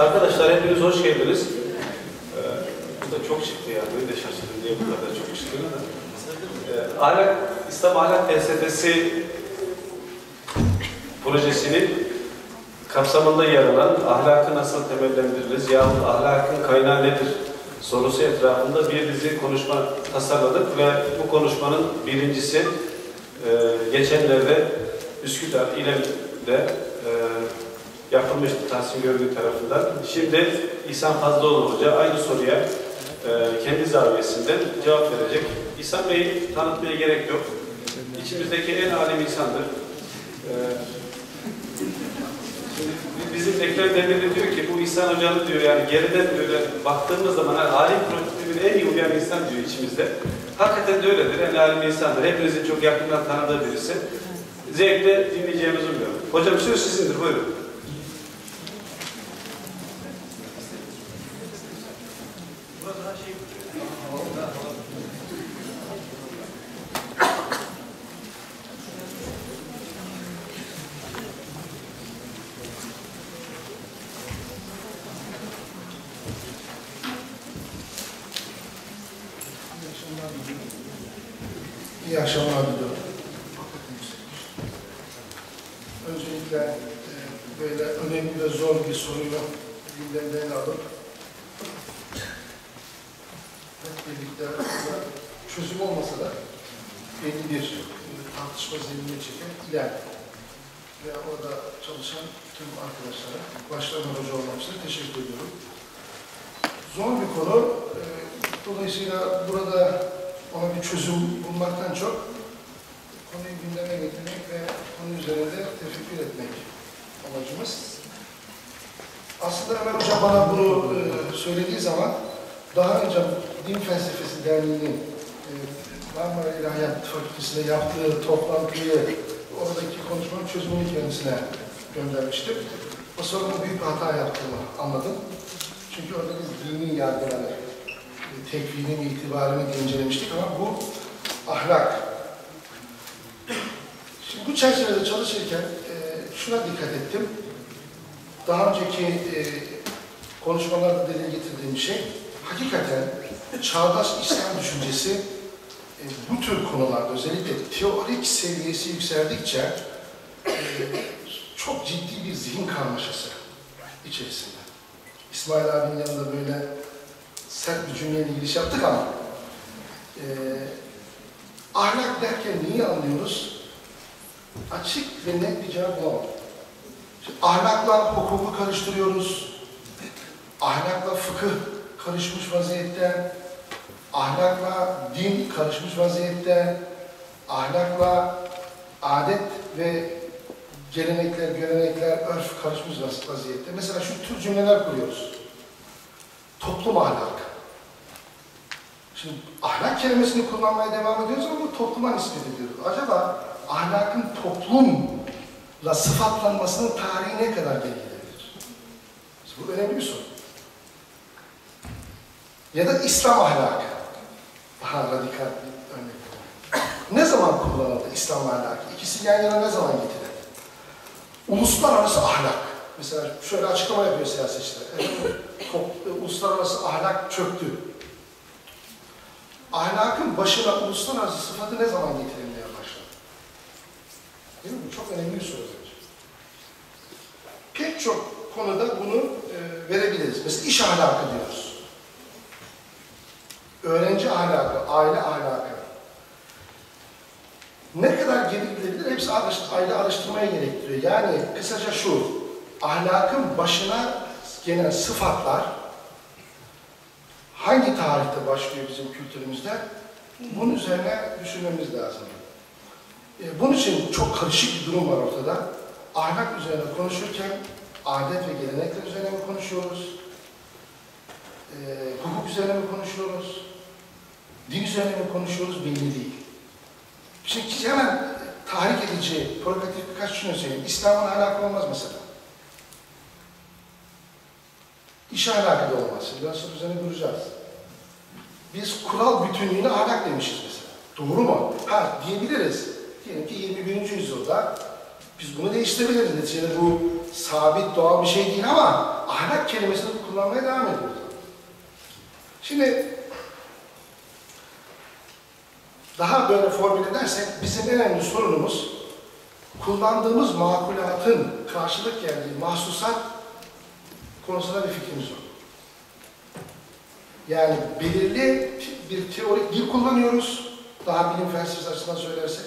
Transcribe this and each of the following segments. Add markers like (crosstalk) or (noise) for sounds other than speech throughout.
Arkadaşlar hepiniz hoş geldiniz. Ee, bu da çok çıktı yani. Ben de şaşırdım diye bu kadar çok çıktığını da. Ee, ahlak, İslam ahlak felsefesi projesinin kapsamında yer alan ahlakı nasıl temellendiririz yahut ahlakın kaynağı nedir sorusu etrafında bir dizi konuşma tasarladık ve bu konuşmanın birincisi e, geçenlerde Üsküdar İlem'de e, yapılmıştı Tahsin Görgü tarafından. Şimdi İhsan Fazlıoğlu Hoca aynı soruya e, kendi zaviyesinden cevap verecek. İhsan Bey'i tanıtmaya gerek yok. İçimizdeki en alim insandır. E, bizim Ekrem Demirli diyor ki bu İhsan Hoca'nın diyor yani geriden böyle baktığımız zaman yani alim prototipine en iyi uyan insan diyor içimizde. Hakikaten de öyledir. En alim insandır. Hepinizin çok yakından tanıdığı birisi. Zevkle dinleyeceğimizi umuyorum. Hocam söz sizindir. Buyurun. Şey, hakikaten çağdaş İslam düşüncesi e, bu tür konularda özellikle teorik seviyesi yükseldikçe e, çok ciddi bir zihin karmaşası içerisinde. İsmail abinin yanında böyle sert bir cümleyle giriş yaptık ama e, ahlak derken neyi anlıyoruz? Açık ve net bir cevap bulamadım. Ahlakla hukuku karıştırıyoruz. Ahlakla fıkıh karışmış vaziyette. Ahlakla din karışmış vaziyette. Ahlakla adet ve gelenekler, görenekler, örf karışmış vaziyette. Mesela şu tür cümleler kuruyoruz. Toplum ahlakı. Şimdi ahlak kelimesini kullanmaya devam ediyoruz ama bu topluma nispet ediyoruz. Acaba ahlakın toplumla sıfatlanmasının tarihi ne kadar gidebilir? Bu önemli bir soru. Ya da İslam ahlakı. Daha radikal bir örnek. Ne zaman kullanıldı İslam ahlakı? İkisi yan yana ne zaman getirildi? Uluslararası ahlak. Mesela şöyle açıklama yapıyor siyasetçiler. Uluslararası ahlak çöktü. Ahlakın başına uluslararası sıfatı ne zaman getirilmeye başladı? Değil mi? Çok önemli bir soru. Pek çok konuda bunu e, verebiliriz. Mesela iş ahlakı diyoruz. Öğrenci ahlakı, aile ahlakı. Ne kadar geri gidebilir? Hepsi aile araştırmaya gerektiriyor. Yani kısaca şu, ahlakın başına gelen sıfatlar hangi tarihte başlıyor bizim kültürümüzde? Bunun üzerine düşünmemiz lazım. E, Bunun için çok karışık bir durum var ortada. Ahlak üzerine konuşurken adet ve gelenekler üzerine mi konuşuyoruz? E, hukuk üzerine mi konuşuyoruz? Din üzerine konuşuyoruz belli değil. Şimdi hemen tahrik edici, provokatif birkaç cümle söyleyeyim. İslam'ın ahlakı olmaz mesela. İş ahlakı da olmaz. Biraz sonra üzerine duracağız. Biz kural bütünlüğüne ahlak demişiz mesela. Doğru mu? Ha diyebiliriz. Diyelim ki 21. yüzyılda Biz bunu değiştirebiliriz. Neticede bu sabit doğal bir şey değil ama ahlak kelimesini kullanmaya devam ediyoruz. Şimdi daha böyle formül edersek bizim en önemli sorunumuz kullandığımız makulatın karşılık geldiği mahsusat konusunda bir fikrimiz yok. Yani belirli bir teorik dil kullanıyoruz. Daha bilim felsefesi açısından söylersek.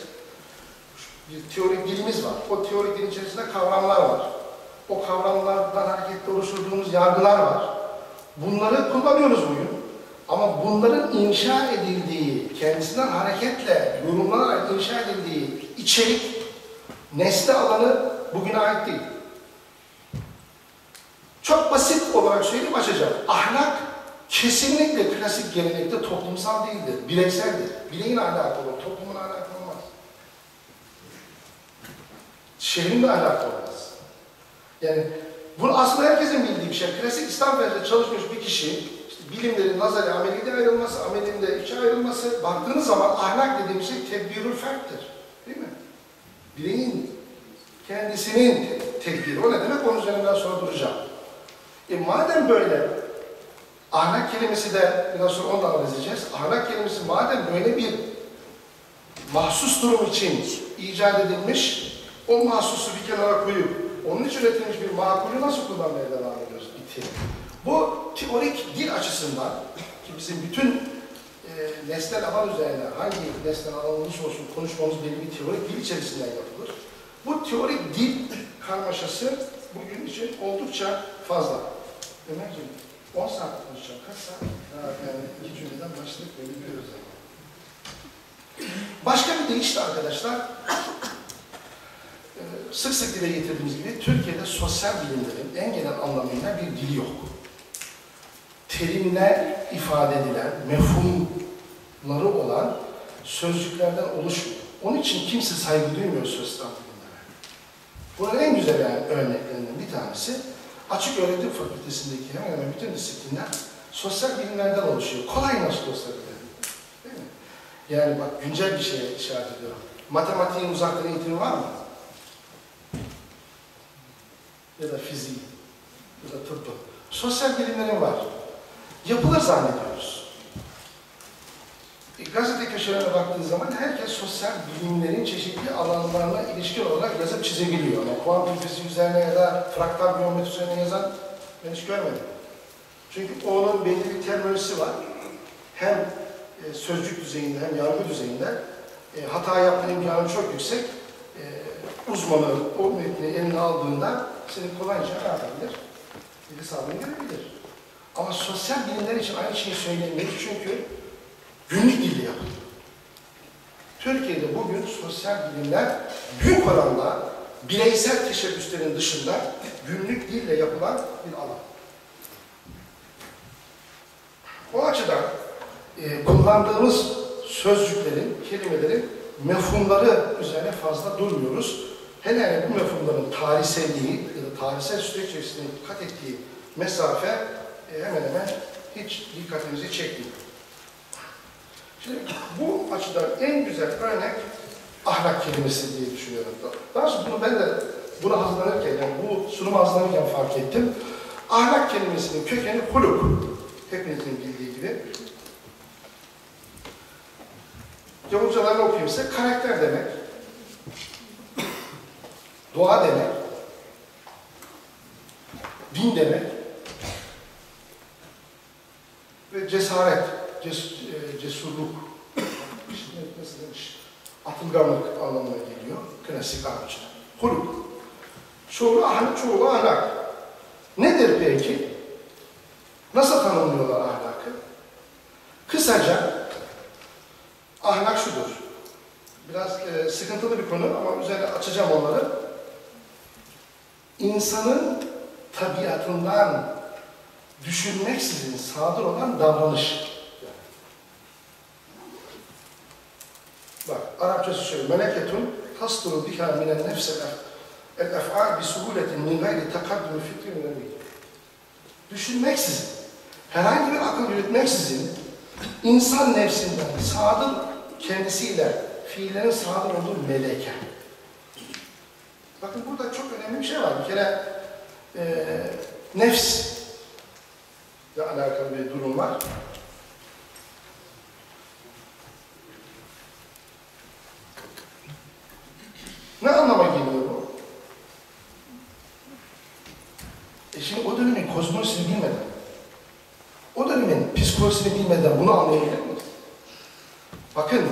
Bir teorik dilimiz var. O teorik dilin içerisinde kavramlar var. O kavramlardan hareketle oluşturduğumuz yargılar var. Bunları kullanıyoruz bugün. Ama bunların inşa edildiği, kendisinden hareketle yorumlanarak inşa edildiği içerik, nesne alanı bugüne ait değil. Çok basit olarak söyleyeyim açacağım. Ahlak kesinlikle klasik gelenekte toplumsal değildir, bireyseldir. Bireyin ahlakı olur, toplumun ahlakı olmaz. Şehrin de ahlakı olmaz. Yani bu aslında herkesin bildiği bir şey. Klasik İslam felsefesi çalışmış bir kişi, bilimlerin nazari ameliyede ayrılması, amelinde içe ayrılması, baktığınız zaman ahlak dediğimiz şey tedbirül ferttir. Değil mi? Bireyin kendisinin te- tedbiri. O ne demek? Onun üzerinden sonra duracağım. E madem böyle, ahlak kelimesi de biraz sonra onu da analiz edeceğiz. Ahlak kelimesi madem böyle bir mahsus durum için icat edilmiş, o mahsusu bir kenara koyup onun için üretilmiş bir makulü nasıl kullanmaya devam ediyoruz? Bir terim. Bu teorik dil açısından ki bizim bütün e, nesnel alan üzerine hangi nesnel alan olursa olsun konuşmamız belli bir teorik dil içerisinden yapılır. Bu teorik dil karmaşası bugün için oldukça fazla. Ömerciğim 10 saat konuşacağım. Kaç saat? Ha, yani iki cümleden başladık böyle biliyoruz ama. Başka bir deyişle arkadaşlar, e, sık sık dile getirdiğimiz gibi Türkiye'de sosyal bilimlerin en genel anlamıyla bir dili yok. Terimler ifade edilen, mefhumları olan sözcüklerden oluşmuyor. Onun için kimse saygı duymuyor sosyal bilimlere. Bunun en güzel örneklerinden bir tanesi Açık Öğretim Fakültesindeki hemen hemen bütün disiplinler sosyal bilimlerden oluşuyor. Kolay nasıl sosyal bilim? Değil mi? Yani bak güncel bir şeye işaret ediyorum. Matematiğin uzaktan eğitimi var mı? Ya da fiziği, ya da tıbbı. Sosyal bilimlerin var. Yapılır zannediyoruz. E, gazete köşelerine baktığınız zaman herkes sosyal bilimlerin çeşitli alanlarına ilişkin olarak yazıp çizebiliyor. Ama kuantum fiziği üzerine ya da fraktal geometri üzerine yazan ben hiç görmedim. Çünkü onun belli bir terminolojisi var. Hem e, sözcük düzeyinde hem yargı düzeyinde e, hata yapma imkanı çok yüksek. E, uzmanı o metni eline aldığında seni kolayca? Bir hesabını görebilir. Ama sosyal bilimler için aynı şeyi söyleyemeyiz çünkü günlük dilde yapılıyor. Türkiye'de bugün sosyal bilimler büyük oranda bireysel teşebbüslerin dışında günlük dille yapılan bir alan. O açıdan e, kullandığımız sözcüklerin, kelimelerin mefhumları üzerine fazla durmuyoruz. Hele hele bu mefhumların tarihselliği ya da tarihsel süreç içerisinde kat ettiği mesafe hemen hemen hiç dikkatimizi çekmiyor. Şimdi bu açıdan en güzel örnek ahlak kelimesi diye düşünüyorum. Daha sonra bunu ben de buna hazırlanırken, yani bu sunuma hazırlanırken fark ettim. Ahlak kelimesinin kökeni huluk. Hepinizin bildiği gibi. Yavuzcalarını okuyayım size. Karakter demek. Doğa demek. Din demek. Ve cesaret, ces, e, cesurluk. Şimdi nasıl demiş? Atılganlık anlamına geliyor. Klasik Arapça. Huluk. Çoğulu ahlak, çoğulu ahlak. Nedir peki? Nasıl tanımlıyorlar ahlakı? Kısaca ahlak şudur. Biraz e, sıkıntılı bir konu ama üzerine açacağım onları. İnsanın tabiatından düşünmeksizin sadır olan davranış. Bak Arapçası şöyle. Meleketun tasduru biha minen nefse el ef'al bi suhuletin min gayri tekaddümü fikri minel Düşünmeksizin, herhangi bir akıl yürütmeksizin insan nefsinden sadır kendisiyle fiillerin sadır olduğu meleke. Bakın burada çok önemli bir şey var. Bir kere e, nefs ile alakalı bir durum var. Ne anlama geliyor bu? E şimdi o dönemin kozmolojisini bilmeden, o dönemin psikolojisini bilmeden bunu anlayabilir miyiz? Bakın,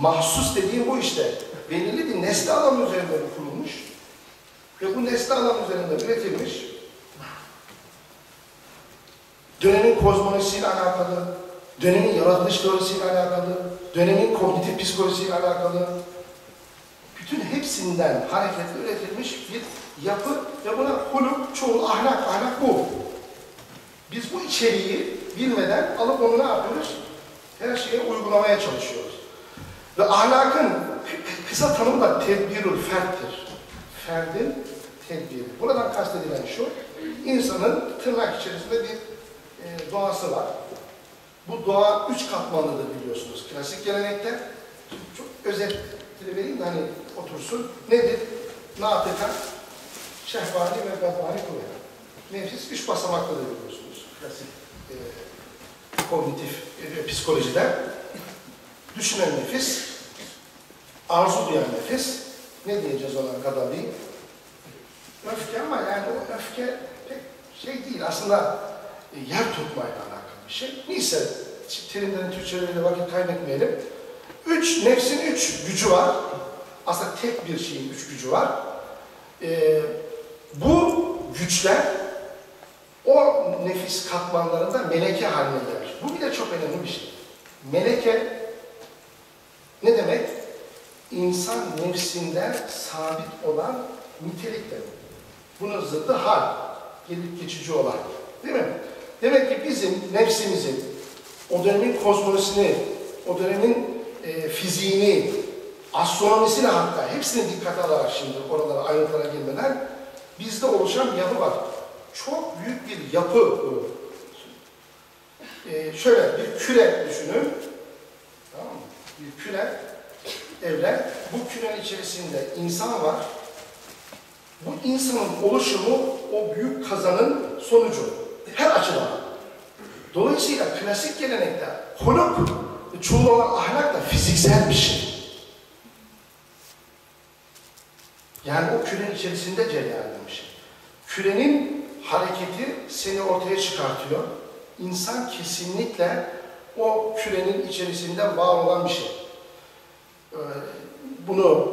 mahsus dediğim bu işte. Belirli bir nesne alanı üzerinde kurulmuş ve bu nesne alanı üzerinde üretilmiş dönemin kozmolojisiyle alakalı, dönemin yaratılış teorisiyle alakalı, dönemin kognitif psikolojisiyle alakalı, bütün hepsinden hareketle üretilmiş bir yapı ve buna huluk, çoğul, ahlak, ahlak bu. Biz bu içeriği bilmeden alıp onu ne yapıyoruz? Her şeye uygulamaya çalışıyoruz. Ve ahlakın kı- kısa tanımı da tedbirül ferttir. Ferdin tedbiri. Buradan kastedilen şu, insanın tırnak içerisinde bir e, doğası var. Bu doğa üç katmanlıdır biliyorsunuz klasik gelenekte. Çok özetle vereyim hani otursun. Nedir? Natıka, şehvani ve gadvani kuvvet. Nefis üç basamaklıdır biliyorsunuz. Klasik e, kognitif e, psikolojide. Düşünen nefis, arzu duyan nefis, ne diyeceğiz ona gadabi? Öfke ama yani o öfke pek şey değil aslında e, yer tutmayla alakalı bir şey. Neyse terimlerin Türkçeleriyle vakit kaybetmeyelim. Üç, nefsin üç gücü var. Aslında tek bir şeyin üç gücü var. Ee, bu güçler o nefis katmanlarında meleke haline gelmiş. Bu bile çok önemli bir şey. Meleke ne demek? İnsan nefsinde sabit olan nitelik demek. Bunun zıddı hal, gelip geçici olan. Değil mi? Demek ki bizim nefsimizin o dönemin kozmolojisini, o dönemin e, fiziğini, astronomisini hatta hepsini dikkate alarak şimdi oralara ayrıntılara girmeden bizde oluşan bir yapı var. Çok büyük bir yapı bu. E, şöyle bir küre düşünün. Tamam mı? Bir küre, evren. Bu kürenin içerisinde insan var. Bu insanın oluşumu o büyük kazanın sonucu. Her açıdan. Dolayısıyla klasik gelenekte holok çoğu olan ahlak da fiziksel bir şey. Yani o kürenin içerisinde cereyan bir şey. Kürenin hareketi seni ortaya çıkartıyor. İnsan kesinlikle o kürenin içerisinde var olan bir şey. Ee, Bunu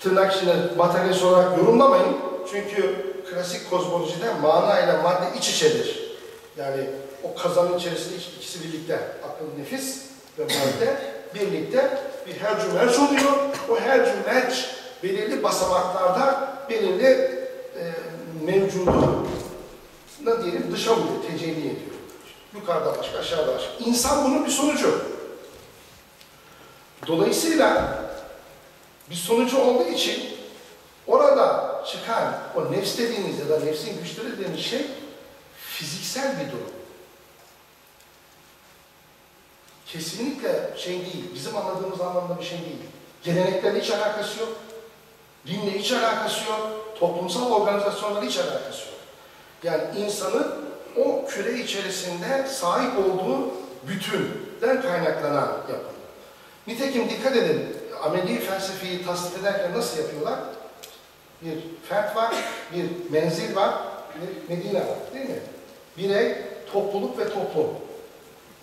tırnak içinde materyalist olarak yorumlamayın. Çünkü klasik kozmolojide mana ile madde iç içedir. Yani o kazanın içerisinde ikisi birlikte akıl, nefis ve madde (coughs) birlikte bir hercü merç oluyor. O hercü merç belirli basamaklarda belirli e, mevcudu ne diyelim dışa vuruyor, tecelli ediyor. Yukarıda başka, aşağıda başka. İnsan bunun bir sonucu. Dolayısıyla bir sonucu olduğu için orada çıkan o nefs dediğiniz ya da nefsin güçleri dediğiniz şey fiziksel bir durum. Kesinlikle şey değil, bizim anladığımız anlamda bir şey değil. Geleneklerle hiç alakası yok, dinle hiç alakası yok, toplumsal organizasyonlarla hiç alakası yok. Yani insanın o küre içerisinde sahip olduğu bütünden kaynaklanan yapı. Nitekim dikkat edin, ameli felsefeyi tasnif ederken nasıl yapıyorlar? Bir fert var, bir menzil var, bir Medine var değil mi? Birey, topluluk ve toplum.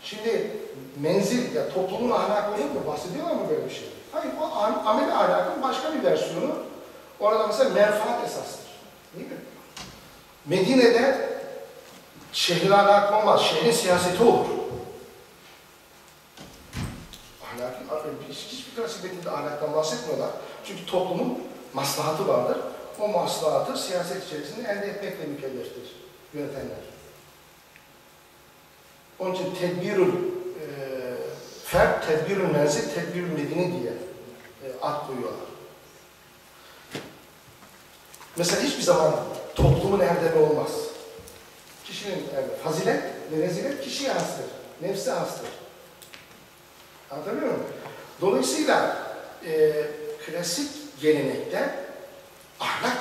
Şimdi menzil, ya toplumun ahlakı olur mu? Bahsediyorlar mı böyle bir şey? Hayır, o am- ameli ahlakın başka bir versiyonu. Orada mesela menfaat esastır. Değil mi? Medine'de şehir ahlakı olmaz, şehrin siyaseti olur. Ahlaki, hiç- hiçbir klasik metinde ahlaktan bahsetmiyorlar. Çünkü toplumun maslahatı vardır. O maslahatı siyaset içerisinde elde etmekle mükelleftir yönetenler. Onun için tedbirül e, fert, tedbirül menzil, tedbirül medine diye e, ad koyuyorlar. Mesela hiçbir zaman toplumun erdemi olmaz. Kişinin yani fazilet ve rezilet kişiye hastır. Nefse hastır. Anlatabiliyor muyum? Dolayısıyla e, klasik gelenekte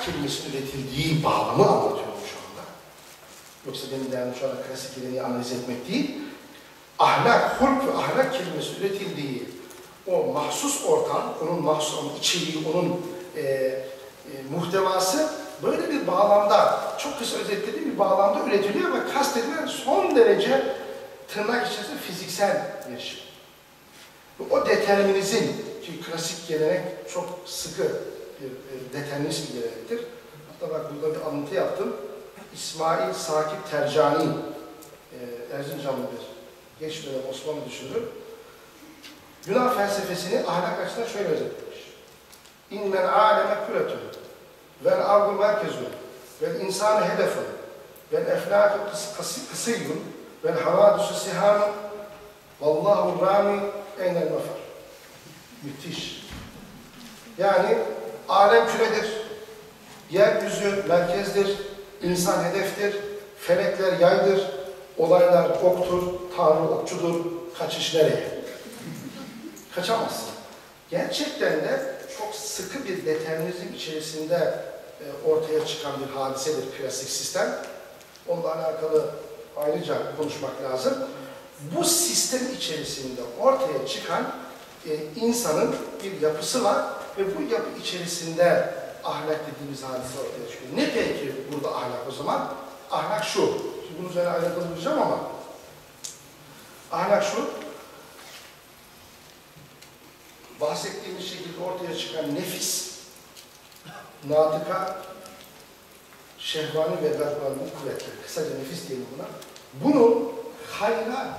kelimesinin üretildiği bağlamı anlatıyorum şu anda. Yoksa benim derdim şu anda klasik geleneği analiz etmek değil. Ahlak, hulk ve ahlak kelimesi üretildiği o mahsus ortam, onun mahsus onun içeriği, onun e, e, muhtevası böyle bir bağlamda, çok kısa özetlediğim bir bağlamda üretiliyor ve kastedilen son derece tırnak içerisinde fiziksel bir şey. O determinizm ki klasik gelenek çok sıkı bir e, determinist bir gelenektir. Hatta bak burada bir alıntı yaptım. İsmail Sakip Tercani, e, Erzincanlı bir geç dönem Osmanlı düşünür. Yunan felsefesini ahlak açısından şöyle özetlemiş. İnnel aleme küretun vel ardu merkezun vel insanı hedefun vel eflâkı kısıyyun vel havadüsü sihanun vallahu rami eynel mefar. Müthiş. Yani alem küredir, yeryüzü merkezdir, insan hedeftir, felekler yaydır, olaylar oktur, Tanrı okçudur, kaçış nereye? Kaçamazsın. Gerçekten de çok sıkı bir determinizm içerisinde e, ortaya çıkan bir hadisedir klasik sistem. Onunla alakalı ayrıca konuşmak lazım. Bu sistem içerisinde ortaya çıkan e, insanın bir yapısı var ve bu yapı içerisinde ahlak dediğimiz hadise ortaya çıkıyor. Ne peki burada ahlak o zaman? Ahlak şu. Şimdi bunun üzerine ayrıntılı duracağım ama ahlak şu. Bahsettiğimiz şekilde ortaya çıkan nefis, natıka, şehvani ve gazvani bu kuvvetler. Kısaca nefis diyelim buna. Bunun hayra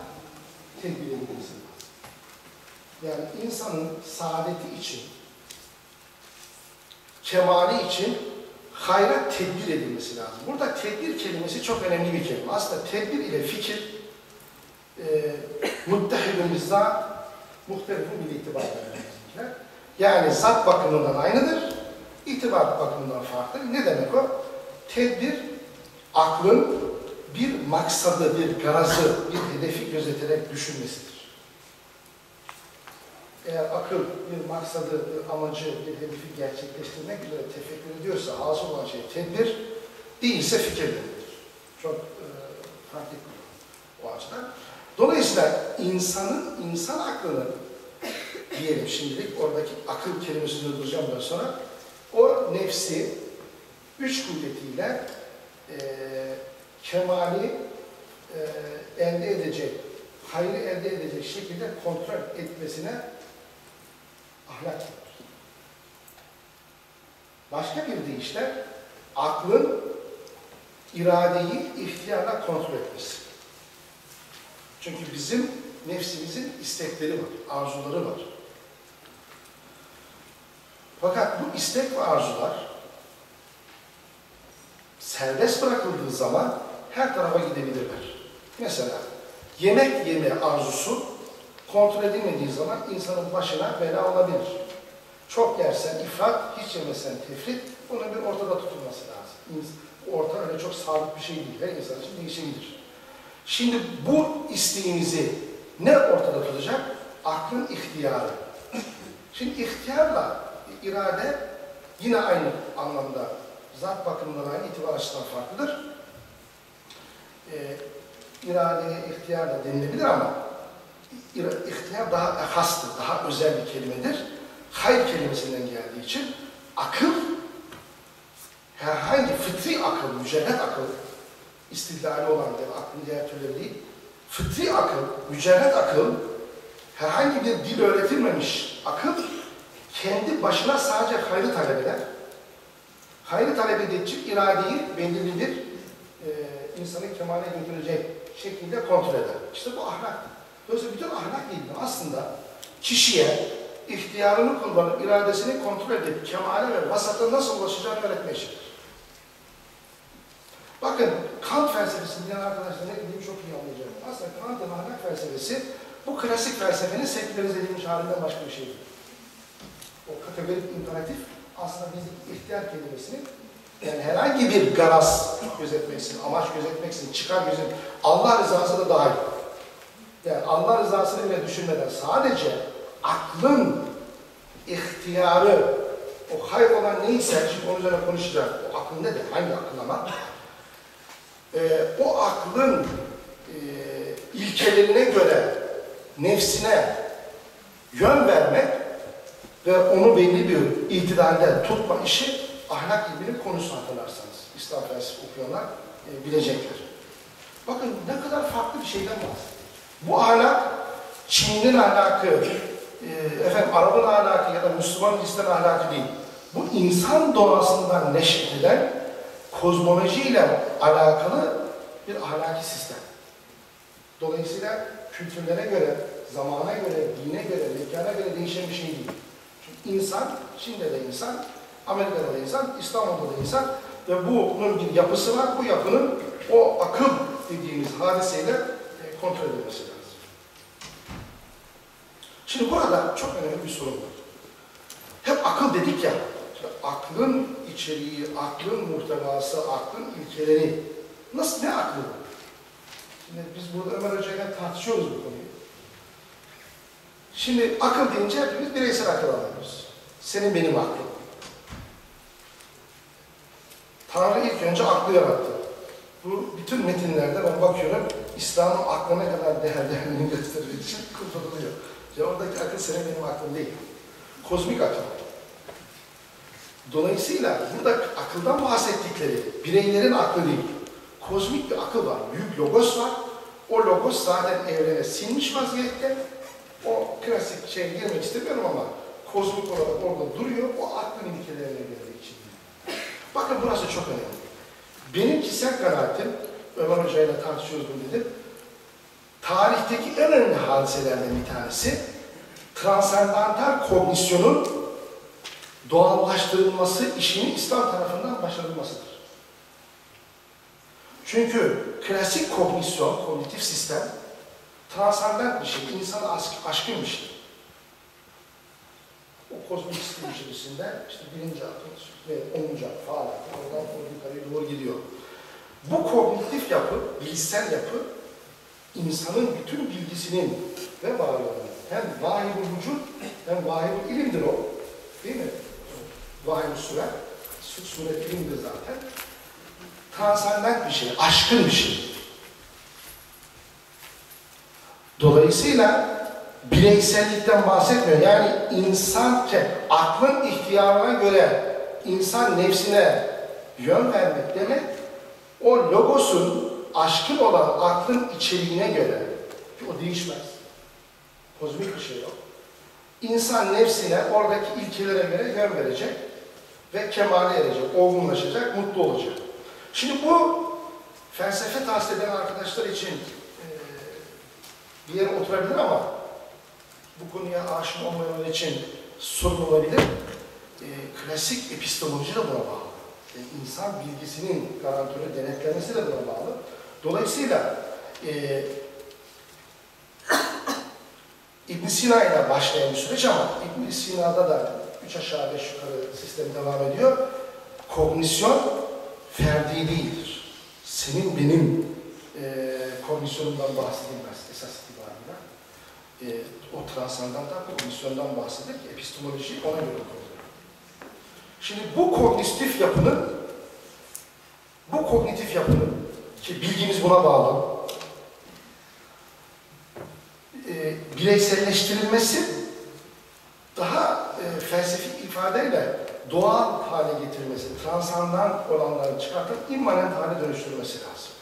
tedbir edilmesi. Yani insanın saadeti için, kemali için hayra tedbir edilmesi lazım. Burada tedbir kelimesi çok önemli bir kelime. Aslında tedbir ile fikir e, muttehidun bizzat muhtelifun bil itibar. Yani zat bakımından aynıdır, itibar bakımından farklı. Ne demek o? Tedbir, aklın bir maksadı, bir garazı, bir hedefi gözeterek düşünmesidir. Eğer akıl bir maksadı, bir amacı, bir hedefi gerçekleştirmek üzere tefekkür ediyorsa, hasıl olan şey tedbir, değilse fikir. Çok e, fark o açıdan. Dolayısıyla insanın, insan aklının diyelim şimdilik oradaki akıl kelimesini durduracağım daha sonra o nefsi üç kuvvetiyle e, kemali e, elde edecek, hayrı elde edecek şekilde kontrol etmesine ahlak denir. Başka bir deyişle aklın iradeyi ihtiyarla kontrol etmesi. Çünkü bizim nefsimizin istekleri var, arzuları var. Fakat bu istek ve arzular serbest bırakıldığı zaman her tarafa gidebilirler. Mesela yemek yeme arzusu kontrol edilmediği zaman insanın başına bela olabilir. Çok yersen ifrat, hiç yemesen tefrit, bunun bir ortada tutulması lazım. Orta öyle çok sağlıklı bir şey değil. Her insan için değişebilir. Şimdi bu isteğimizi ne ortada tutacak? Aklın ihtiyarı. Şimdi ihtiyarla irade yine aynı anlamda zat bakımından aynı itibar açısından farklıdır. Ee, iradeye ihtiyar da denilebilir ama ihtiyar daha hastır, daha özel bir kelimedir. Hayır kelimesinden geldiği için akıl herhangi fıtri akıl, mücerret akıl istidlali olan bir aklın diğer türleri değil. Fıtri akıl, mücerret akıl, herhangi bir dil öğretilmemiş akıl, kendi başına sadece hayrı talep eder. Hayrı talep edecek iradeyi belirli bir e, insanın kemale götürecek şekilde kontrol eder. İşte bu ahlaktır. Dolayısıyla bütün ahlak ilmi aslında kişiye ihtiyarını kullanıp iradesini kontrol edip kemale ve vasata nasıl ulaşacağını öğretme işidir. Bakın Kant felsefesi diyen arkadaşlar ne dediğimi çok iyi anlayacağım. Aslında Kant'ın ahlak felsefesi bu klasik felsefenin sekülerize edilmiş halinden başka bir şey değil. O kategorik imperatif aslında bizim ihtiyar kelimesinin yani herhangi bir garaz gözetmeksin, amaç gözetmeksin, çıkar gözün Allah rızası da dahil. Yani Allah rızasını bile düşünmeden sadece aklın ihtiyarı o hayır olan neyse, şimdi onun üzerine konuşacağız. O akıl nedir? Hangi akıl ama? Ee, o aklın e, ilkelerine göre nefsine yön vermek ve onu belli bir itidalde tutma işi ahlak ilminin konusu hatırlarsanız. İslam felsefesi okuyanlar e, bilecekler. Bakın ne kadar farklı bir şeyden bahsediyor. Bu ahlak Çin'in ahlakı, e, efendim Arap'ın ahlakı ya da Müslüman Hristiyan ahlakı değil. Bu insan doğasından neşet eden kozmolojiyle alakalı bir ahlaki sistem. Dolayısıyla kültürlere göre, zamana göre, dine göre, mekana göre değişen bir şey değil. Çünkü insan, Çin'de de insan, Amerika'da da insan, İstanbul'da da insan ve bunun bir yapısı var. Bu yapının o akıl dediğimiz hadiseyle kontrol edilmesi lazım. Şimdi burada çok önemli bir sorun var. Hep akıl dedik ya, işte aklın içeriği, aklın muhtevası, aklın ilkeleri, nasıl, ne aklı bu? Şimdi biz burada Ömer Hoca'yla tartışıyoruz bu konuyu. Şimdi akıl deyince hepimiz bireysel akıl anlıyoruz. Senin benim aklım. Tanrı ilk önce aklı yarattı. Bu bütün metinlerde ben bakıyorum, İslam'ın aklına kadar değer değerlerini (laughs) gösterdiği için kullanılıyor. Ya oradaki akıl senin benim aklım değil. Kozmik akıl. Dolayısıyla burada akıldan bahsettikleri bireylerin aklı değil. Kozmik bir akıl var. Büyük logos var. O logos zaten evrene sinmiş vaziyette. O klasik şeye girmek istemiyorum ama kozmik olarak orada duruyor. O aklın ilkelerine göre için. Bakın burası çok önemli. Benim kişisel kanaatim, Ömer Hoca ile tartışıyoruz bunu dedim. Tarihteki en önemli hadiselerden bir tanesi transandantal kognisyonun doğallaştırılması işinin İslam tarafından başarılmasıdır. Çünkü klasik kognisyon, kognitif sistem transandant bir şey, insana aşk, aşkın bir şey. O kozmik sistem içerisinde işte birinci akıl ve onuncu akıl falan oradan doğru gidiyor. Bu kognitif yapı, bilişsel yapı insanın bütün bilgisinin ve varlığının hem vahibul vücut hem vahibul ilimdir o. Değil mi? Vahibul suret, su- suret ilimdir zaten. Transandent bir şey, aşkın bir şey. Dolayısıyla bireysellikten bahsetmiyor. Yani insan, aklın ihtiyarına göre insan nefsine yön vermek demek, o logosun aşkın olan aklın içeriğine göre, o değişmez. Kozmik bir şey o. İnsan nefsine oradaki ilkelere göre yön verecek ve kemale erecek, olgunlaşacak, mutlu olacak. Şimdi bu felsefe tahsil eden arkadaşlar için e, bir yere oturabilir ama bu konuya aşina olmayanlar için sorun olabilir. E, klasik epistemoloji de buna bağlı. E, insan bilgisinin garantörü denetlemesi de buna bağlı. Dolayısıyla e, (coughs) ibn Sina ile başlayan bir süreç ama ibn Sina'da da üç aşağı beş yukarı sistem devam ediyor. Kognisyon ferdi değildir. Senin benim e, kognisyonumdan bahsedilmez esas itibariyle. E, o transandantal kognisyondan bahseder ki epistemoloji ona göre kuruluyor. Şimdi bu kognitif yapının bu kognitif yapının ki bilgimiz buna bağlı e, bireyselleştirilmesi daha e, felsefik ifadeyle doğal hale getirmesi, transandan olanları çıkartıp immanent hale dönüştürmesi lazım.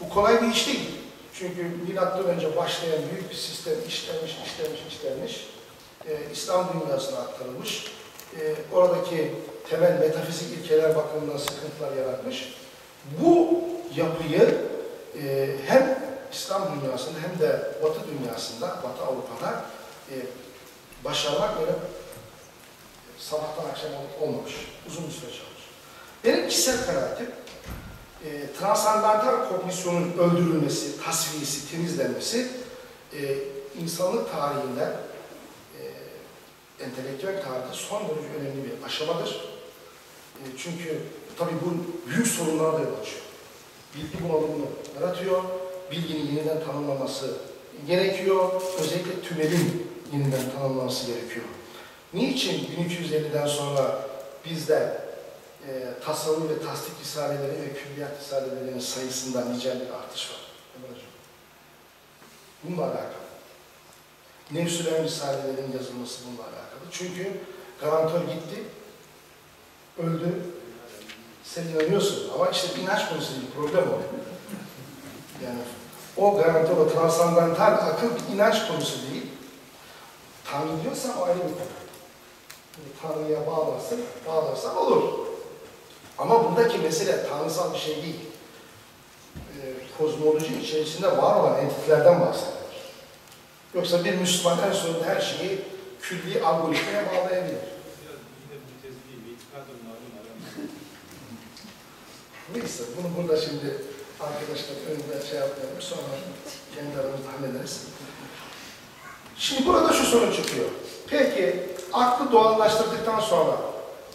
Bu kolay bir iş değil. Çünkü milattan önce başlayan büyük bir sistem işlenmiş, işlenmiş, işlenmiş. Ee, İslam dünyasına aktarılmış. Ee, oradaki temel metafizik ilkeler bakımından sıkıntılar yaratmış. Bu yapıyı e, hem İslam dünyasında hem de Batı dünyasında, Batı Avrupa'da e, başarmak öyle sabahtan akşam olmamış. Uzun bir süre çalışmış. Benim kişisel kanaatim e, transandantal kognisyonun öldürülmesi, tasfiyesi, temizlenmesi e, insanlık tarihinde e, entelektüel tarihte son derece önemli bir aşamadır. E, çünkü tabii bu büyük sorunlara da yol açıyor. Bilgi bunalımını yaratıyor, bilginin yeniden tanımlaması gerekiyor, özellikle tümelin yeniden tanımlaması gerekiyor. Niçin 1250'den sonra bizde e, tasavvur ve tasdik risaleleri ve külliyat risalelerinin sayısında nicel bir artış var? Bununla alakalı. Nefsülen risalelerin yazılması bununla alakalı. Çünkü garantör gitti, öldü, sen inanıyorsun ama işte inanç konusu değil, problem o. Yani o garantör, o transandantal akıl bir inanç konusu değil. Tanrı diyorsa o ayrı bir konu. Tanrı'ya bağlarsın, bağlarsan olur. Ama bundaki mesele tanrısal bir şey değil. Ee, kozmoloji içerisinde var olan entitelerden bahsediyor. Yoksa bir Müslüman en sonunda her şeyi külli algoritmaya bağlayabilir. Neyse, bunu burada şimdi arkadaşlar önünde şey yapmayalım, sonra kendi aramızda hallederiz. Şimdi burada şu soru çıkıyor. Peki, aklı doğallaştırdıktan sonra,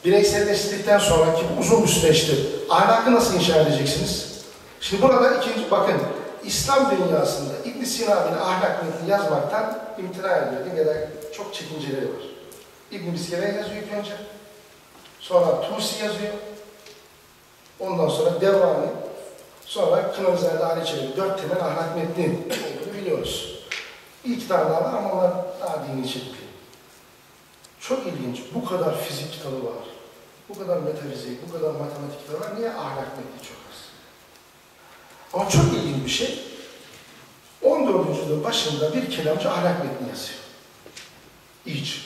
bireyselleştirdikten sonra ki uzun bir süreçtir, ahlakı nasıl inşa edeceksiniz? Şimdi burada ikinci, bakın, İslam dünyasında İbn Sina'nın ahlak metni yazmaktan imtina ediyor ya da çok çekinceleri var. İbn Sina yazıyor ilk önce, sonra Tusi yazıyor, Ondan sonra Devrani, sonra Kınazade Ali Çelebi, dört temel ahlak metni olduğunu biliyoruz. İlk tane var ama onlar daha dini içerikli. Çok ilginç, bu kadar fizik kitabı var, bu kadar metafizik, bu kadar matematik kitabı var, niye ahlak metni çok? Ama çok ilginç bir şey, 14. yüzyılın başında bir kelamcı ahlak metni yazıyor. İç.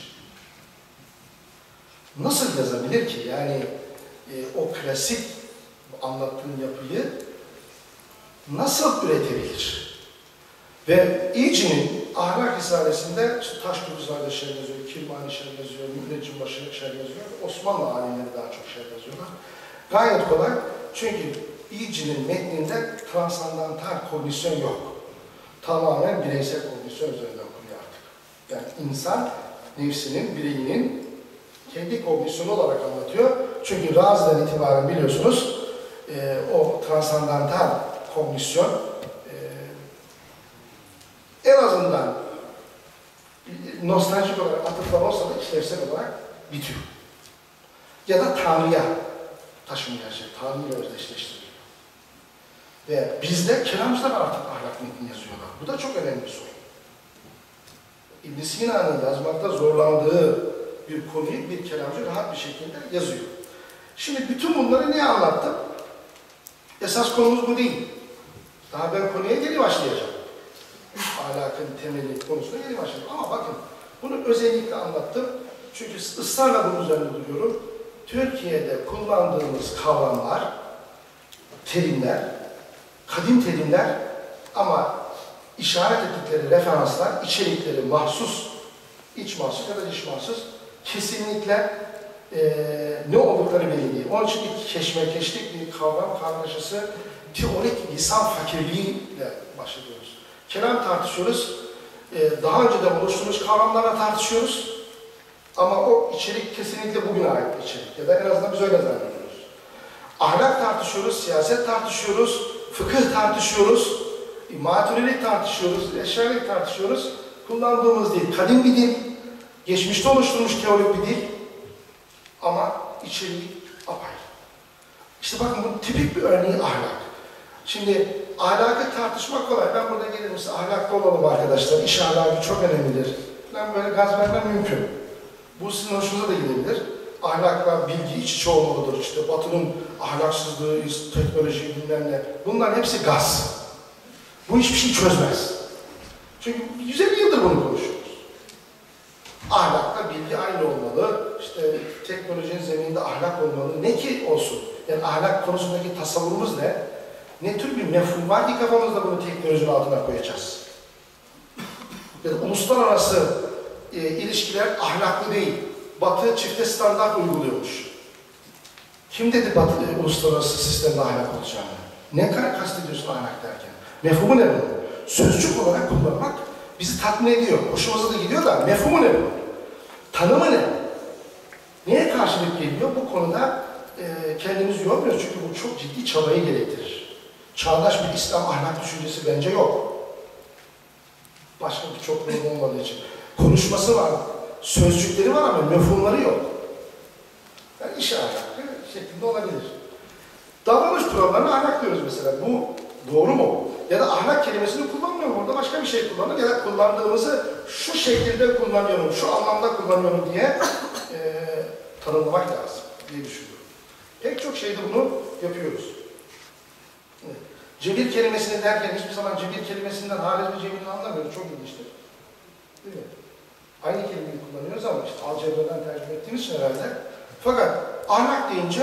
Nasıl yazabilir ki? Yani e, o klasik anlattığım yapıyı nasıl üretebilir? Ve İyici'nin Ahlak Risalesi'nde Taşköprü Zade şer yazıyor, Kirmani şer yazıyor, Müneccimbaşı şer yazıyor, Osmanlı alimleri daha çok şer yazıyorlar. Gayet kolay çünkü İyici'nin metninde transandantal kognisyon yok. Tamamen bireysel kognisyon üzerinden kuruyor artık. Yani insan nefsinin, bireyinin kendi kognisyonu olarak anlatıyor. Çünkü Razi'den itibaren biliyorsunuz e, o transandantal kognisyon e, en azından nostaljik olarak atıflar olsa da işlevsel olarak bitiyor. Ya da Tanrı'ya taşımaya şey, Tanrı'yla özdeşleştiriyor. Ve bizde kelamcılar artık ahlak metni yazıyorlar. Bu da çok önemli bir sorun. İbn Sina'nın yazmakta zorlandığı bir konuyu bir kelamcı rahat bir şekilde yazıyor. Şimdi bütün bunları niye anlattım? Esas konumuz bu değil. Daha ben konuya geri başlayacağım. Ahlakın temeli konusuna geri başlayacağım. Ama bakın bunu özellikle anlattım. Çünkü ısrarla bunun üzerinde duruyorum. Türkiye'de kullandığımız kavramlar, terimler, kadim terimler ama işaret ettikleri referanslar, içerikleri mahsus, iç mahsus ya da dış mahsus kesinlikle e, ne oldukları belli değil. Onun için bir keşmekeşlik bir kavram karmaşası, teorik lisan fakirliğiyle başlıyoruz. Kelam tartışıyoruz, e, daha önceden oluşturmuş kavramlarla tartışıyoruz ama o içerik kesinlikle bugüne ait bir içerik ya da en azından biz öyle zannediyoruz. Ahlak tartışıyoruz, siyaset tartışıyoruz, fıkıh tartışıyoruz, maturilik tartışıyoruz, eşyarik tartışıyoruz. Kullandığımız dil kadim bir dil, geçmişte oluşturmuş teorik bir dil ama içeriği apayrı. İşte bakın bu tipik bir örneği ahlak. Şimdi ahlakı tartışmak kolay. Ben burada gelirim size ahlaklı olalım arkadaşlar. İş ahlakı çok önemlidir. Ben böyle gaz vermem mümkün. Bu sizin hoşunuza da gidebilir. Ahlakla bilgi iç içe olmalıdır. İşte batının ahlaksızlığı, teknoloji bilmem ne. Bunların hepsi gaz. Bu hiçbir şey çözmez. Çünkü 150 yıldır bunu konuşuyoruz. Ahlakla bilgi aynı olmalı. İşte teknolojinin zemininde ahlak olmalı. Ne ki olsun. Yani ahlak konusundaki tasavvurumuz ne? Ne tür bir mefhum var ki kafamızda bunu teknolojinin altına koyacağız? Yani uluslararası e, ilişkiler ahlaklı değil. Batı çifte standart uyguluyormuş. Kim dedi Batı uluslararası sistemde ahlak olacağını? Ne kadar kastediyorsun ahlak derken? Mefhumu ne bunun? Sözcük olarak kullanmak bizi tatmin ediyor. Hoşumuza da gidiyor da mefhumu ne bunun? Tanımı ne? Neye karşılık geliyor? Bu konuda e, kendimizi yormuyoruz çünkü bu çok ciddi çabayı gerektirir. Çağdaş bir İslam ahlak düşüncesi bence yok. Başka birçok durum olmadığı için. Konuşması var. Sözcükleri var ama mefhumları yok. Yani iş ahlakı şeklinde olabilir. Davranış kurallarına ahlak diyoruz mesela. Bu doğru mu? Ya da ahlak kelimesini kullanmıyorum. Orada başka bir şey kullanır ya da kullandığımızı şu şekilde kullanıyorum, şu anlamda kullanıyorum diye eee tanımlamak lazım diye düşünüyorum. Pek çok şeyde bunu yapıyoruz. Cebir kelimesini derken hiçbir zaman cebir kelimesinden hariç bir cebirini anlamıyoruz. Çok ilginçtir. Değil mi? Aynı kelimeyi kullanıyoruz ama işte algebradan tercüme ettiğimiz için herhalde. Fakat ahlak deyince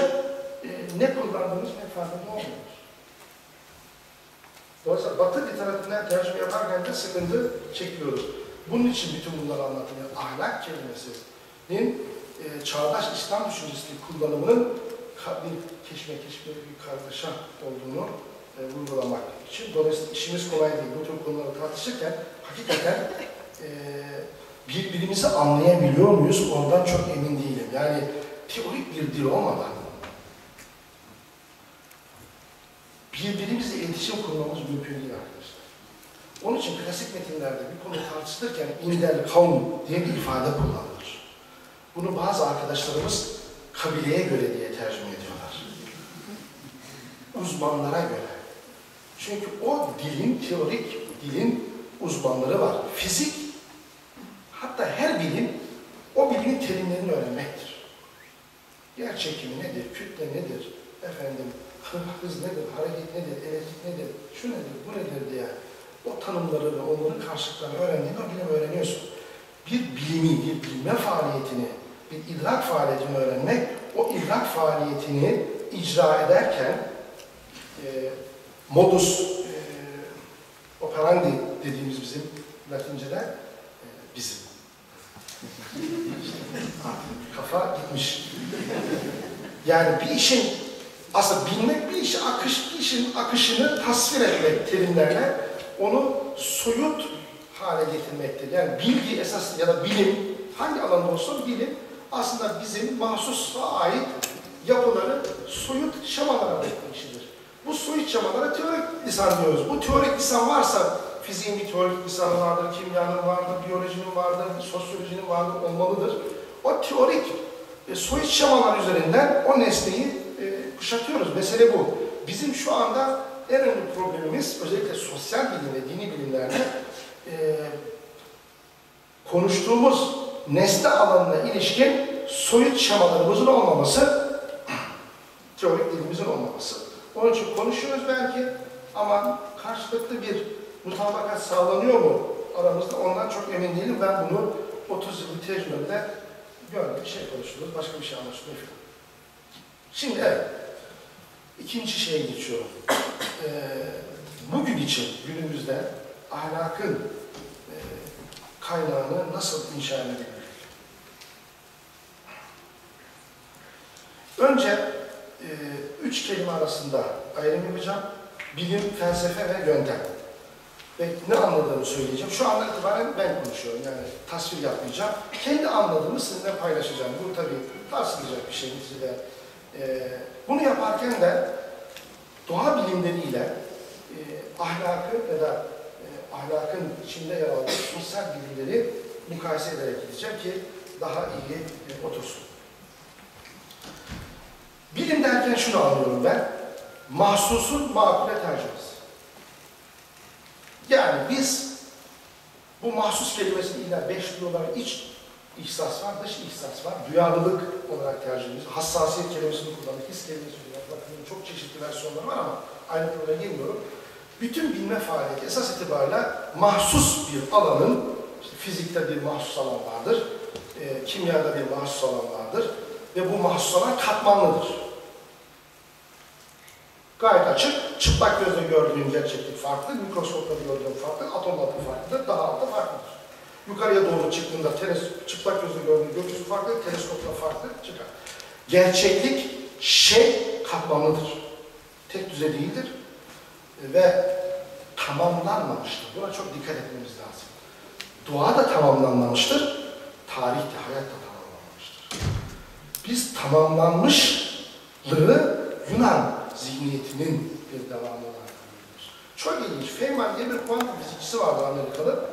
e, ne kullandığımız ne farkında olmuyoruz. Dolayısıyla Batı literatüründen tercüme yaparken de sıkıntı çekiyoruz. Bunun için bütün bunları anlatılıyor. Ahlak kelimesinin e, çağdaş İslam düşüncesinin kullanımının bir keşmekeş bir bir kargaşa olduğunu e, vurgulamak için. Dolayısıyla işimiz kolay değil. Bu tür konuları tartışırken hakikaten e, birbirimizi anlayabiliyor muyuz? Ondan çok emin değilim. Yani teorik bir dil olmadan birbirimizle iletişim kurmamız mümkün değil arkadaşlar. Onun için klasik metinlerde bir konu tartışılırken indel kavm diye bir ifade kullanılır. Bunu bazı arkadaşlarımız kabileye göre diye tercüme ediyorlar. Uzmanlara göre. Çünkü o dilin, teorik dilin uzmanları var. Fizik, hatta her bilim o bilimin terimlerini öğrenmektir. Yer nedir, kütle nedir, efendim hız nedir, hareket nedir, elektrik nedir, şu nedir, bu nedir diye o tanımları ve onların karşılıklarını öğrendiğinde o bilimi öğreniyorsun. Bir bilimi, bir bilme faaliyetini, bir idrak faaliyetini öğrenmek, o idrak faaliyetini icra ederken e, modus e, operandi dediğimiz bizim Latince'de e, bizim. Kafa gitmiş. Yani bir işin aslında bilmek bir işi akış, bir işin akışını tasvir etmek terimlerle onu soyut hale getirmektir. Yani bilgi esas ya da bilim hangi alanda olsun bilim aslında bizim mahsusa ait yapıları soyut şemalara vermek işidir. Bu soyut şemalara teorik lisan diyoruz. Bu teorik lisan varsa fiziğin bir teorik lisanı vardır, kimyanın vardır, biyolojinin vardır, sosyolojinin vardır, olmalıdır. O teorik e, soyut şemalar üzerinden o nesneyi e, kuşatıyoruz. Mesele bu. Bizim şu anda en önemli problemimiz özellikle sosyal bilim ve dini bilimlerde e, konuştuğumuz nesne alanına ilişkin soyut şemalarımızın olmaması, teorik dilimizin olmaması. Onun için konuşuyoruz belki ama karşılıklı bir mutabakat sağlanıyor mu aramızda ondan çok emin değilim. Ben bunu 30 yıllık tecrübemde gördüm. Bir şey konuşuyoruz, başka bir şey anlaşılıyor falan. Şimdi evet, ikinci şeye geçiyorum. Ee, bugün için günümüzde ahlakın e, kaynağını nasıl inşa edebiliriz? Önce e, üç kelime arasında ayrım yapacağım. Bilim, felsefe ve yöntem. Ve ne anladığımı söyleyeceğim. Şu andan itibaren ben konuşuyorum. Yani tasvir yapmayacağım. Kendi anladığımı sizinle paylaşacağım. Bu tabii tartışılacak bir şey. Neticede ee, bunu yaparken de doğa bilimleriyle e, ahlakı ya da e, ahlakın içinde yer aldığı sosyal bilimleri mukayese ederek gideceğim ki daha iyi e, otursun. Bilim derken şunu anlıyorum ben, mahsusun makule tercümesi. Yani biz bu mahsus kelimesini illa beş dil olarak iç ihsas var, dış ihsas var. Duyarlılık olarak tercih ediyoruz. Hassasiyet kelimesini kullandık, his kelimesini kullandık. Bakın çok çeşitli versiyonları var ama ayrıntılara girmiyorum. Bütün bilme faaliyeti esas itibariyle mahsus bir alanın, işte fizikte bir mahsus alan vardır, e, kimyada bir mahsus alan vardır ve bu mahsus alan katmanlıdır. Gayet açık, çıplak gözle gördüğün gerçeklik farklı, mikroskopla gördüğün farklı, atom altı farklıdır, daha altı farklıdır. Yukarıya doğru çıktığında teles, çıplak gözle gördüğün görüntüsü farklı, teleskopla farklı çıkar. Gerçeklik şey katmanlıdır. Tek düze değildir ve tamamlanmamıştır. Buna çok dikkat etmemiz lazım. Doğa da tamamlanmamıştır, tarih de, hayat da tamamlanmamıştır. Biz tamamlanmışlığı Yunan zihniyetinin bir devamı olarak görüyoruz. Çok ilginç. Feynman diye bir kuantum fizikçisi vardı Amerikalı.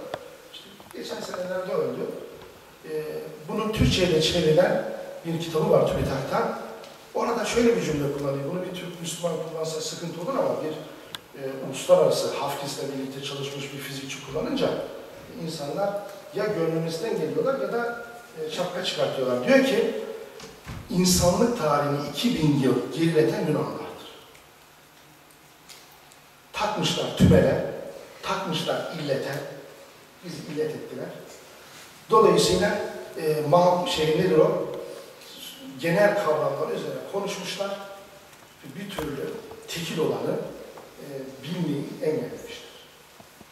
İşte geçen senelerde öldü. e, bunun Türkçe'ye çevrilen bir kitabı var TÜBİTAK'tan. Orada şöyle bir cümle kullanıyor. Bunu bir Türk Müslüman kullansa sıkıntı olur ama bir e, uluslararası Hafkis'le birlikte çalışmış bir fizikçi kullanınca insanlar ya gönlünüzden geliyorlar ya da e, şapka çıkartıyorlar. Diyor ki insanlık tarihini 2000 yıl gerileten Yunanlardır. Tümele, takmışlar illete, bizi illet ettiler. Dolayısıyla e, ma şey nedir o? Genel kavramlar üzerine konuşmuşlar. Bir türlü tekil olanı e, bilmeyi engellemişler.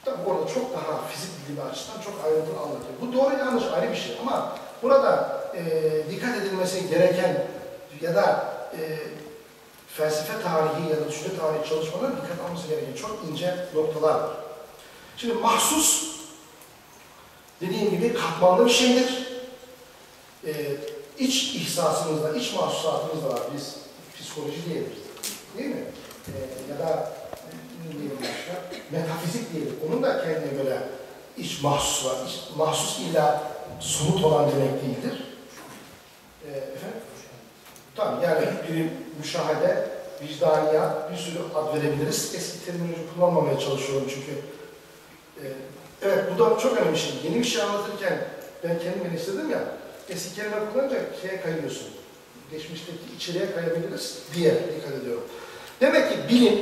Tabii orada çok daha fizik bilimi açısından çok ayrıntılı anlatıyor. Bu doğru yanlış ayrı bir şey ama burada e, dikkat edilmesi gereken ya da e, felsefe tarihi ya da düşünce tarihi çalışmaların dikkat alması gereken çok ince noktalar var. Şimdi mahsus dediğim gibi katmanlı bir şeydir. E, iç ihsasımızda, iç mahsusatımız da var. Biz psikoloji diyebiliriz. Değil mi? E, ya da ne diyelim başka? Metafizik diyelim. Onun da kendine göre iç mahsus var. İç, mahsus illa somut olan demek değildir. E, efendim? Tamam yani bir müşahede, vicdaniyat, bir sürü ad verebiliriz. Eski terminoloji kullanmamaya çalışıyorum çünkü. e, evet bu da çok önemli şey. Yeni bir şey anlatırken ben kendim eleştirdim ya, eski kelime kullanınca şeye kayıyorsun. Geçmişteki içeriye kayabiliriz diye dikkat ediyorum. Demek ki bilim,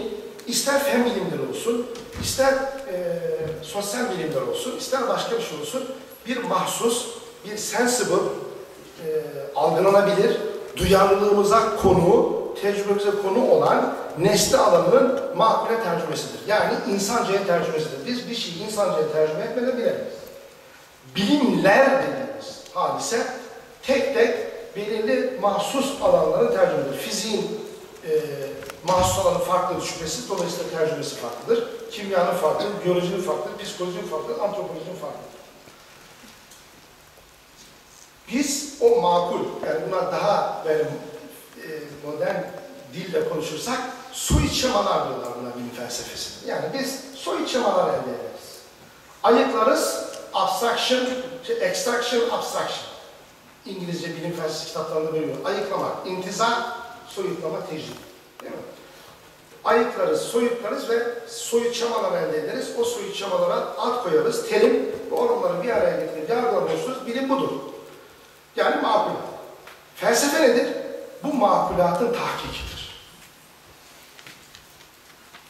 ister fen bilimleri olsun, ister e, sosyal bilimler olsun, ister başka bir şey olsun, bir mahsus, bir sensible, e, algılanabilir, duyarlılığımıza konu, tecrübemize konu olan nesne alanının makbule tercümesidir. Yani insancaya tercümesidir. Biz bir şeyi insancaya tercüme etmeden bilemeyiz. Bilimler dediğimiz hadise tek tek belirli mahsus alanların tercümesidir. Fiziğin e, mahsus alanı farklıdır şüphesiz, dolayısıyla tercümesi farklıdır. Kimyanın farklıdır, biyolojinin farklıdır, psikolojinin farklıdır, antropolojinin farklıdır. Biz o makul, yani buna daha böyle modern dille konuşursak soy çamalar diyorlar buna bilim felsefesinde. Yani biz soy çamalar elde ederiz. Ayıklarız, abstraction, şey, extraction, abstraction. İngilizce bilim felsefesi kitaplarında veriyor. Ayıklamak, intizar, soyutlama, tecrübe. Değil mi? Ayıklarız, soyutlarız ve soyut çamalar elde ederiz. O soyut çamalara ad koyarız, terim ve onları bir araya getirip yargılamıyorsunuz. Bilim budur. Yani makul. Felsefe nedir? Bu makulatın tahkikidir.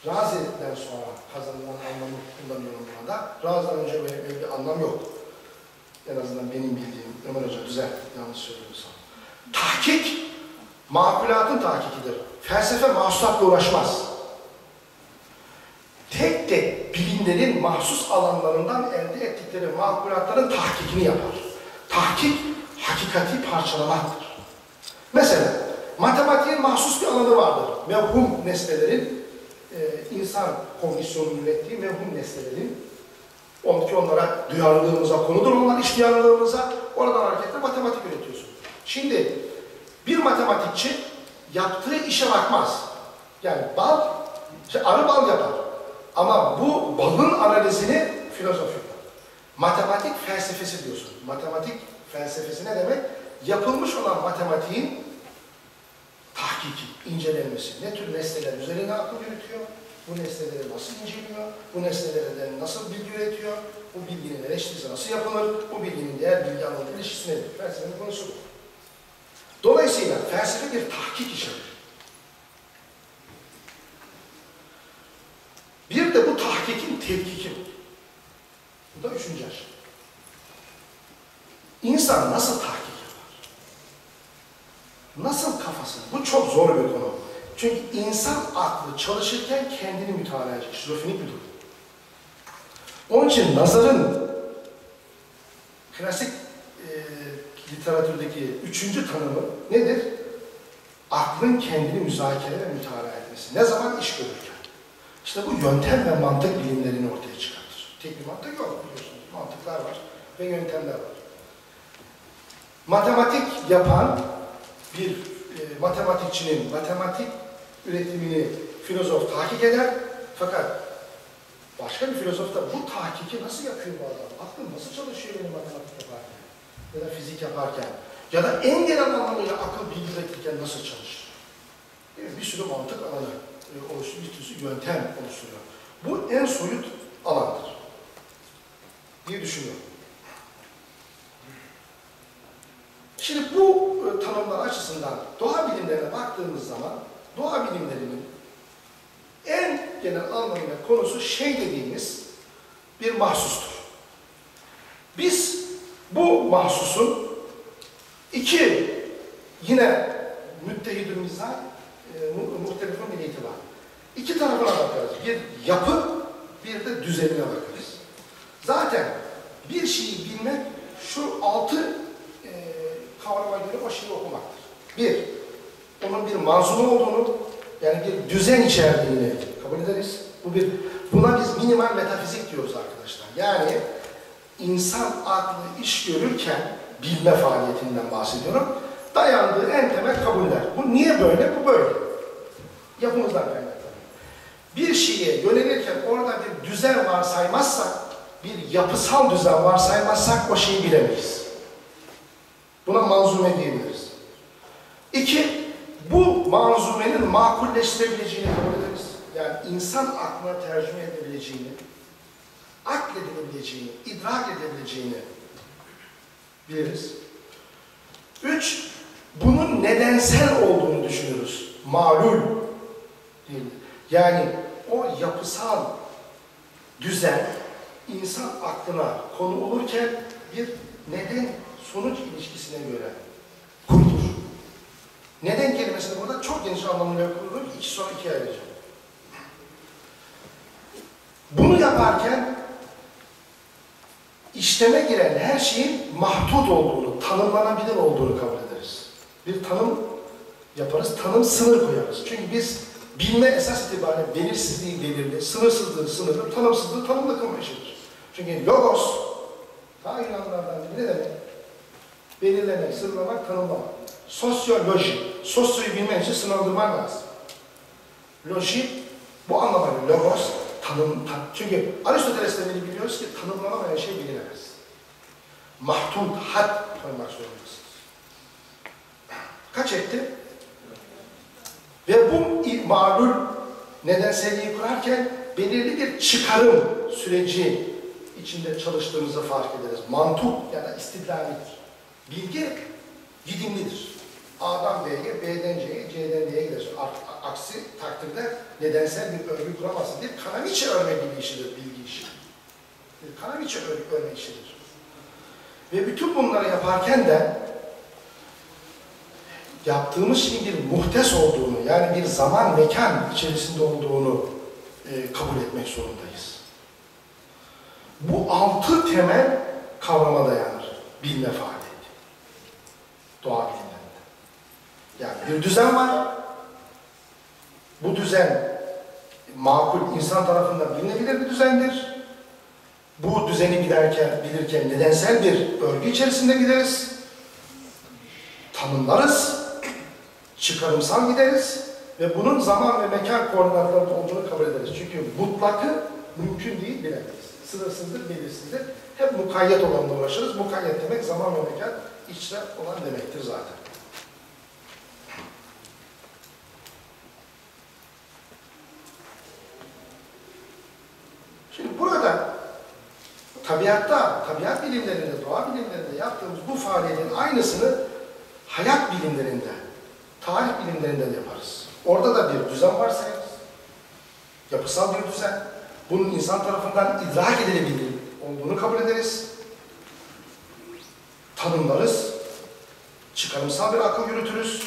Razi'den sonra kazanılan anlamı kullanıyorum burada. Razi'den önce böyle, böyle bir anlam yok. En azından benim bildiğim, Ömer Hoca düzelt, yanlış söylüyorsam. Tahkik, makulatın tahkikidir. Felsefe mahsusatla uğraşmaz. Tek tek bilimlerin mahsus alanlarından elde ettikleri makulatların tahkikini yapar. Tahkik, hakikati parçalamaktır. Mesela matematiğin mahsus bir alanı vardır. Mevhum nesnelerin, e, insan komisyonunun ürettiği mevhum nesnelerin, onki onlara duyarlılığımıza konudur onlar, iş duyarlılığımıza, oradan hareketle matematik üretiyorsun. Şimdi bir matematikçi yaptığı işe bakmaz. Yani bal, işte arı bal yapar. Ama bu balın analizini filozof yapar. Matematik felsefesi diyorsun. Matematik felsefesi ne demek? Yapılmış olan matematiğin tahkiki, incelenmesi. Ne tür nesneler üzerine akıl yürütüyor? Bu nesneleri nasıl inceliyor? Bu nesnelerden nasıl bilgi üretiyor? Bu bilginin eleştirisi nasıl yapılır? Bu bilginin diğer bilgi alanı ilişkisi nedir? Felsefenin konusu bu. Dolayısıyla felsefe bir tahkik işidir. Bir de bu tahkikin tevkiki bu. Bu da üçüncü aşama. İnsan nasıl tahkik yapar? Nasıl kafasını? Bu çok zor bir konu. Çünkü insan aklı çalışırken kendini mütalaa edecek. Şizofrenik bir durum. Onun için nazarın klasik e, literatürdeki üçüncü tanımı nedir? Aklın kendini müzakere ve mütalaa etmesi. Ne zaman iş görürken. İşte bu yöntem ve mantık bilimlerini ortaya çıkartır. Tek bir mantık yok biliyorsunuz. Mantıklar var ve yöntemler var. Matematik yapan bir e, matematikçinin matematik üretimini filozof tahkik eder. Fakat başka bir filozof da bu tahkiki nasıl yapıyor bu adam? Aklım nasıl çalışıyor benim matematik yaparken? ya da fizik yaparken ya da en genel anlamıyla akıl bilgi üretirken nasıl çalışır? Değil mi? Bir sürü mantık alanı e, oluşturuyor, bir sürü yöntem oluşturuyor. Bu en soyut alandır diye düşünüyorum. Şimdi bu e, tanımlar açısından doğa bilimlerine baktığımız zaman doğa bilimlerinin en genel anlamıyla konusu şey dediğimiz bir mahsustur. Biz bu mahsusun iki yine müttehidimizden e, mu- muhtelifin milliyeti var. İki tarafına bakarız. Bir yapı, bir de düzenine bakarız. Zaten bir şeyi bilmek şu altı e, kavrama göre şeyi okumaktır. Bir, onun bir manzumu olduğunu, yani bir düzen içerdiğini kabul ederiz. Bu bir, buna biz minimal metafizik diyoruz arkadaşlar. Yani insan aklı iş görürken bilme faaliyetinden bahsediyorum. Dayandığı en temel kabuller. Bu niye böyle? Bu böyle. Yapımızdan kaynaklanıyor. Bir şeye yönelirken orada bir düzen varsaymazsak, bir yapısal düzen varsaymazsak o şeyi bilemeyiz. Buna manzume diyebiliriz. İki, bu manzumenin makulleştirebileceğini kabul ederiz. Yani insan aklına tercüme edebileceğini, akledilebileceğini, idrak edebileceğini biliriz. Üç, bunun nedensel olduğunu düşünürüz. Malul değil. Yani o yapısal düzen insan aklına konu olurken bir neden sonuç ilişkisine göre kurulur. Neden kelimesini burada çok geniş anlamıyla kurulur. İki sonra ikiye ayıracağım. Bunu yaparken işleme giren her şeyin mahdut olduğunu, tanımlanabilir olduğunu kabul ederiz. Bir tanım yaparız, tanım sınır koyarız. Çünkü biz bilme esas itibariyle belirsizliği belirli, sınırsızlığı sınırlı, tanımsızlığı tanımlı kılma. Çünkü logos, ta Yunanlardan ne demek? Belirlemek, sınırlamak, tanımlamak. Sosyoloji, sosyoyu bilmen için sınırlandırman lazım. Loji, bu anlamda logos, tanım, tan çünkü Aristoteles'ten beri biliyoruz ki tanımlanamayan şey bilinemez. Mahdut, had koymak zorundasınız. Kaç etti? Ve bu malul nedenselliği kurarken belirli bir çıkarım süreci içinde çalıştığımızı fark ederiz. Mantuk ya da istidlalidir. Bilgi gidimlidir. A'dan B'ye, B'den C'ye, C'den D'ye gider. A- Aksi takdirde nedensel bir örgü kuramazsın. Bir kanamiçe örme gibi işidir bilgi işi. Bir kanamiçe örgü örme işidir. Ve bütün bunları yaparken de yaptığımız şeyin bir muhtes olduğunu, yani bir zaman mekan içerisinde olduğunu e, kabul etmek zorundayız. Bu altı temel kavrama dayanır bilme faaliyeti. Doğa bilimlerinde. Yani bir düzen var. Bu düzen makul insan tarafından bilinebilir bir düzendir. Bu düzeni bilirken, bilirken nedensel bir örgü içerisinde gideriz. Tanımlarız. Çıkarımsal gideriz. Ve bunun zaman ve mekan koordinatlarında olduğunu kabul ederiz. Çünkü mutlakı mümkün değil bilemeyiz. Sınırsızdır, belirsizdir. Hep mukayyet olanla uğraşırız. Mukayyet demek zaman ve mekan içre olan demektir zaten. Şimdi burada tabiatta, tabiat bilimlerinde, doğa bilimlerinde yaptığımız bu faaliyetin aynısını hayat bilimlerinde, tarih bilimlerinde de yaparız. Orada da bir düzen varsayarız. Yapısal bir düzen. Bunun insan tarafından idrak edilebilir olduğunu kabul ederiz. Tanımlarız. Çıkarımsal bir akıl yürütürüz.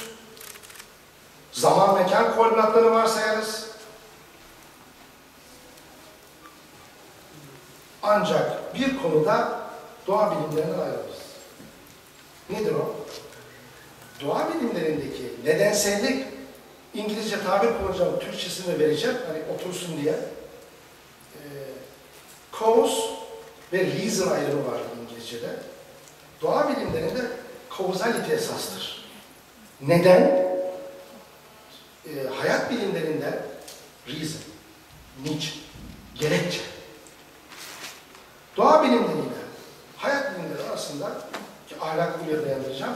Zaman mekan koordinatlarını varsayarız. Ancak bir konuda doğa bilimlerinden ayrılırız. Nedir o? Doğa bilimlerindeki nedensellik, İngilizce tabir kullanacağım, Türkçesini vereceğim, hani otursun diye. Ee, cause ve reason ayrımı var İngilizce'de. Doğa bilimlerinde kozalite esastır. Neden? E, hayat bilimlerinde reason, niçin, gerekçe. Doğa bilimleriyle hayat bilimleri arasında ki ahlakı buraya dayandıracağım,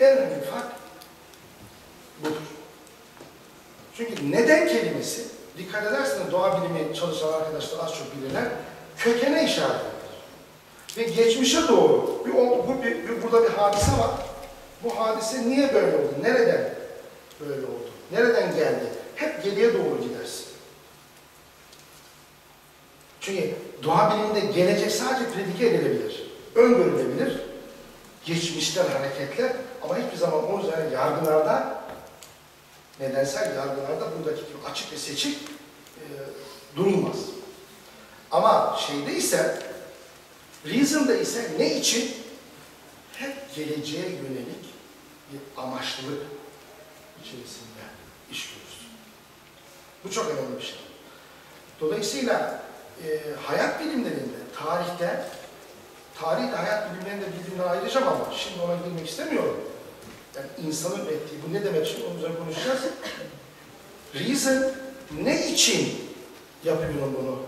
e, en önemli fark budur. Çünkü neden kelimesi, dikkat ederseniz doğa bilimi çalışan arkadaşlar az çok bilirler, kökene işaret ve geçmişe doğru, bir, bu, bir, bir- burada bir hadise var. Bu hadise niye böyle oldu? Nereden böyle oldu? Nereden geldi? Hep geriye doğru gidersin. Çünkü doğa biliminde gelecek sadece predike edilebilir, öngörülebilir, geçmişten hareketle ama hiçbir zaman onun üzerine yargılarda, nedensel yargılarda buradaki gibi açık ve seçik e, durulmaz. Ama şeyde ise, reason'da ise ne için? Hep geleceğe yönelik bir amaçlılık içerisinde iş görürüz. Bu çok önemli bir şey. Dolayısıyla e, hayat bilimlerinde, tarihte, tarihle hayat bilimlerinde birbirinden ayıracağım ama şimdi ona girmek istemiyorum. Yani insanın ürettiği, bu ne demek şimdi onun üzerine konuşacağız. Reason ne için yapıyorum bunu?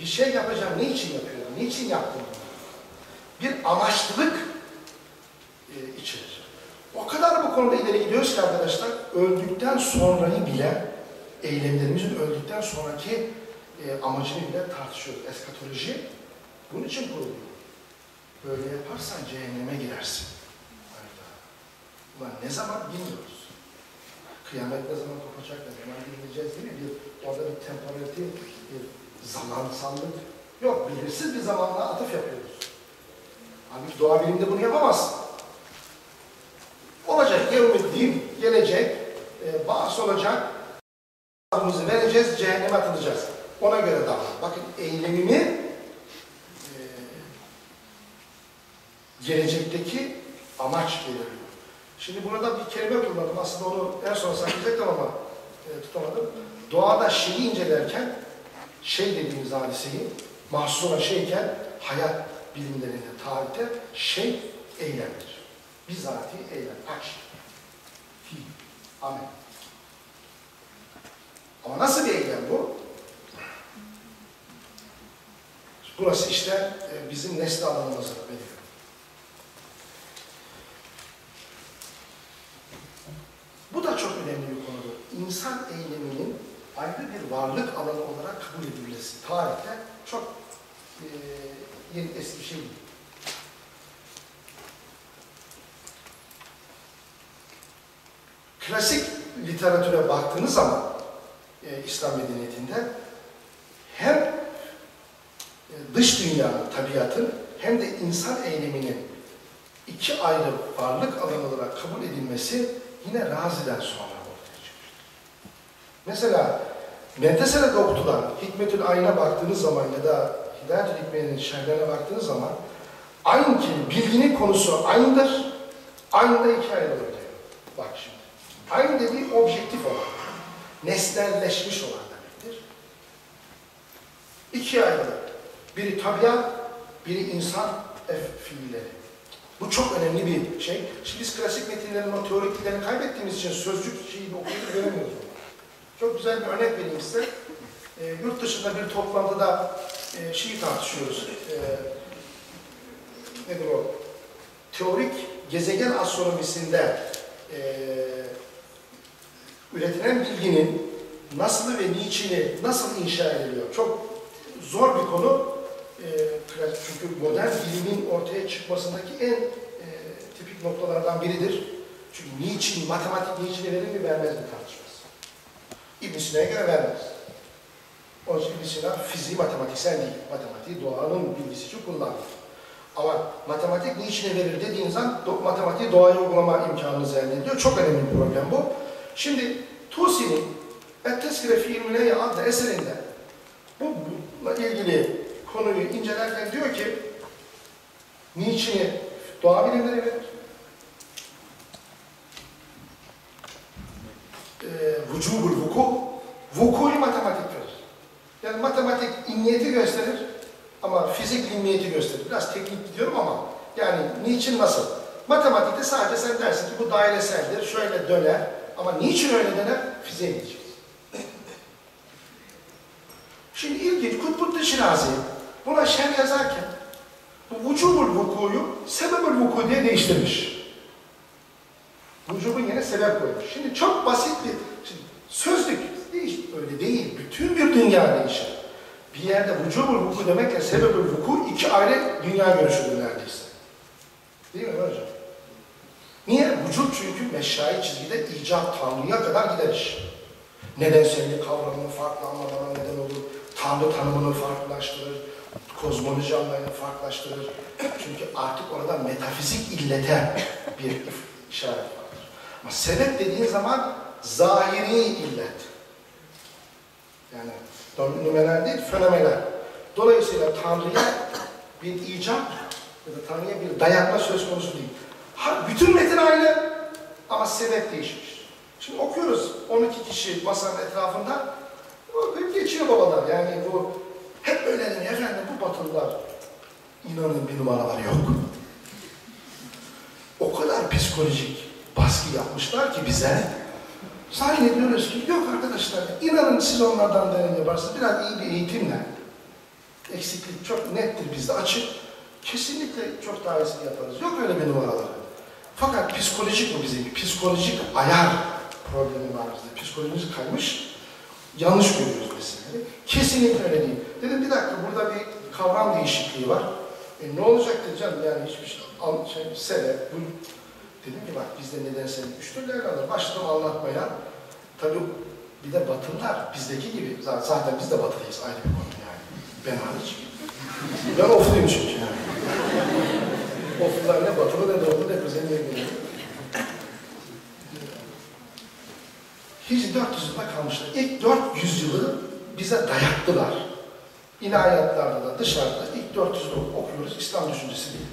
Bir şey yapacağım, ne için yapıyorum? Niçin yaptım bunu? Bir amaçlılık e, içerir. O kadar bu konuda ileri gidiyoruz ki arkadaşlar, öldükten sonrayı bile, eylemlerimizin öldükten sonraki e, amacını bile tartışıyoruz. Eskatoloji bunun için kuruluyor. Böyle yaparsan cehenneme girersin. Ulan ne zaman bilmiyoruz. Kıyamet ne zaman kopacak, ne zaman bilmeyeceğiz değil mi? Bir, orada bir temporality, bir zamansallık yok. Belirsiz bir zamanla atıf yapıyoruz. Halbuki doğa biliminde bunu yapamaz. Olacak, yevmiddin gelecek, e, bahs olacak, Cevabımızı vereceğiz, cehenneme atılacağız. Ona göre davran. Bakın eylemimi e, gelecekteki amaç belirliyor. Şimdi burada bir kelime kullandım. Aslında onu en son saklayacaktım ama e, tutamadım. Doğada şeyi incelerken, şey dediğimiz hadiseyi, mahsus olan şeyken, hayat bilimlerinde, tarihte şey eylemdir. Bizatihi eylem, action. Fiil, amel. Ama nasıl bir eylem bu? Burası işte e, bizim nesli alanımızı veriyor. Bu da çok önemli bir konudur. İnsan eyleminin ayrı bir varlık alanı olarak kabul edilmesi tarihte çok e, yeni eski bir şey değil. Klasik literatüre baktığınız zaman e, İslam medeniyetinde hem e, dış dünyanın, tabiatın hem de insan eyleminin iki ayrı varlık alanı olarak kabul edilmesi yine Razi'den sonra. Mesela Mentesere'de okutulan Hikmetül Ayn'a baktığınız zaman ya da Hidayetül Hikmet'in şerhlerine baktığınız zaman aynı ki bilginin konusu aynıdır. Aynı da iki ayrılır diyor. Bak şimdi. Aynı dediği objektif olan nesnelleşmiş olan demektir. İkiye ayrılır. Biri tabiat, biri insan e, fiilleri. Bu çok önemli bir şey. Şimdi biz klasik metinlerin o teoriklerini kaybettiğimiz için sözcük şeyini okuyup göremiyoruz. Çok güzel bir örnek vereyim size. E, yurt dışında bir toplantıda e, şeyi tartışıyoruz. E, nedir o? Teorik gezegen astronomisinde e, üretilen bilginin nasıl ve niçini nasıl inşa ediliyor? Çok zor bir konu. E, çünkü modern bilimin ortaya çıkmasındaki en e, tipik noktalardan biridir. Çünkü niçin, matematik niçini verir mi vermez mi tartışması. İbn Sina'ya göre vermez. Onun için İbn Sina fiziği matematiksel değil. Matematiği doğanın bilgisi için kullanır. Ama matematik niçine verir dediğiniz zaman do, matematiği doğaya uygulama imkanınızı elde ediyor. Çok önemli bir problem bu. Şimdi Tusi'nin Et-Teskire fi İlmine adlı eserinde bununla ilgili konuyu incelerken diyor ki niçini doğa bilimleri verir? Ee, vücubul vuku, vukuyu matematik verir. Yani matematik imniyeti gösterir ama fizik imniyeti gösterir. Biraz teknik gidiyorum ama yani niçin nasıl? Matematikte sadece sen dersin ki bu daireseldir, şöyle döner ama niçin öyle döner? Fiziğe gideceğiz. Şimdi ilginç, Kutbuddin Şirazi buna şer yazarken bu vücubul vukuyu sebebül vuku diye değiştirmiş. Vücubun yerine sebep koymuş. Şimdi çok basit bir, şimdi Sözlük değil, öyle değil. Bütün bir dünya değişir. Bir yerde vücubul vuku demekle sebebül vuku iki ayrı dünya görüşüdür neredeyse. Değil mi hocam? Niye? Vücut çünkü meşai çizgide icat Tanrı'ya kadar gider iş. Nedensellik kavramının farklanmalarına neden olur. Tanrı tanımını farklılaştırır. Kozmoloji anlayını farklılaştırır. Çünkü artık orada metafizik illete bir (laughs) işaret vardır. Ama sebep dediğin zaman zahiri illet. Yani numeral değil, fenomenal. Dolayısıyla Tanrı'ya bir icat ya da Tanrı'ya bir dayatma söz konusu değil. Ha, bütün metin aynı ama sebep değişmiş. Şimdi okuyoruz 12 kişi masanın etrafında geçiyor babalar. Yani bu hep öyle deniyor efendim bu batılılar inanın bir numaraları yok. O kadar psikolojik baskı yapmışlar ki bize zannediyoruz ki yok arkadaşlar inanın siz onlardan deney yaparsınız biraz iyi bir eğitimle eksiklik çok nettir bizde açık. Kesinlikle çok daha iyisini yaparız. Yok öyle bir numaraları. Fakat psikolojik mi bizim? Psikolojik ayar problemi var bizde. Psikolojimiz kaymış. Yanlış görüyoruz meseleleri. Kesinlikle öyle değil. Dedim bir dakika burada bir kavram değişikliği var. E, ne olacak diyeceğim yani hiçbir şey, an, şey sebep, bu. Dedim ki bak bizde nedensel üç türlü ele alır. Başladım anlatmaya. Tabii bir de batılılar bizdeki gibi, zaten, biz de batılıyız ayrı bir konu yani. Ben hariç. Ben ofluyum çünkü yani. Oflular ne batılı ne doğulu ne kuzey ne güney. Hicri 400'de kalmışlar. İlk 400 yılı bize dayattılar. İlahiyatlarda da dışarıda ilk 400'de okuyoruz. İslam düşüncesi değil.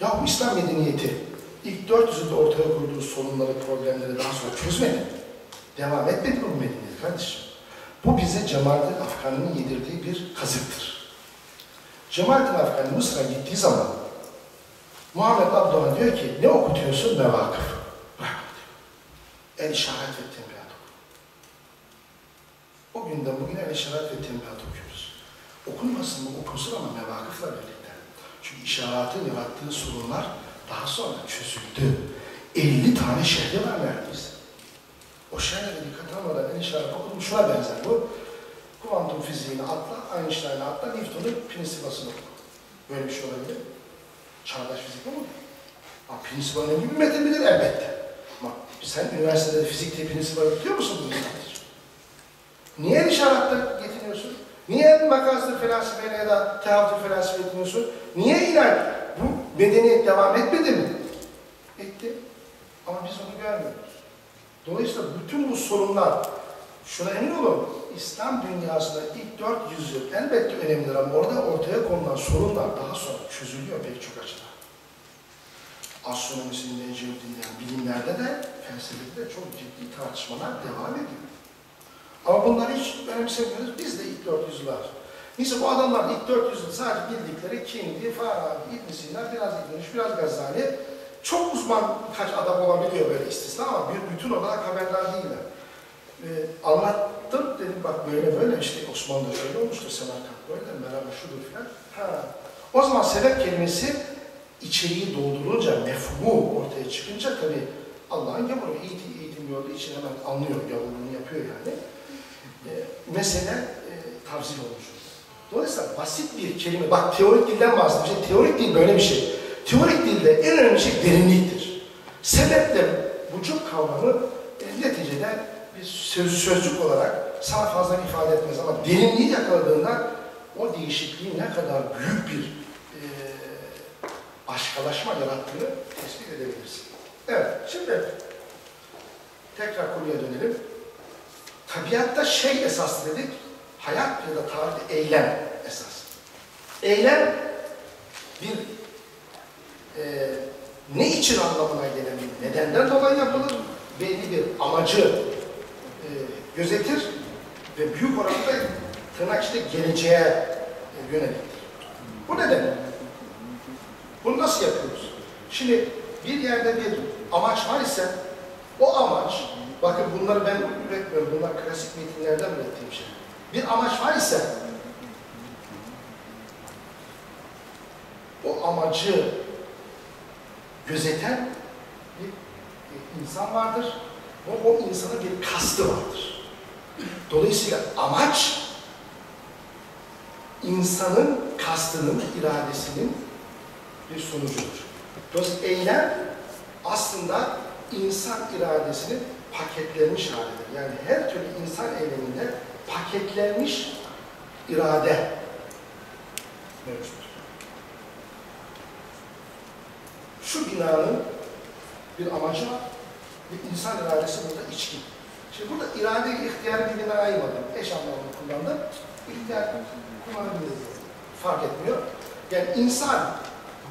Ya bu İslam medeniyeti ilk 400'de ortaya koyduğu sorunları, problemleri daha sonra çözmedi. Devam etmedi bu medeniyet kardeşim? Bu bize Cemalettin Afgan'ın yedirdiği bir kazıktır. Cemalettin Afgan Mısır'a gittiği zaman Muhammed Abdullah diyor ki ne okutuyorsun? Mevakıf. Bırak diyor. El işaret ve tembihat oku. O günden bugüne el işaret ve tembihat okuyoruz. Okunmasın mı? Okunsun ama mevakıfla birlikte. Çünkü işaretin yarattığı sorunlar daha sonra çözüldü. 50 tane şehri var neredeyse. O şehirlere dikkat almadan işaret okudum. Şuna benzer bu. Kuantum fiziğini atla, Einstein'ı atla, Newton'un prinsipasını oku. Böyle bir şey olabilir mi? Çağdaş fizik mi olur? Ama prinsipal ne gibi metin bilir elbette. Ama sen üniversitede fizik diye prinsipal biliyor musun bunu sadece? Niye işaretle getiriyorsun? Niye makaslı felsefeyle ya da tehavül felsefe etmiyorsun? Niye inan? Bu medeniyet devam etmedi mi? Etti. Ama biz onu görmüyoruz. Dolayısıyla bütün bu sorunlar, şuna emin olun, İslam dünyasında ilk 400 yıl elbette önemlidir ama orada ortaya konulan sorunlar daha sonra çözülüyor pek çok açıdan. Astronomisinde, jeodinde, bilimlerde de, felsefede de çok ciddi tartışmalar devam ediyor. Ama bunları hiç önemsemiyoruz. Biz de ilk 400'ler. Neyse bu adamlar ilk 400 yıl sadece bildikleri Kindi, Farabi, İbn Sina, biraz İbn biraz Gazali. Çok uzman birkaç adam olabiliyor böyle istisna ama bir bütün olarak haberdar değiller. Ee, anlattım dedim bak böyle böyle işte Osmanlı'da şöyle olmuştu, Semerkant böyle, merhaba şudur filan. Ha. O zaman sebep kelimesi içeriği doldurunca, mefhumu ortaya çıkınca tabii Allah'ın gavuru eğitim, eğitim yolu için hemen anlıyor, gavurluğunu yapıyor yani. Ee, mesele e, tavsiye olmuş. Dolayısıyla basit bir kelime, bak teorik dilden. Şey, teorik dil böyle bir şey. Teorik dilde en önemli şey derinliktir. Sebeple vücut kavramı e, neticede bir söz, sözcük olarak sana fazla ifade etmez ama derinliği yakaladığında o değişikliğin ne kadar büyük bir e, başkalaşma yarattığını tespit edebilirsin. Evet, şimdi tekrar konuya dönelim. Tabiatta şey esaslı dedik, hayat ya da tarihte eylem esas. Eylem bir e, ne için anlamına gelen bir nedenden dolayı yapılır, belli bir amacı e, gözetir ve büyük oranda tırnak içinde geleceğe e, yöneliktir. Bu neden? Bunu nasıl yapıyoruz? Şimdi bir yerde bir amaç var ise o amaç, bakın bunları ben üretmiyorum, bunlar klasik metinlerden ürettiğim şey. Bir amaç var ise o amacı gözeten bir, bir insan vardır. O, o insana bir kastı vardır. Dolayısıyla amaç insanın kastının, iradesinin bir sonucudur. Dolayısıyla eylem aslında insan iradesinin paketlenmiş halidir. Yani her türlü insan eyleminde paketlenmiş irade mevcuttur. Şu binanın bir amacı var ve insan iradesi burada içkin. Şimdi burada irade ihtiyarı birbirine ayırmadım. Eş anlamlı kullandım. İhtiyar kullanabiliriz. Fark etmiyor. Yani insan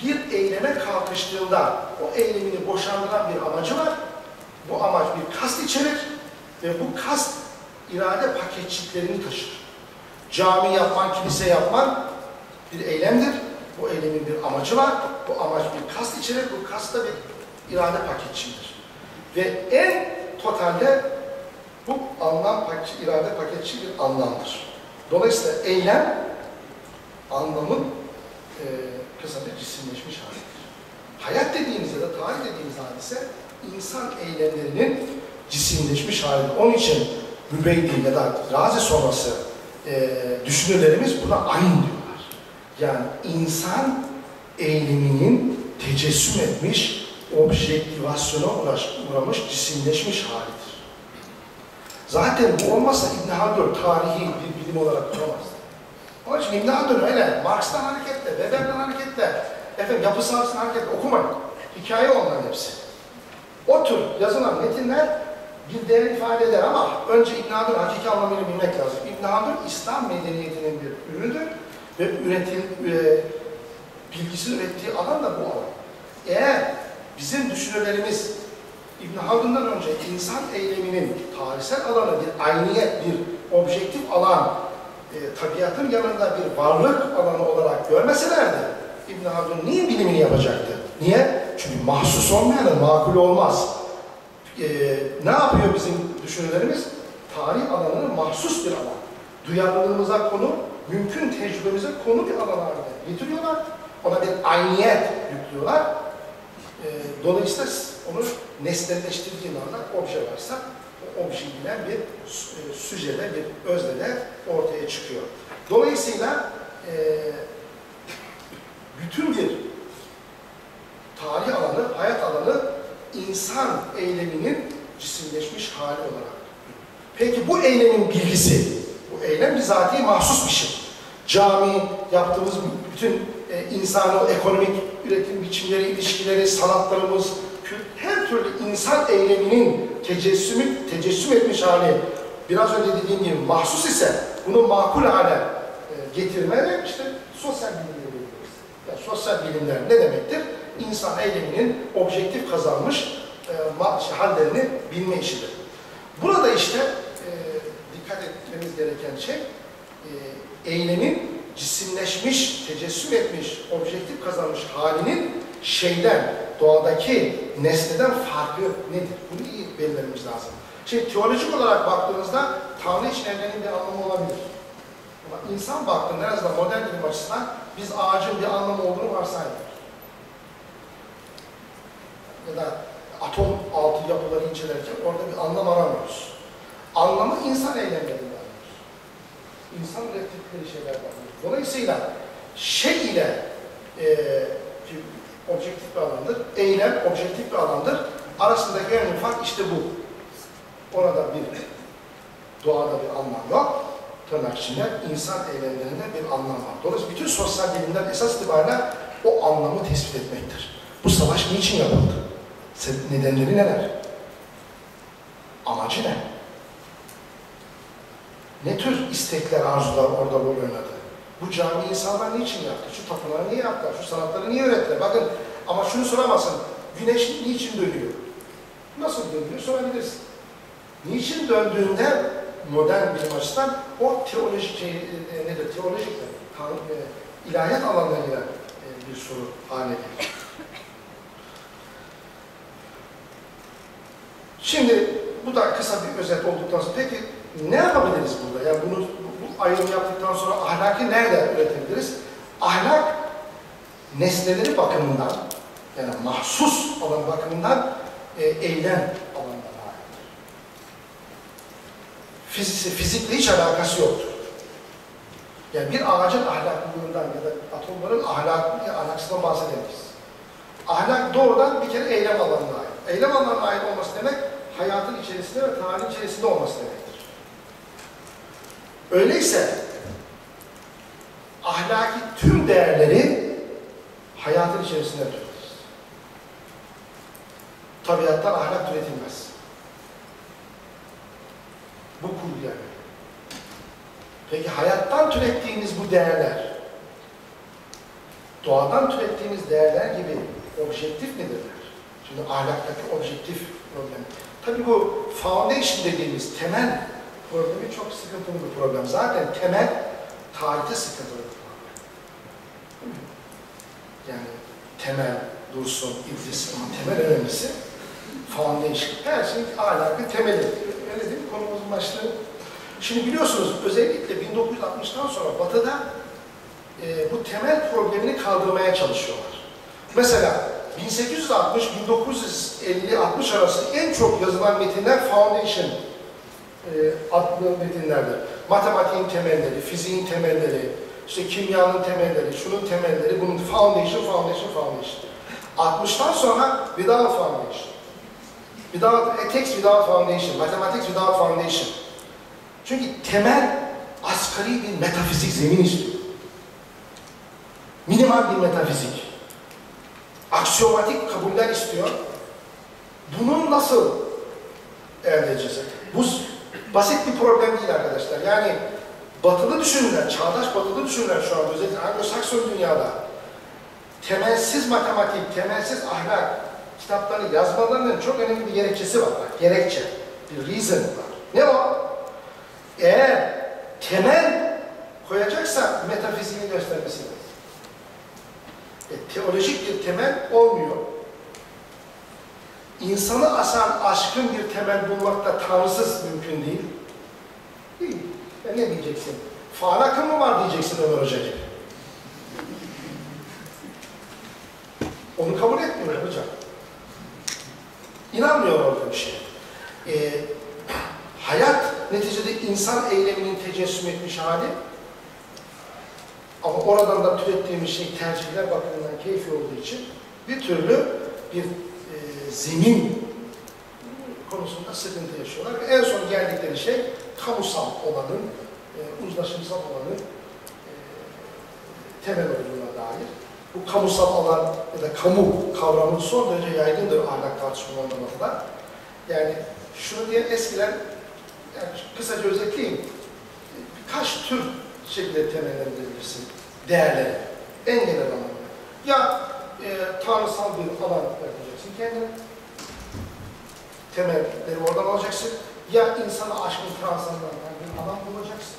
bir eyleme kalkıştığında o eylemini boşandıran bir amacı var. Bu amaç bir kast içerir ve bu kast irade paketçiklerini taşır. Cami yapman, kilise yapman bir eylemdir. Bu eylemin bir amacı var. Bu amaç bir kast içerir. Bu kast da bir irade paketçidir. Ve en totalde bu anlam paketçi, irade paketçi bir anlamdır. Dolayısıyla eylem anlamın e, kısa bir cisimleşmiş halidir. Hayat dediğimiz ya da tarih dediğimiz hadise insan eylemlerinin cisimleşmiş halidir. Onun için Mübeydi ya da Razi sonrası e, düşünürlerimiz buna ayn diyorlar. Yani insan eyleminin tecessüm etmiş, objektivasyona uğraş, uğramış, cisimleşmiş halidir. Zaten bu olmazsa İbn Haldun tarihi bir bilim olarak kuramaz. Onun için İbn Haldun öyle Marx'tan hareketle, Weber'den hareketle, efendim yapısal hareketle okumayın. Hikaye onların hepsi. O tür yazılan metinler bir değer ifade eder ama önce İbn Haldun hakiki anlamıyla bilmek lazım. İbn Haldun İslam medeniyetinin bir ürünüdür ve üretim, e, bilgisini ürettiği alan da bu alan. Eğer bizim düşünürlerimiz İbn Haldun'dan önce insan eyleminin tarihsel alanı bir ayniyet, bir objektif alan, e, tabiatın yanında bir varlık alanı olarak görmeselerdi, İbn Haldun niye bilimini yapacaktı? Niye? Çünkü mahsus olmayanın makul olmaz. E, ne yapıyor bizim düşünürlerimiz? Tarih alanını mahsus bir alan. Duyarlılığımıza konu, mümkün tecrübemize konu bir alan haline getiriyorlar. Ona bir ayniyet yüklüyorlar. E, dolayısıyla onu nesnelleştirdiğin anda obje varsa o objeyi bilen bir e, süjede, bir öznede ortaya çıkıyor. Dolayısıyla e, bütün bir tarih alanı, hayat alanı insan eyleminin cisimleşmiş hali olarak. Peki bu eylemin bilgisi, bu eylem bizatihi mahsus bir şey. Cami, yaptığımız bütün e, insani, ekonomik üretim biçimleri, ilişkileri, sanatlarımız, her türlü insan eyleminin tecessümü, tecessüm etmiş hali biraz önce dediğim gibi mahsus ise bunu makul hale e, getirmeye işte sosyal bilimleri diyoruz. Yani sosyal bilimler ne demektir? İnsan eyleminin objektif kazanmış e, hallerini bilme işidir. Burada işte e, dikkat etmemiz gereken şey e, eylemin cisimleşmiş, tecessüm etmiş, objektif kazanmış halinin şeyden, doğadaki nesneden farkı nedir? Bunu iyi belirlememiz lazım. Şimdi teolojik olarak baktığınızda Tanrı için evrenin bir anlamı olabilir. Ama insan baktığında en azından modern bilim açısından biz ağacın bir anlamı olduğunu varsayıyoruz. Ya da atom altı yapıları incelerken orada bir anlam aramıyoruz. Anlamı insan eylemlerinde arıyoruz. İnsan ürettikleri şeyler arıyoruz. Dolayısıyla şey ile e, objektif bir alandır. Eylem objektif bir alandır. Arasındaki en fark işte bu. Orada bir doğada bir anlam yok. Tırnak içinde insan eylemlerinde bir anlam var. Dolayısıyla bütün sosyal bilimler esas itibariyle o anlamı tespit etmektir. Bu savaş niçin yapıldı? Nedenleri neler? Amacı ne? Ne tür istekler, arzular orada rol oynadı? Bu cami insanlar niçin yaptı? Şu tapınağı niye yaptılar? Şu sanatları niye öğrettiler? Bakın ama şunu soramazsın. Güneş niçin dönüyor? Nasıl dönüyor? Sorabilirsin. Niçin döndüğünde modern bilim açısından o teolojik şey, e, nedir? Teolojik de, e, ilahiyat giren e, bir soru haline gelir. Şimdi bu da kısa bir özet olduktan sonra peki ne yapabiliriz burada? Yani bunu bu ayrımı yaptıktan sonra ahlaki nerede üretebiliriz? Ahlak nesneleri bakımından yani mahsus olan bakımından e, eylem alanına aittir. fizisi, fizikle hiç alakası yoktur. Yani bir ağacın ahlaklılığından ya da atomların ahlaklı ahlaksından bahsedemeyiz. Ahlak doğrudan bir kere eylem alanına ait. Eylem alanına ait olması demek hayatın içerisinde ve tarihin içerisinde olması demektir. Öyleyse ahlaki tüm değerleri hayatın içerisinde türetir. Tabiattan ahlak türetilmez. Bu kurguya göre. Peki hayattan türettiğimiz bu değerler, doğadan türettiğimiz değerler gibi objektif midirler? Şimdi ahlaktaki objektif problem. Tabii bu foundation dediğimiz temel problemi çok sıkıntılı bir problem. Zaten temel tarihte sıkıntılı bir problem. Yani temel dursun, iblis ama temel önemlisi foundation. Her şey ahlakın temeli. Öyle değil mi? Konumuzun başlığı. Şimdi biliyorsunuz özellikle 1960'tan sonra Batı'da e, bu temel problemini kaldırmaya çalışıyorlar. Mesela 1860-1950-60 arası en çok yazılan metinler Foundation e, adlı metinlerdir. Matematiğin temelleri, fiziğin temelleri, işte kimyanın temelleri, şunun temelleri, bunun foundation, foundation, foundation. 60'tan sonra without foundation. Without ethics, without foundation. Mathematics without foundation. Çünkü temel asgari bir metafizik zemin istiyor. Minimal bir metafizik. Aksiyomatik kabuller istiyor. Bunu nasıl elde edeceğiz? Bu basit bir problem değil arkadaşlar. Yani batılı düşünürler, çağdaş batılı düşünürler şu anda özellikle Anglo-Sakson dünyada temelsiz matematik, temelsiz ahlak kitaplarını yazmalarının çok önemli bir gerekçesi var. Bak, gerekçe, bir reason var. Ne o? Eğer temel koyacaksa metafiziğini göstermesi teolojik bir temel olmuyor. İnsanı asan aşkın bir temel bulmakta tanrısız mümkün değil. Değil. E ne diyeceksin? Fare akım mı var diyeceksin Ömer Hoca. Onu kabul etmiyor hocam. İnanmıyor orada bir şey. Ee, hayat neticede insan eyleminin tecessüm etmiş hali. Ama oradan da türettiğimiz şey tercihler bakımından keyfi olduğu için bir türlü bir e, zemin konusunda sıkıntı yaşıyorlar. Ve en son geldikleri şey kamusal olanın, e, uzlaşımsal olanın e, temel olduğuna dair. Bu kamusal alan ya da kamu kavramı son derece yaygındır ahlak tartışmalarında. Yani şunu diye eskiden, yani kısaca özetleyeyim, birkaç tür şekilde temellendirebilirsin değerleri. En genel anlamda. Ya e, tanrısal bir alan yapacaksın kendine, temelleri oradan alacaksın. Ya insana aşkın transandandan bir alan bulacaksın.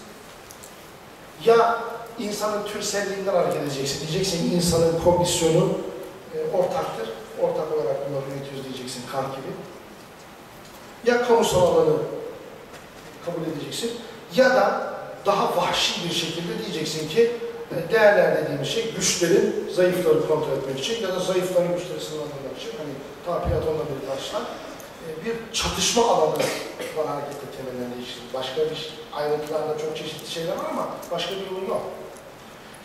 Ya insanın türselliğinden hareket edeceksin. Diyeceksin insanın komisyonu e, ortaktır. Ortak olarak bunları üretiyoruz diyeceksin kar gibi. Ya kamusal alanı kabul edeceksin ya da daha vahşi bir şekilde diyeceksin ki e, değerler dediğimiz şey güçlerin zayıfları kontrol etmek için ya da zayıfların güçleri sınırlandırmak için hani ta Platon'la bir taşlar e, bir çatışma alanı var harekette temellerinde işte. Başka bir ayrıntılarda çok çeşitli şeyler var ama başka bir yolu yok.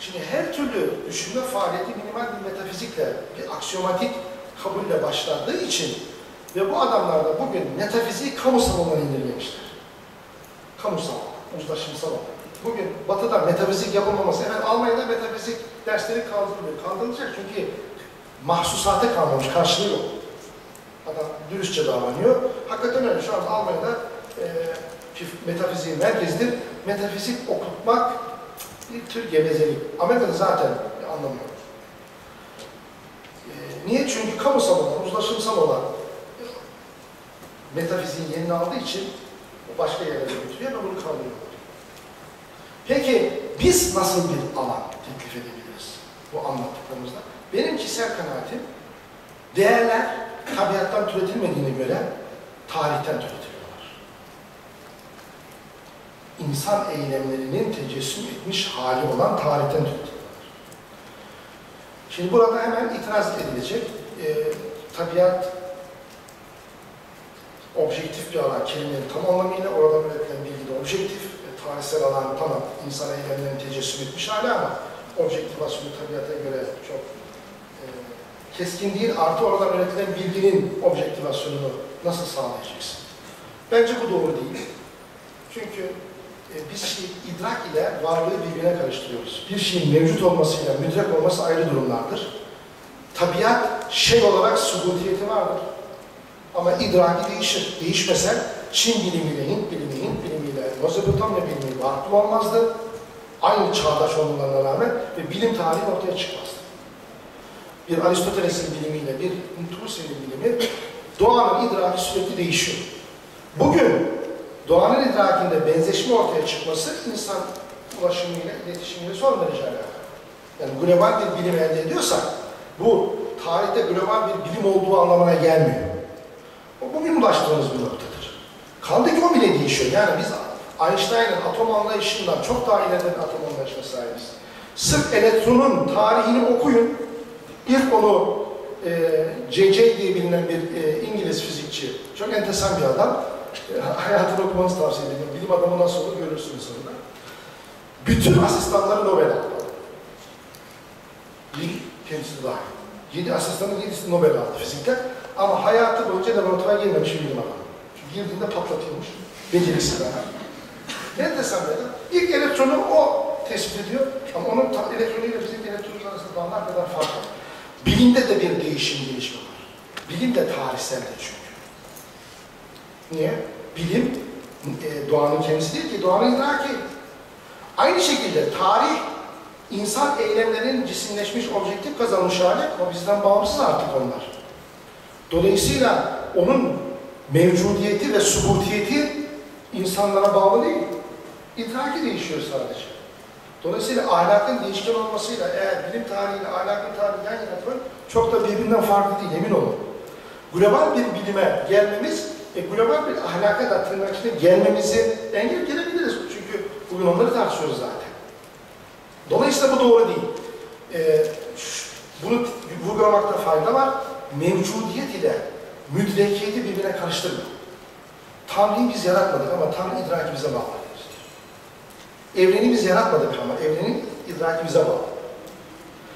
Şimdi her türlü düşünme faaliyeti minimal bir metafizikle, bir aksiyomatik kabulle başladığı için ve bu adamlar da bugün metafiziği kamusal olan indirgemişler. Kamusal, uzlaşımsal olan. Bugün Batı'da metafizik yapılmaması, evet Almanya'da metafizik dersleri kaldırılıyor. Kaldırılacak çünkü mahsusata kalmamış, karşılığı yok. Adam dürüstçe davranıyor. Hakikaten öyle. Şu an Almanya'da e, metafiziğin merkezidir. Metafizik okutmak bir tür gevezelik. Amerika'da zaten anlamıyor. E, niye? Çünkü kamusal olan, uzlaşımsal olan metafiziğin yerini aldığı için o başka yerlere götürüyor ve bunu kaldırıyorlar. Peki biz nasıl bir alan teklif edebiliriz bu anlattıklarımızda? Benim kişisel kanaatim değerler tabiattan türetilmediğine göre tarihten türetiliyorlar. İnsan eylemlerinin tecessüm etmiş hali olan tarihten türetiliyorlar. Şimdi burada hemen itiraz edilecek. E, tabiat objektif bir alan, kelimenin tam anlamıyla oradan üretilen bilgi de matematiksel alan tamam insan eylemlerini tecessüm etmiş hala ama objektivasyonu tabiata göre çok e, keskin değil. Artı oradan üretilen bilginin objektivasyonunu nasıl sağlayacaksın? Bence bu doğru değil. Çünkü e, biz şey, idrak ile varlığı birbirine karıştırıyoruz. Bir şeyin mevcut olmasıyla müdrek olması ayrı durumlardır. Tabiat şey olarak subutiyeti vardır. Ama idraki değişir. Değişmese Çin bilimiyle, Hint bilimi, Mezopotamya bilimi farklı olmazdı. Aynı çağdaş olmalarına rağmen ve bilim tarihi ortaya çıkmazdı. Bir Aristoteles'in bilimiyle bir Hussein'in bilimi doğanın idraki sürekli değişiyor. Bugün doğanın idrakinde benzeşme ortaya çıkması insan ulaşımıyla, iletişimiyle son derece alakalı. Yani global bir bilim elde ediyorsak bu tarihte global bir bilim olduğu anlamına gelmiyor. O bugün ulaştığımız bir noktadır. Kaldı ki o bile değişiyor. Yani biz Einstein'ın atom anlayışından çok daha ileride bir atom anlayışına sahibiz. Sırf elektronun tarihini okuyun. İlk onu e, diye bilinen bir e, İngiliz fizikçi, çok enteresan bir adam. E, (laughs) hayatını okumanızı tavsiye ederim. Bilim adamı nasıl olur görürsünüz sonunda. Bütün asistanları Nobel aldı. Yedi kendisi dahil. Yedi asistanın yedisi Nobel aldı fizikte. Ama hayatı boyunca laboratuvara girmemiş bir bilim adamı. Çünkü girdiğinde patlatıyormuş. Becerisi daha. Ne desem da ilk elektronu o tespit ediyor. Ama onun elektronuyla fizik elektronu arasında dağlar kadar fark var. Bilimde de bir değişim gelişme var. Bilim de tarihseldir çünkü. Niye? Bilim e, doğanın kendisi değil ki, doğanın idraki. Aynı şekilde tarih insan eylemlerinin cisimleşmiş, objektif kazanmış hali ama bizden bağımsız artık onlar. Dolayısıyla onun mevcudiyeti ve subutiyeti insanlara bağlı değil. İdraki değişiyor sadece. Dolayısıyla ahlakın değişken olmasıyla eğer bilim tarihiyle ahlakın tarihi yan yana koyun, çok da birbirinden farklı değil, emin olun. Global bir bilime gelmemiz, e, global bir ahlaka da tırnak içinde gelmemizi engel gelebiliriz. Çünkü bugün onları tartışıyoruz zaten. Dolayısıyla bu doğru değil. E, bunu vurgulamakta fayda var. Mevcudiyet ile müdrekiyeti birbirine karıştırma. Tanrı'yı biz yaratmadık ama Tanrı idraki bize bağlı. Evreni biz yaratmadık ama evrenin idraki bize bağlı.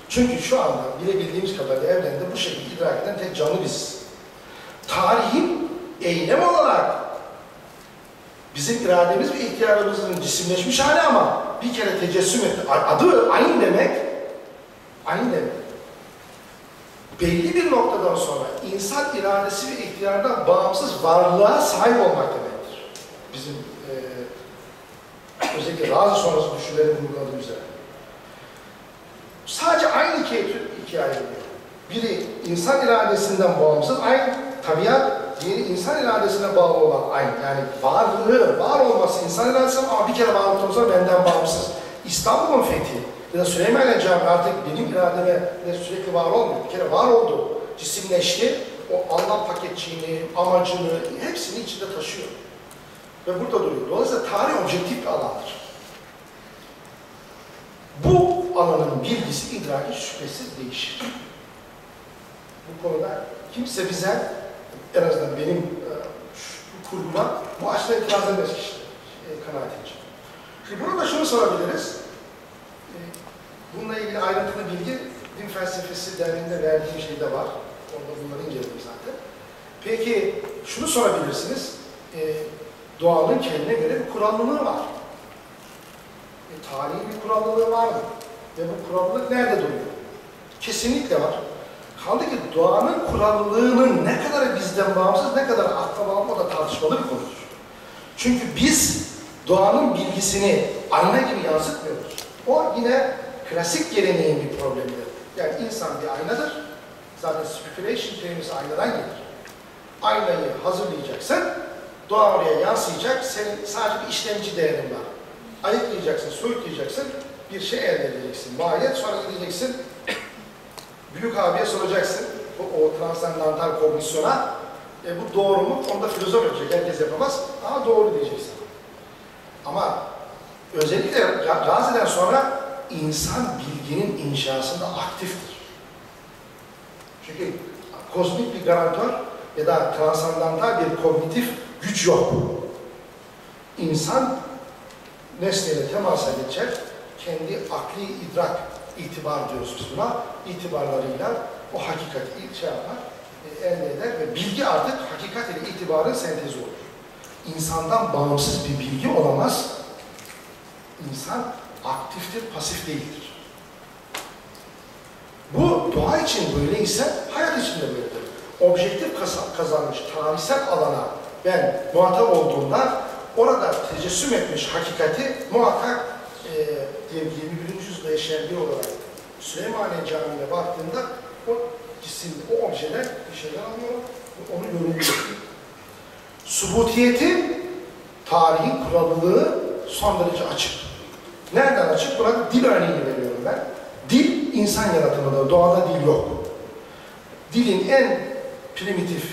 Çünkü şu anda bilebildiğimiz kadarıyla evrende bu şekilde idrak eden tek canlı biziz. Tarihin eylem olarak bizim irademiz ve ihtiyarlarımızın cisimleşmiş hali ama bir kere tecessüm etti. Adı aynı demek, aynı demek. Belli bir noktadan sonra insan iradesi ve ihtiyardan bağımsız varlığa sahip olmak demektir. Bizim eee özellikle razı sonrası düşünceleri vurguladığı üzere. Sadece aynı ikiye, ikiye ayrılıyor. Biri insan iradesinden bağımsız, aynı tabiat, diğeri insan iradesine bağlı olan aynı. Yani varlığı, var olması insan iradesi ama bir kere var sonra benden bağımsız. İstanbul'un fethi ya da Süleymaniye Camii artık benim irademe de sürekli var olmuyor. Bir kere var oldu, cisimleşti. O anlam paketçiğini, amacını hepsini içinde taşıyor. Ve burada duruyor. Dolayısıyla tarih objektif bir alandır. Bu alanın bilgisi, idraki şüphesiz değişir. Bu konuda kimse bize, en azından benim e, şu- bu kurguma, bu açıdan itiraz edemez kişi, e, kanaatimce. Şimdi burada şunu sorabiliriz. E, bununla ilgili ayrıntılı bilgi Din Felsefesi Derneği'nde verdiğim şeyde var. Orada bunları inceledim zaten. Peki şunu sorabilirsiniz. E, doğanın kendine göre bir kurallılığı var. E, tarihi bir kurallılığı var mı? Ve bu kurallılık nerede duruyor? Kesinlikle var. Kaldı ki doğanın kurallılığının ne kadar bizden bağımsız, ne kadar akla bağımlı da tartışmalı bir konudur. Çünkü biz doğanın bilgisini ayna gibi yansıtmıyoruz. O yine klasik geleneğin bir problemidir. Yani insan bir aynadır. Zaten speculation terimisi aynadan gelir. Aynayı hazırlayacaksın, doğa oraya yansıyacak, senin sadece bir işlemci değerin var. Ayıklayacaksın, soyutlayacaksın, bir şey elde edeceksin. Maliyet sonra gideceksin, (coughs) Büyük abiye soracaksın, o, o transandantal kognisyona, e, bu doğru mu? Onu da filozof yapacak, herkes yapamaz. Ama doğru diyeceksin. Ama özellikle Gazi'den sonra insan bilginin inşasında aktiftir. Çünkü kozmik bir garantör ya da transandantal bir kognitif güç yok. İnsan nesneyle temasa geçer, kendi akli idrak itibar diyoruz biz buna, itibarlarıyla o hakikati şey yapar, e, elde eder ve bilgi artık hakikat ile itibarın sentezi olur. İnsandan bağımsız bir bilgi olamaz. İnsan aktiftir, pasif değildir. Bu doğa için böyleyse hayat için de böyledir. Objektif kazanmış tarihsel alana ben muhatap olduğumda orada tecessüm etmiş hakikati muhakkak e, diyelim 21. yüzyılda bir olarak Süleymaniye Camii'ne baktığımda o cisim, o objeler bir şeyler anlıyorum ve onu yorumluyorum. Subutiyeti, tarihin kurallılığı son derece açık. Nereden açık? Buna dil örneğini veriyorum ben. Dil insan yaratımıdır, doğada dil yok. Dilin en primitif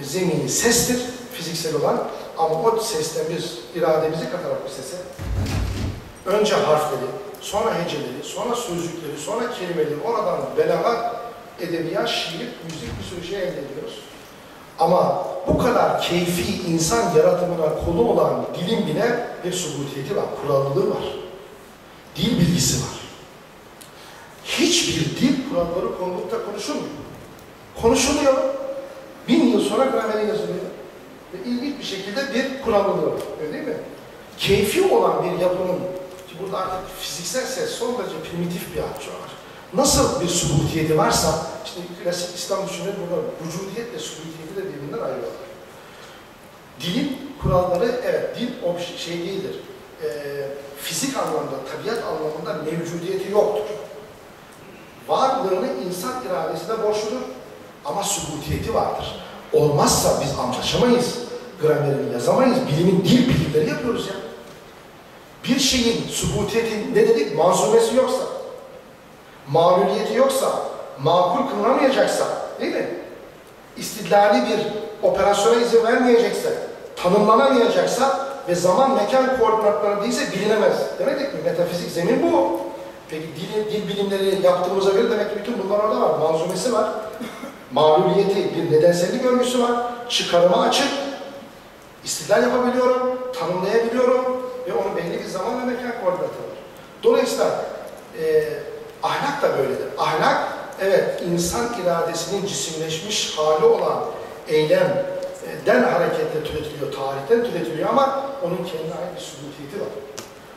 e, zemini sestir, fiziksel olan. Ama o sesten biz irademizi katarak bu sese önce harfleri, sonra heceleri, sonra sözcükleri, sonra kelimeleri oradan belagat, edebiyat, şiir, müzik bir sürü şey elde ediyoruz. Ama bu kadar keyfi insan yaratımına kolu olan dilin bile bir subutiyeti var, kurallılığı var. Dil bilgisi var. Hiçbir dil kuralları konulukta konuşulmuyor. Konuşuluyor. Bin yıl sonra grameri yazılıyor. Ve ilginç bir şekilde bir var. Öyle değil mi? Keyfi olan bir yapının, ki burada artık fiziksel ses son derece primitif bir açı var. Nasıl bir subutiyeti varsa, işte klasik İslam düşünür burada vücudiyetle subutiyeti de birbirinden ayırıyorlar. Dilin kuralları, evet dil o bir şey değildir. Ee, fizik anlamda, tabiat anlamında mevcudiyeti yoktur. Varlığını insan iradesine borçludur ama subutiyeti vardır. Olmazsa biz anlaşamayız, gramerini yazamayız, bilimin dil bilimleri yapıyoruz ya. Bir şeyin subutiyeti ne dedik? Manzumesi yoksa, mağluliyeti yoksa, makul kılınamayacaksa, değil mi? İstidlali bir operasyona izin vermeyecekse, tanımlanamayacaksa ve zaman mekan koordinatları değilse bilinemez. Demedik mi? Metafizik zemin bu. Peki dil, dil bilimleri yaptığımıza göre demek ki bütün bunlar orada var. Manzumesi var. Mağluliyeti, bir nedensellik örgüsü var. Çıkarıma açık. İstidlal yapabiliyorum, tanımlayabiliyorum ve onun belli bir zaman ve mekan koordinatı var. Dolayısıyla e, ahlak da böyledir. Ahlak, evet insan iradesinin cisimleşmiş hali olan eylemden hareketle türetiliyor, tarihten türetiliyor ama onun kendine ait bir subutiyeti var.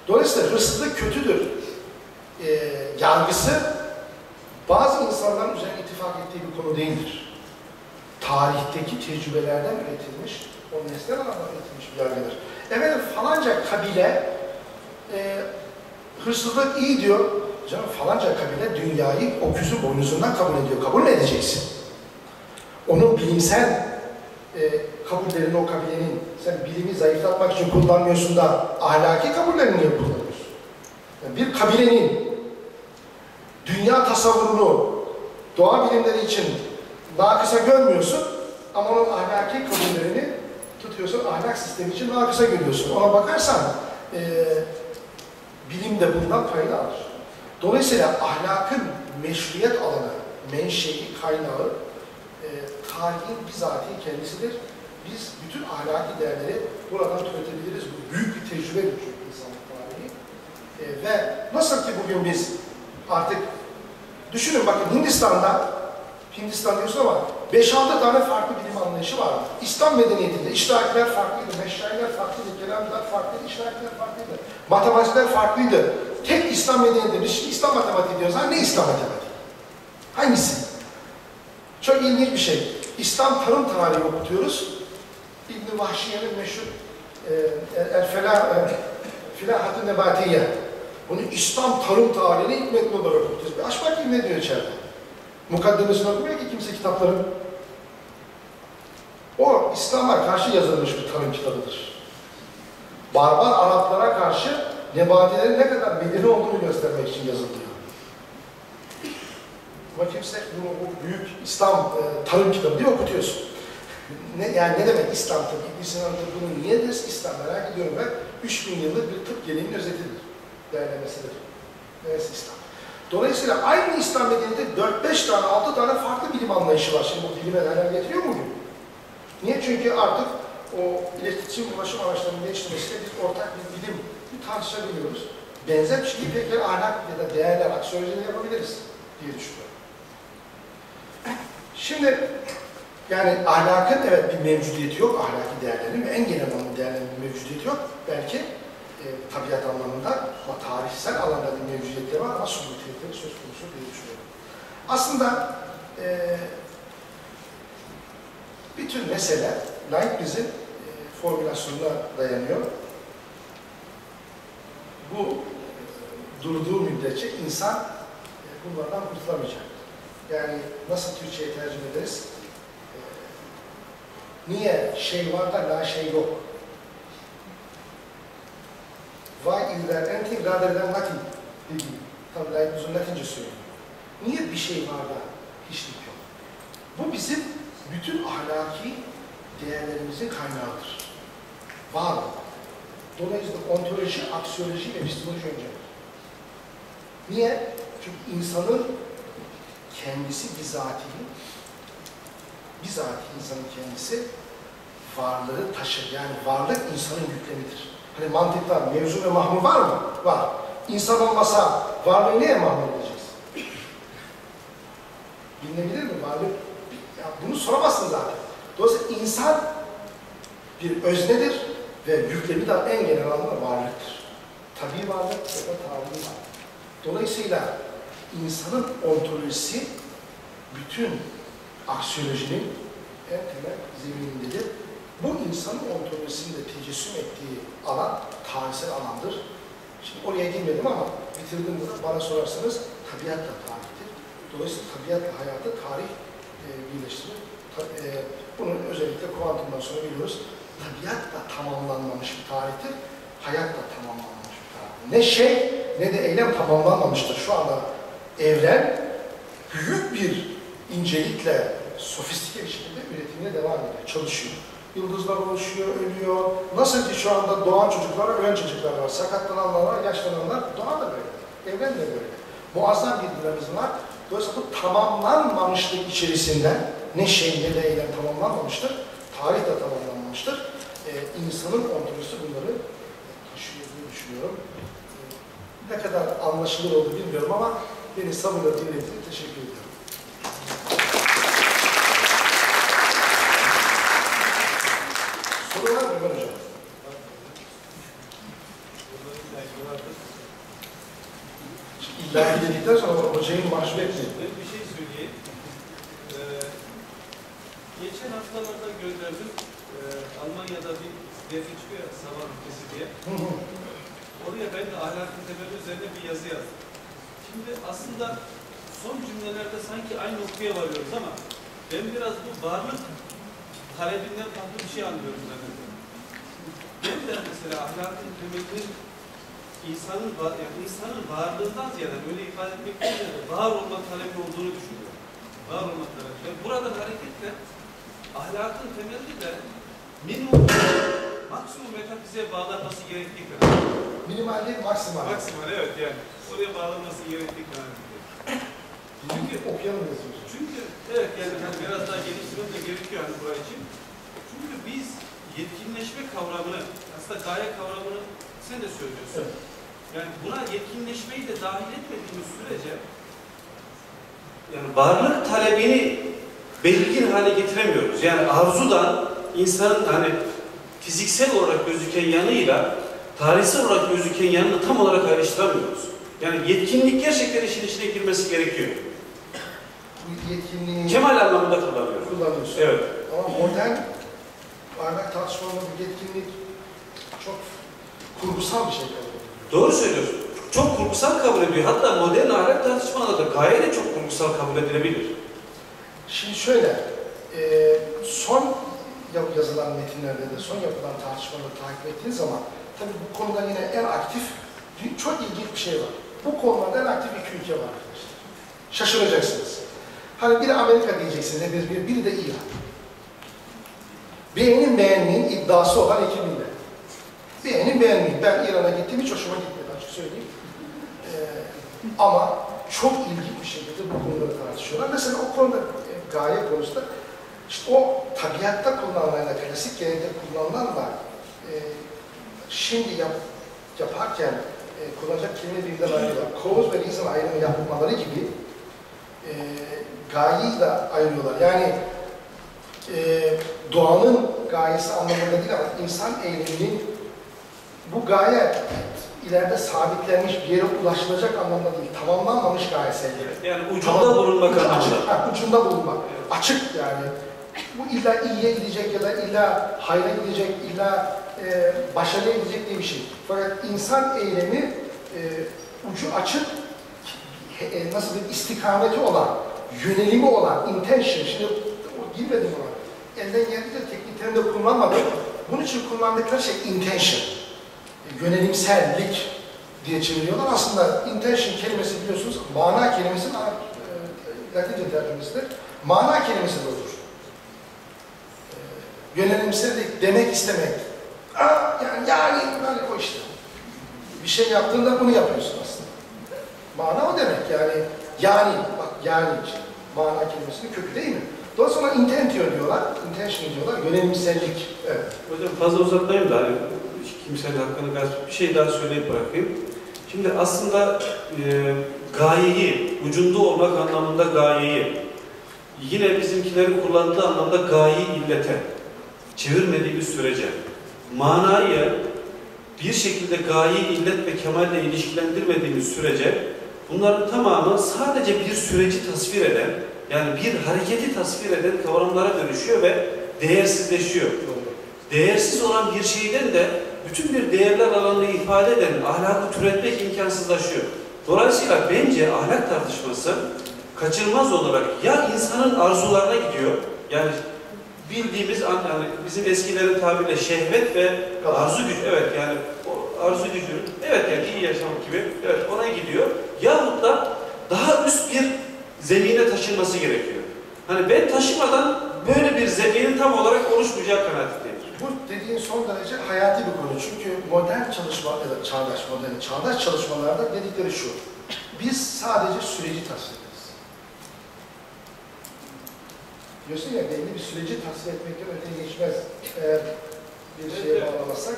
Dolayısıyla hırsızlık kötüdür. E, yargısı bazı insanların üzerine ittifak ettiği bir konu değildir. Tarihteki tecrübelerden üretilmiş, o nesnel anlamda üretilmiş yargıdır. Efendim falanca kabile e, hırsızlık iyi diyor. Canım falanca kabile dünyayı öküzü boynuzundan kabul ediyor. Kabul edeceksin? Onun bilimsel e, kabullerini o kabilenin sen bilimi zayıflatmak için kullanmıyorsun da ahlaki kabullerini niye kullanıyorsun? Yani bir kabilenin dünya tasavvurunu doğa bilimleri için nakısa görmüyorsun ama onun ahlaki kabullerini tutuyorsun, ahlak sistemi için nakısa görüyorsun. Ona bakarsan e, bilim de bundan payını alır. Dolayısıyla ahlakın meşruiyet alanı, menşei, kaynağı e, tarihin bizatihi kendisidir. Biz bütün ahlaki değerleri buradan türetebiliriz. Bu büyük bir tecrübedir çünkü insanlık tarihi. E, ve nasıl ki bugün biz artık düşünün bakın Hindistan'da Hindistan diyorsun ama 5-6 tane farklı bilim anlayışı var. İslam medeniyetinde iştihakler farklıydı, meşrahiler farklıydı, kelamlar farklıydı, iştihakler farklıydı, matematikler farklıydı. Tek İslam medeniyetinde biz şimdi İslam matematiği diyoruz. Ha ne İslam matematiği? Hangisi? Çok ilginç bir şey. İslam tarım tarihi okutuyoruz. İbn-i Vahşiye'nin meşhur e, El Fela, e, Filahat-ı Nebatiye. Bunu İslam tarım tarihini ilk metni olarak okutuyoruz. Bir aç bakayım ne diyor içeride. Mukaddemesini okumuyor ki kimse kitapların. O İslam'a karşı yazılmış bir tarım kitabıdır. Barbar Araplara karşı nebatilerin ne kadar medeni olduğunu göstermek için yazılıyor. Ama kimse bunu bu büyük İslam e, tarım kitabı diye okutuyorsun. Ne, yani ne demek İslam tabi? İbn Sina'nın bunu niye deriz İslam merak ediyorum ben. 3000 yıllık bir tıp geleneğinin özetidir. Değerlemesidir. Neresi İslam? Dolayısıyla aynı İslam medeniyetinde 4-5 tane, 6 tane farklı bilim anlayışı var. Şimdi bu bilime neler getiriyor mu? Niye? Çünkü artık o iletişim ulaşım araçlarının gelişmesiyle biz ortak bir bilim, tartışabiliyoruz. Benzer bir şeyi peki ahlak ya da değerler, aksiyolojide yapabiliriz diye düşünüyorum. Şimdi yani ahlakın evet bir mevcudiyeti yok, ahlaki değerlerin ve en genel anlamda değerlerin bir mevcudiyeti yok. Belki e, tabiat anlamında ama tarihsel alanda bir mevcudiyetleri var ama subjektivitleri söz konusu diye düşünüyorum. Aslında e, bütün mesele Leibniz'in e, formülasyonuna dayanıyor. Bu e, durduğu müddetçe insan e, bunlardan kurtulamayacak. Yani nasıl Türkçe'ye tercüme ederiz? E, niye şey var da la şey yok? Why is there anything rather than nothing? Dedi. Tabii Leibniz'in Latince söylüyor. Niye bir şey var da hiçlik yok? Bu bizim bütün ahlaki değerlerimizin kaynağıdır. Var mı? Dolayısıyla ontoloji, aksiyoloji ve epistemoloji öncedir. Niye? Çünkü insanın kendisi bizatihi, bizatihi insanın kendisi varlığı taşır. Yani varlık insanın yüklemidir. Hani mantıkta mevzu ve mahmur var mı? Var. İnsan olmasa varlığı neye mahmur edeceğiz? Bilinebilir mi? Varlık ya bunu soramazsın zaten. Dolayısıyla insan bir öznedir ve yüklemi de en genel anlamda varlıktır. Tabii varlık ya da tarihi varlık. Dolayısıyla insanın ontolojisi bütün aksiyolojinin en temel zeminindedir. Bu insanın ontolojisinde tecessüm ettiği alan tarihsel alandır. Şimdi oraya girmedim ama bitirdim. Bana sorarsanız tabiat da tarihtir. Dolayısıyla tabiatla hayatı tarih e, birleştirir. Ta, e, bunu özellikle kuantumdan sonra biliyoruz. Tabiat da tamamlanmamış bir tarihtir. Hayat da tamamlanmamış bir tarihtir. Ne şey ne de eylem tamamlanmamıştır. Şu anda evren büyük bir incelikle, sofistike bir şekilde üretimine devam ediyor, çalışıyor. Yıldızlar oluşuyor, ölüyor. Nasıl ki şu anda doğan çocuklar, ölen çocuklar var. Sakatlananlar yaşlananlar. Doğa da böyle. Evren de böyle. Muazzam dinamizm var. Dolayısıyla bu tamamlanmamışlık içerisinde ne şey ne de eylem tamamlanmamıştır. Tarih de tamamlanmamıştır. Ee, insanın ontolojisi bunları taşıyor diye düşünüyorum. Ee, ne kadar anlaşılır oldu bilmiyorum ama beni sabırla dinlediğiniz teşekkür ediyorum. Soru var mı Ömer Hocam? İlahi dedikten sonra hocayı mahcup etmeyin. Bir şey söyleyeyim. Ee, geçen haftalarda gönderdim. Ee, Almanya'da bir dergi çıkıyor ya, Sabah Ülkesi diye. Hı hı. Oraya ben de ahlakın temeli üzerine bir yazı yazdım. Şimdi aslında son cümlelerde sanki aynı noktaya varıyoruz ama ben biraz bu varlık talebinden farklı bir şey anlıyorum zannediyorum. De mesela ahlakın temelinin insanın, var- yani insanın varlığından ziyade böyle ifade etmekten ziyade var olma talebi olduğunu düşünüyorum. Var olma talebi. Ve buradan hareketle ahlakın temeli de minimum, maksimum metafiziğe bağlanması gerektiği kadar. Minimal değil, maksimal. Maksimal evet yani. Oraya bağlanması gerektiği kadar. Çünkü okuyalım yazıyoruz. Çünkü evet yani biraz daha geliştirmem de gerekiyor hani buraya için. Çünkü biz yetkinleşme kavramını, aslında gaye kavramını sen de söylüyorsun. Evet. Yani buna yetkinleşmeyi de dahil etmediğimiz sürece yani varlık talebini belirgin hale getiremiyoruz. Yani arzudan insanın hani fiziksel olarak gözüken yanıyla tarihsel olarak gözüken yanını tam olarak ayrıştıramıyoruz. Yani yetkinlik gerçekten işin içine girmesi gerekiyor. Bu yetkinliği Kemal anlamında kullanıyorum. kullanıyorsun. Evet. Ama modern ahlak tartışmalarında bu yetkinlik çok kurgusal bir şey kalıyor. Doğru söylüyorsun. Çok kurgusal kabul ediyor. Hatta modern ahlak tartışmalarda gaye de çok kurgusal kabul edilebilir. Şimdi şöyle, e, son yazılan metinlerde de son yapılan tartışmaları takip ettiğiniz zaman tabii bu konuda yine en aktif, çok ilginç bir şey var. Bu konularda en aktif iki ülke var arkadaşlar. Şaşıracaksınız. Hani biri Amerika diyeceksiniz, biri, biri de İran. Beğenin beğenmeyin iddiası olan iki millet. Beğenin beğenmeyin. Ben İran'a gittim hiç hoşuma gitmedi açık söyleyeyim. Ee, ama çok ilginç bir şekilde bu konuları tartışıyorlar. Mesela o konuda e, gaye konusunda işte o tabiatta kullanılan, klasik genetikte kullanılanla e, şimdi yap, yaparken e, kullanacak kelime birbirinden ayırıyorlar. Cause ve reason ayrımı yapmaları gibi e, gayeyi de ayırıyorlar. Yani e, doğanın gayesi anlamında değil ama insan eyleminin bu gaye ileride sabitlenmiş bir yere ulaşılacak anlamda değil, tamamlanmamış gayesi elde. Yani ucunda Tamam. bulunmak Ucu anlamında. Açık, ha, ucunda bulunmak. Açık yani. Bu illa iyiye gidecek ya da illa hayra gidecek, illa e, başarıya gidecek diye bir şey. Fakat insan eylemi e, ucu açık, e, nasıl bir istikameti olan, yönelimi olan, intention, şimdi o girmedim ona. Elden geldiğince teknik terimde kullanmadım. Bunun için kullandıkları şey intention. Yönelimsellik diye çeviriyorlar. Aslında intention kelimesi biliyorsunuz mana kelimesinin Latince tercümesidir. Mana kelimesi de odur. E, yönelimsellik demek istemek. Aa, yani, yani böyle o işte. Bir şey yaptığında bunu yapıyorsun aslında. Mana o demek yani. Yani, bak yani işte. Mana kelimesinin kökü değil mi? Dolayısıyla ona intentio diyorlar, intention diyorlar, yönelimsellik. Evet. Hocam fazla uzatmayayım da hani kimsenin hakkını gasp bir şey daha söyleyip bırakayım. Şimdi aslında e, gayeyi, ucunda olmak anlamında gayeyi, yine bizimkilerin kullandığı anlamda gayeyi illete çevirmediğimiz sürece manayı bir şekilde gayeyi illet ve kemalle ilişkilendirmediğimiz sürece bunların tamamı sadece bir süreci tasvir eden, yani bir hareketi tasvir eden kavramlara dönüşüyor ve değersizleşiyor. Değersiz olan bir şeyden de bütün bir değerler alanını ifade eden ahlakı türetmek imkansızlaşıyor. Dolayısıyla bence ahlak tartışması kaçınılmaz olarak ya insanın arzularına gidiyor, yani bildiğimiz an- yani bizim eskilerin tabiriyle şehvet ve arzu gücü, evet yani o arzu gücü, evet yani iyi yaşamak gibi, evet ona gidiyor. Yahut da daha üst bir zemine taşınması gerekiyor. Hani ben taşımadan böyle bir zeminin tam olarak oluşmayacağı kanaatindeyim. Bu dediğin son derece hayati bir konu. Çünkü modern çalışma ya da çağdaş, modern, çağdaş çalışmalarda dedikleri şu. Biz sadece süreci tasvir ederiz. Diyorsun ya belli bir süreci tasvir etmekten öteye geçmez eğer bir şeye bağlamazsak.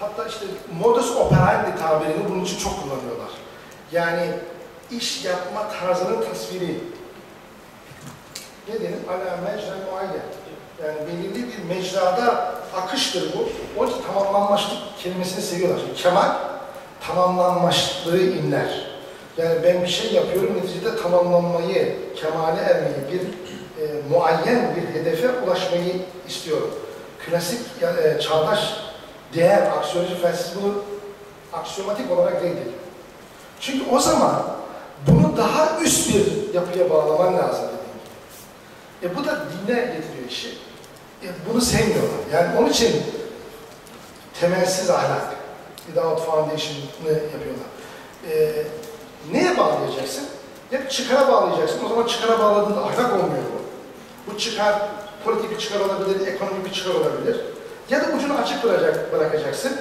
Hatta işte modus operandi tabirini bunun için çok kullanıyorlar. Yani iş yapma tarzının tasviri. Ne dedim? Ala mecra muayyen. Yani belirli bir mecrada akıştır bu. Onun için tamamlanmışlık kelimesini seviyorlar. Şimdi kemal tamamlanmışlığı inler. Yani ben bir şey yapıyorum, neticede tamamlanmayı, kemale ermeyi, bir e, muayyen bir hedefe ulaşmayı istiyorum. Klasik, yani, e, çağdaş değer, aksiyoloji felsefesi bunu aksiyomatik olarak reddediyor. Çünkü o zaman bunu daha üst bir yapıya bağlaman lazım. E bu da dine getiriyor işi. E bunu sevmiyorlar. Yani onun için temelsiz ahlak, without foundation'ını yapıyorlar. E, neye bağlayacaksın? Hep çıkara bağlayacaksın. O zaman çıkara bağladığında ahlak olmuyor bu. Bu çıkar, politik bir çıkar olabilir, ekonomik bir çıkar olabilir. Ya da ucunu açık bırakacak, bırakacaksın.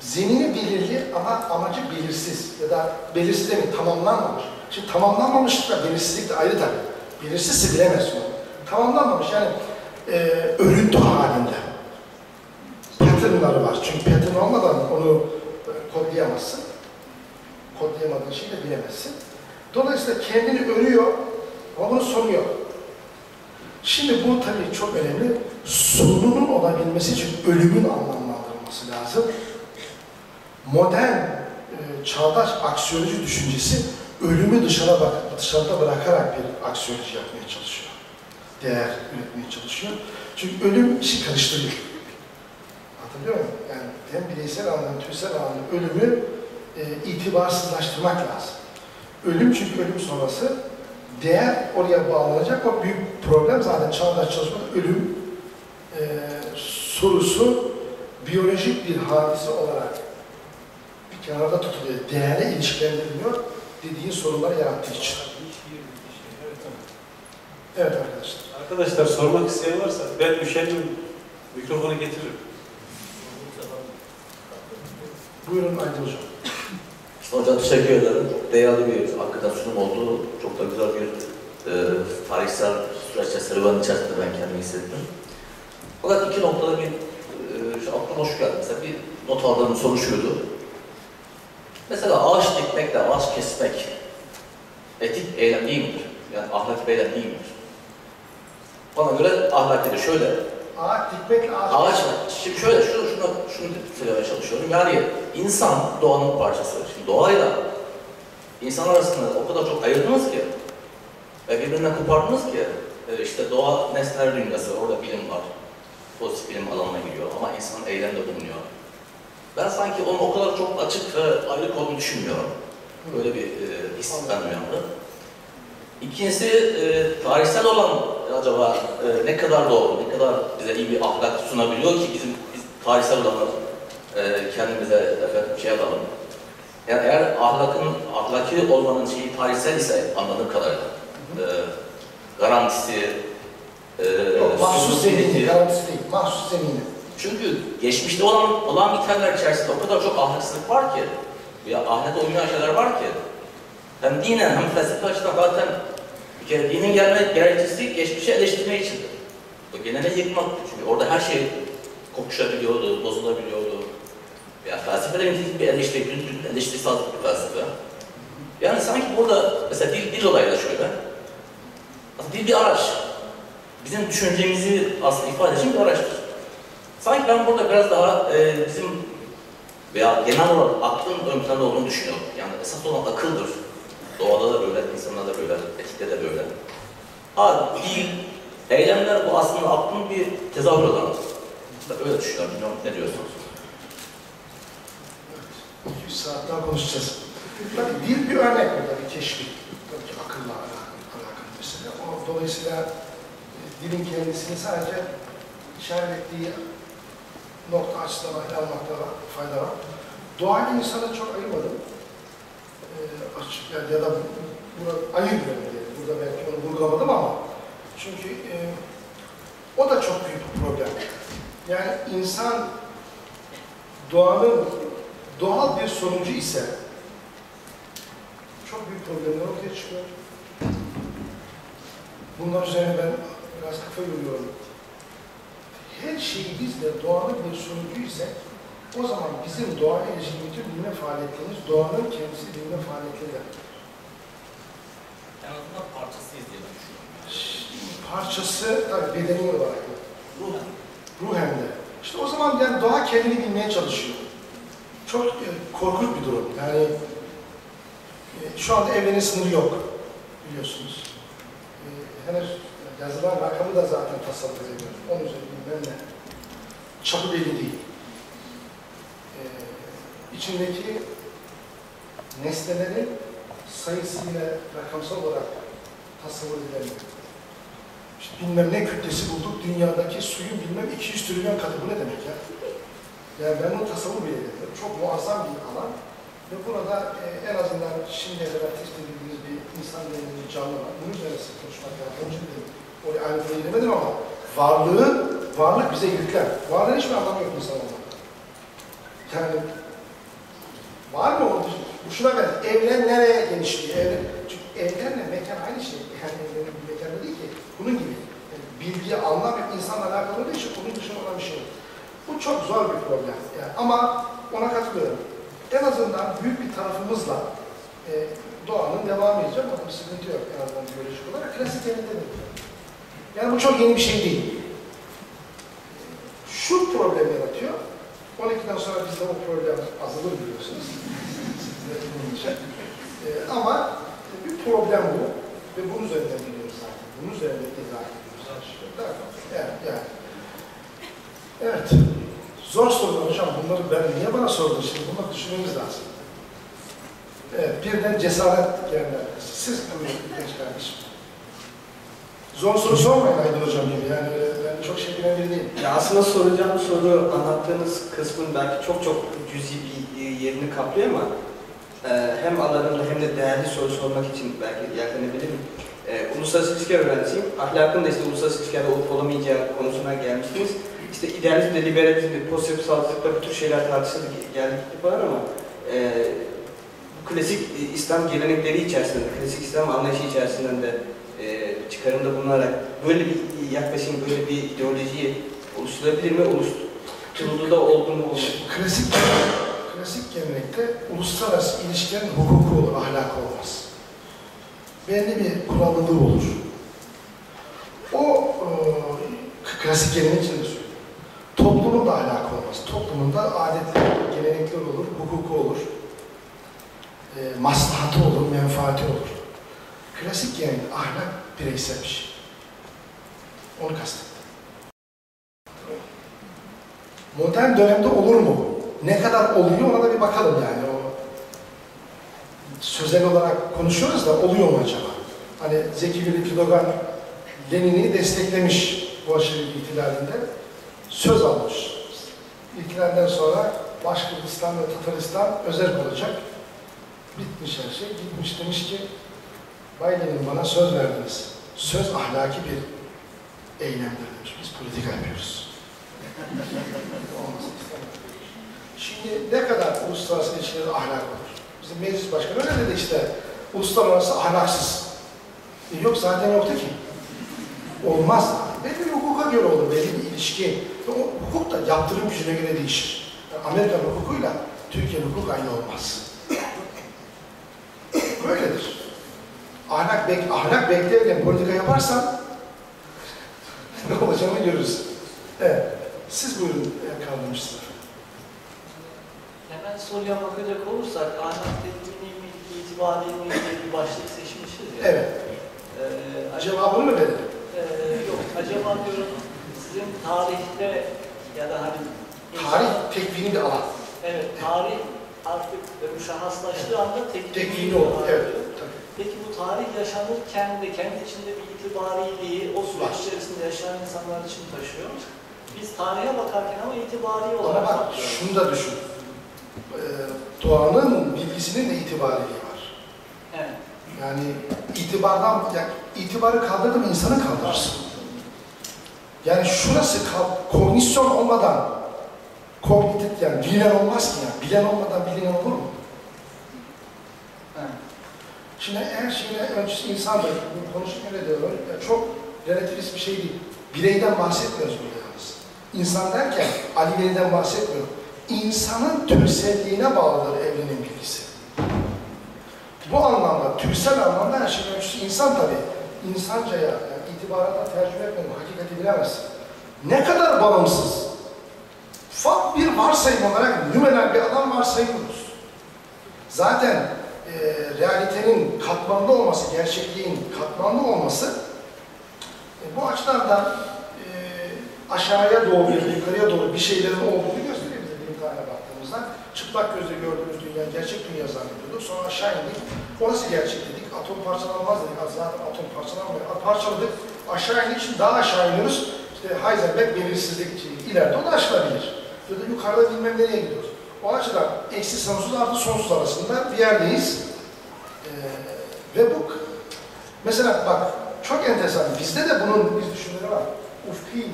Zemini belirli ama amacı belirsiz ya da belirsiz demeyin, tamamlanmamış. Şimdi tamamlanmamışlıkla belirsizlik de ayrı tabii. Belirsizse bilemezsin onu. Tamamlanmamış yani e, örüntü halinde. Patternları var. Çünkü pattern olmadan onu e, kodlayamazsın. Kodlayamadığın şeyi de bilemezsin. Dolayısıyla kendini örüyor ama bunun sonu yok. Şimdi bu tabii çok önemli. Sonunun olabilmesi için ölümün anlamlandırılması lazım. Modern, e, çağdaş aksiyoloji düşüncesi ölümü dışarı bak dışarıda bırakarak bir aksiyoloji yapmaya çalışıyor. Değer üretmeye çalışıyor. Çünkü ölüm işi karıştırıyor. Hatırlıyor musun? Yani hem bireysel anlamda, türsel anlamda ölümü e, itibarsızlaştırmak lazım. Ölüm çünkü ölüm sonrası değer oraya bağlanacak. O büyük problem zaten çağdaş çalışmada ölüm e, sorusu biyolojik bir hadise olarak kenarda tutuluyor. Değere ilişkilendiriliyor dediğin sorunları yarattığı için. Evet arkadaşlar. Arkadaşlar sormak isteyen varsa ben üşendim mikrofonu getiririm. Buyurun Aydın Hocam. Hocam teşekkür ederim. Çok değerli bir hakikaten sunum oldu. Çok da güzel bir e, tarihsel süreçte serüvenin içerisinde ben kendimi hissettim. Fakat iki noktada bir e, aklıma şu geldi. Mesela bir not aldığım soru şuydu. Mesela ağaç dikmekle ağaç kesmek etik eylem değil midir? Yani ahlaki bir eylem değil midir? Bana göre ahlakidir. Şöyle, Ağaç dikmekle ağaç, ağaç, şimdi şöyle, şunu, şunu, şunu söylemeye çalışıyorum. Yani insan doğanın parçası. Şimdi doğayla insan arasında o kadar çok ayırdınız ki ve birbirinden kopardınız ki e, işte doğa nesneler dünyası, orada bilim var. Pozitif bilim alanına giriyor ama insan eylemde bulunuyor. Ben sanki onun o kadar çok açık ve ayrık olduğunu düşünmüyorum. Böyle bir e, his ben uyandı. İkincisi e, tarihsel olan acaba e, ne kadar doğru, ne kadar bize iyi bir ahlak sunabiliyor ki bizim biz tarihsel olanı e, kendimize efendim şey yapalım. Yani eğer ahlakın, ahlaki olmanın şeyi tarihsel ise anladığım kadarıyla e, garantisi, e, Yok, mahsus zemini, garantisi değil, mahsus zemini. Çünkü geçmişte olan olan bitenler içerisinde o kadar çok ahlaksızlık var ki, ya ahlaka uymayan şeyler var ki, hem dinen hem felsefe açıdan zaten bir kere dinin gelme gerekçesi geçmişi eleştirmek içindir. Bu geneli yıkmaktır çünkü orada her şey kokuşabiliyordu, bozulabiliyordu. Ya felsefe de bir eleştiri, bir eleştiri sağlıklı bir felsefe. Yani sanki burada mesela dil, dil olayı da şöyle. Aslında dil bir araç. Bizim düşüncemizi aslında ifade için bir araçtır. Sanki ben burada biraz daha e, bizim veya genel olarak aklın ön planda olduğunu düşünüyorum. Yani esas olan akıldır. Doğada da böyle, insanda da böyle, etikte de böyle. Ha, dil, eylemler bu aslında aklın bir tezahür alanı. Ben öyle düşünüyorum. Bilmiyorum ne diyorsunuz? 200 saat daha konuşacağız. Tabii dil bir örnek burada, bir teşbih. Tabii ki akılla alakalı mesele. O, dolayısıyla e, dilin kendisini sadece işaret ettiği nokta açısından ele almakta fayda var. Doğayla insanı çok ayırmadım. Ee, açık yani ya da burada ayırmıyorum diye. Burada belki onu vurgulamadım ama çünkü e, o da çok büyük bir problem. Yani insan doğanın doğal bir sonucu ise çok büyük problemler ortaya çıkıyor. Bunlar üzerine ben biraz kafa yoruyorum. Her şeyi bizde doğanın bir sonucu ise o zaman bizim doğaya ilişkin bütün bilme faaliyetlerimiz doğanın kendisi bilme faaliyetleri demektir. En azından parçasıyız diye düşünüyorum. Parçası tabii bedeni olarak Ruhen. ruhen de. İşte o zaman yani doğa kendini bilmeye çalışıyor. Çok e, korkunç bir durum. Yani e, şu anda evrenin sınırı yok biliyorsunuz. E, henüz yazılan rakamı da zaten tasavvur edemiyoruz. Onun üzerinde bilmem ne. Çapı belli değil. E, içindeki nesnelerin sayısıyla rakamsal olarak tasavvur edilemiyor. İşte bilmem ne kütlesi bulduk, dünyadaki suyun bilmem 200 trilyon katı. Bu ne demek ya? Yani ben bunu tasavvur bile edemiyorum. Çok muazzam bir alan. Ve burada e, en azından şimdiye kadar tespit edildiğimiz bir insan deneyimli bir canlı var. Bunun üzerine konuşmak lazım. İçin dedim. Oraya ayrıntıya giremedim ama varlığı, varlık bize yükler. Varlığın hiçbir anlamı yok insan olmak. Yani var mı onun şuna benzer. Evren nereye genişliyor? Evren, çünkü evrenle mekan aynı şey. Yani evrenin bir mekanı değil ki. Bunun gibi. Yani bilgi, anlam hep insanla alakalı olduğu için bunun dışında olan bir şey yok. Bu çok zor bir problem. Yani ama ona katılıyorum. En azından büyük bir tarafımızla e, doğanın devamı edeceğim. Bir sıkıntı yok en azından biyolojik olarak. Klasik yerinde de. Yani bu çok yeni bir şey değil. Şu problem yaratıyor. 12'den sonra bizde o problem azalır biliyorsunuz. Sizde bunun için. E, ama bir problem bu. Ve bunun üzerinden gidiyoruz zaten. Bunun üzerinden izah ediyoruz. Yani, yani. Evet. Zor sorular hocam. Bunları ben niye bana sordun şimdi? Bunları düşünmemiz lazım. Evet. Birden cesaret geldi. Siz buyurun genç kardeşim. Zor soru sormayın hocam gibi. Yani ben çok bilen biri değilim. Ya aslında soracağım soru anlattığınız kısmın belki çok çok cüzi bir e, yerini kaplıyor ama e, hem alanında hem de değerli soru sormak için belki yeltenebilirim. E, uluslararası ilişkiler öğrencisiyim. Ahlakın da işte uluslararası ilişkilerde olup olamayacağı konusuna gelmiştiniz. İşte idealizmde, liberalizmde, post yapısalcılıkta bu tür şeyler tartışıldı, geldik falan ama e, bu klasik e, İslam gelenekleri içerisinde, klasik İslam anlayışı içerisinden de e, çıkarımda bulunarak böyle bir yaklaşım, böyle bir ideolojiyi oluşturabilir mi? Oluşturuldu da oldu mu? mı? Klasik, klasik gelenekte uluslararası ilişkilerin hukuku olur, ahlakı olmaz. Belli bir kurallılığı olur. O e, klasik gelenek için de söylüyorum. Toplumun da ahlakı olmaz. Toplumunda adetler, gelenekler olur, hukuku olur. E, maslahatı olur, menfaati olur. Klasik gelenek, ahlak bireysel bir şey. Onu kastettim. Modern dönemde olur mu? Ne kadar oluyor ona da bir bakalım yani. O sözel olarak konuşuyoruz da oluyor mu acaba? Hani Zeki Veli Pilogan Lenin'i desteklemiş Bolşevik ihtilalinde. Söz almış. İhtilalden sonra Başkırgızistan ve Tataristan özel olacak. Bitmiş her şey. Gitmiş demiş ki Bay Lenin bana söz verdiniz. Söz ahlaki bir eylemdir demiş. Biz politika yapıyoruz. (laughs) İstemiyorum. Şimdi ne kadar uluslararası ilişkilerde ahlak olur? Bizim meclis başkanı öyle dedi işte. Uluslararası ahlaksız. E yok zaten yoktu ki. Olmaz. Belli bir hukuka göre olur, belli bir ilişki. Ve o hukuk da yaptırım gücüne göre değişir. Yani Amerikan hukukuyla Türkiye hukuk aynı olmaz. (coughs) Böyledir. Ahlak, bek ahlak beklerken politika yaparsan (laughs) ne olacağını görürüz. Evet. Siz buyurun kaldırmışsınız. Hemen soruya bakacak olursak ahlak dediğini mi, itibariyle mi diye bir başlık seçmişiz ya. Evet. Ee, acaba, Cevabını mı verelim? Ee, yok, acaba diyorum sizin tarihte ya da hani Tarih tekvini bir alan. Evet, tarih artık müşahhaslaştığı anda tekvini, Tekvini var Evet. Peki bu tarih yaşanırken de kendi içinde bir itibariliği o Var. süreç içerisinde yaşayan insanlar için taşıyor. Biz tarihe bakarken ama itibari Ama olarak bak bakıyoruz. şunu da düşün. Ee, doğanın bilgisinin de itibariliği var. Evet. Yani itibardan, yani itibarı kaldırdı mı insanı kaldırırsın. Yani şurası kognisyon olmadan kognitif yani bilinen olmaz ki yani. Bilen olmadan bilinen olur mu? Şimdi her şeyin öncüsü insandır. Bu konuşurken de diyorum. ya çok relativist bir şey değil. Bireyden bahsetmiyoruz burada yalnız. İnsan derken Ali Veli'den bahsetmiyorum. İnsanın türselliğine bağlıdır evrenin bilgisi. Bu anlamda, türsel anlamda her şeyin ölçüsü insan tabii. İnsancaya, yani itibarata tercüme etmenin hakikati bilemezsin. Ne kadar bağımsız, ufak bir varsayım olarak nümenal bir adam varsayıyoruz. Zaten e, realitenin katmanlı olması, gerçekliğin katmanlı olması e, bu açıdan da e, aşağıya doğru ya yukarıya doğru bir şeylerin olduğunu gösteriyor bize bilim tarihine baktığımızda. Çıplak gözle gördüğümüz dünya gerçek dünya zannediyorduk. Sonra aşağı indik. Orası gerçek dedik. Atom parçalanmaz dedik. Zaten atom parçalanmıyor. Parçaladık. Aşağı indik. Şimdi daha aşağı iniyoruz. İşte Heisenberg belirsizlik şeyi. İleride o da aşılabilir. Ya da yukarıda bilmem nereye gidiyoruz. O açıdan eksi sonsuz artı sonsuz arasında bir yerdeyiz. Ee, ve bu mesela bak çok enteresan. Bizde de bunun biz düşünceleri var. Ufki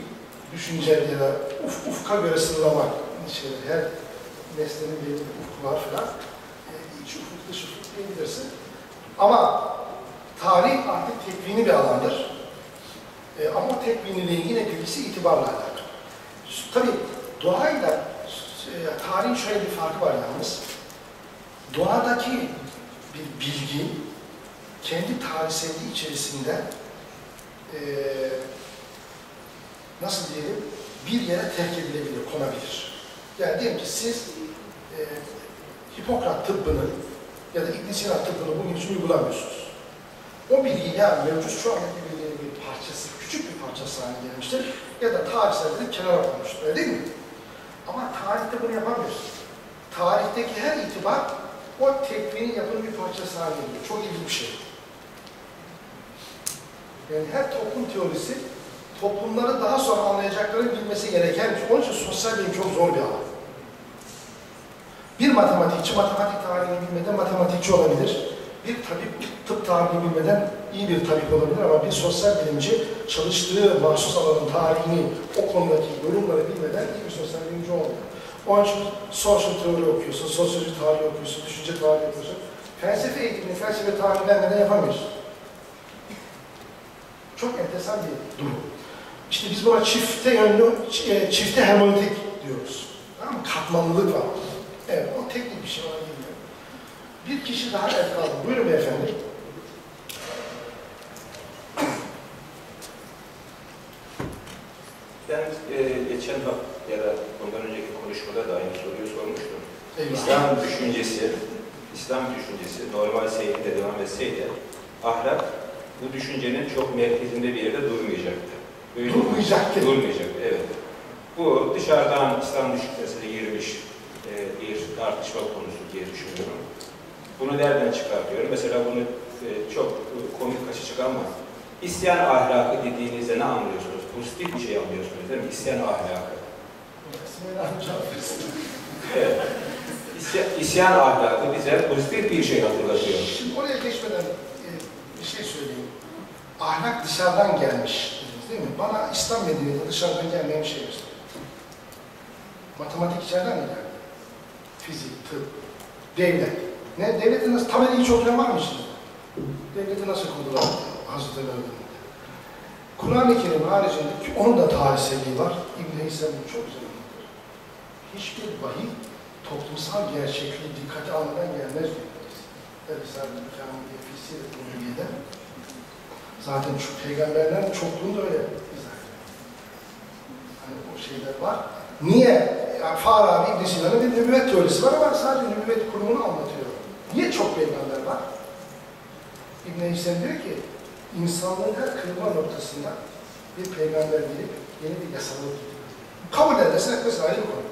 düşünce ya da uf, ufka göre sınırlamak şeyler. Her nesnenin bir ufku var filan. Ee, iç ufuk dış ufuk diyebilirsin. Ama tarih artık tekvini bir alandır. Ee, ama tekviniliğin yine bilgisi itibarla alakalı. Tabii doğayla e, tarihin şöyle bir farkı var yalnız. Doğadaki bir bilgi kendi tarihselliği içerisinde e, nasıl diyelim bir yere terk edilebilir, konabilir. Yani diyelim ki siz e, Hipokrat tıbbını ya da İbn Sina tıbbını bugün için uygulamıyorsunuz. O bilgi ya mevcut şu andaki bilginin bir parçası, küçük bir parçası haline gelmiştir ya da tarihsel bir kenara konmuştur. Öyle değil mi? Ama tarihte bunu yapamıyorsun. Tarihteki her itibar o tekvinin yapının bir parçası haline. Çok ilginç bir şey. Yani her toplum teorisi toplumları daha sonra anlayacaklarını bilmesi gereken bir şey. Onun için sosyal bilim çok zor bir alan. Bir matematikçi matematik tarihini bilmeden matematikçi olabilir. Bir tabip tıp tarihini bilmeden iyi bir tabip olabilir ama bir sosyal bilimci çalıştığı mahsus alanın tarihini, o konudaki yorumları bilmeden iyi bir sosyal bilimci olmuyor. Onun için social teori okuyorsun, sosyoloji tarihi okuyorsun, düşünce tarihi okuyorsun. Felsefe eğitimini, felsefe tarihini vermeden yapamıyorsun. Çok enteresan bir durum. İşte biz buna çifte yönlü, çifte hermeneutik diyoruz. Tamam? Katmanlılık var. Evet, o teknik bir şey ona girmiyor. Bir kişi daha el kaldı. Buyurun beyefendi. Ben e, geçen hafta ya da ondan önceki konuşmada da aynı soruyu sormuştum. Eyvallah. İslam düşüncesi, İslam düşüncesi normal seyrinde devam etseydi ahlak bu düşüncenin çok merkezinde bir yerde durmayacaktı. Öyle Durmayacaktı. Durmayacaktı, evet. Bu dışarıdan İslam düşüncesine girmiş e, bir tartışma konusu diye düşünüyorum. Bunu nereden çıkartıyorum? Mesela bunu e, çok komik kaçacak ama İsyan ahlakı dediğinizde ne anlıyorsunuz? Pozitif bir şey anlıyorsunuz değil mi? İsyan ahlakı. Evet. İsyan, ahlakı bize pozitif bir şey hatırlatıyor. Şimdi oraya geçmeden e, bir şey söyleyeyim. Ahlak dışarıdan gelmiş değil mi? Bana İslam medeniyeti dışarıdan gelmeyen bir şey göster. Matematik içeriden mi geldi? Fizik, tıp, devlet. Ne? Devleti nasıl, tabelayı hiç okuyan var mı şimdi? Devleti nasıl kurdular Hazreti Ömer'in? Kur'an-ı Kerim haricinde, ki onun da tarihselliği var. İbn-i Heysem'in çok anlatır. Hiçbir vahiy toplumsal gerçekliği dikkate almadan gelmez diyoruz. Risale-i Kamil diye Fisiye Nuriyye'de. Zaten şu peygamberlerin çokluğunu da öyle izah. Hani o şeyler var. Niye? Yani Farabi İbn Sina'nın bir nübüvvet teorisi var ama sadece nübüvvet kurumunu anlatıyor. Niye çok peygamber var? İbn Heysem diyor ki, insanlığın her kırılma noktasında bir peygamber gelip yeni bir yasalık getiriyor. Kabul edersen etmesi ayrı bir konu.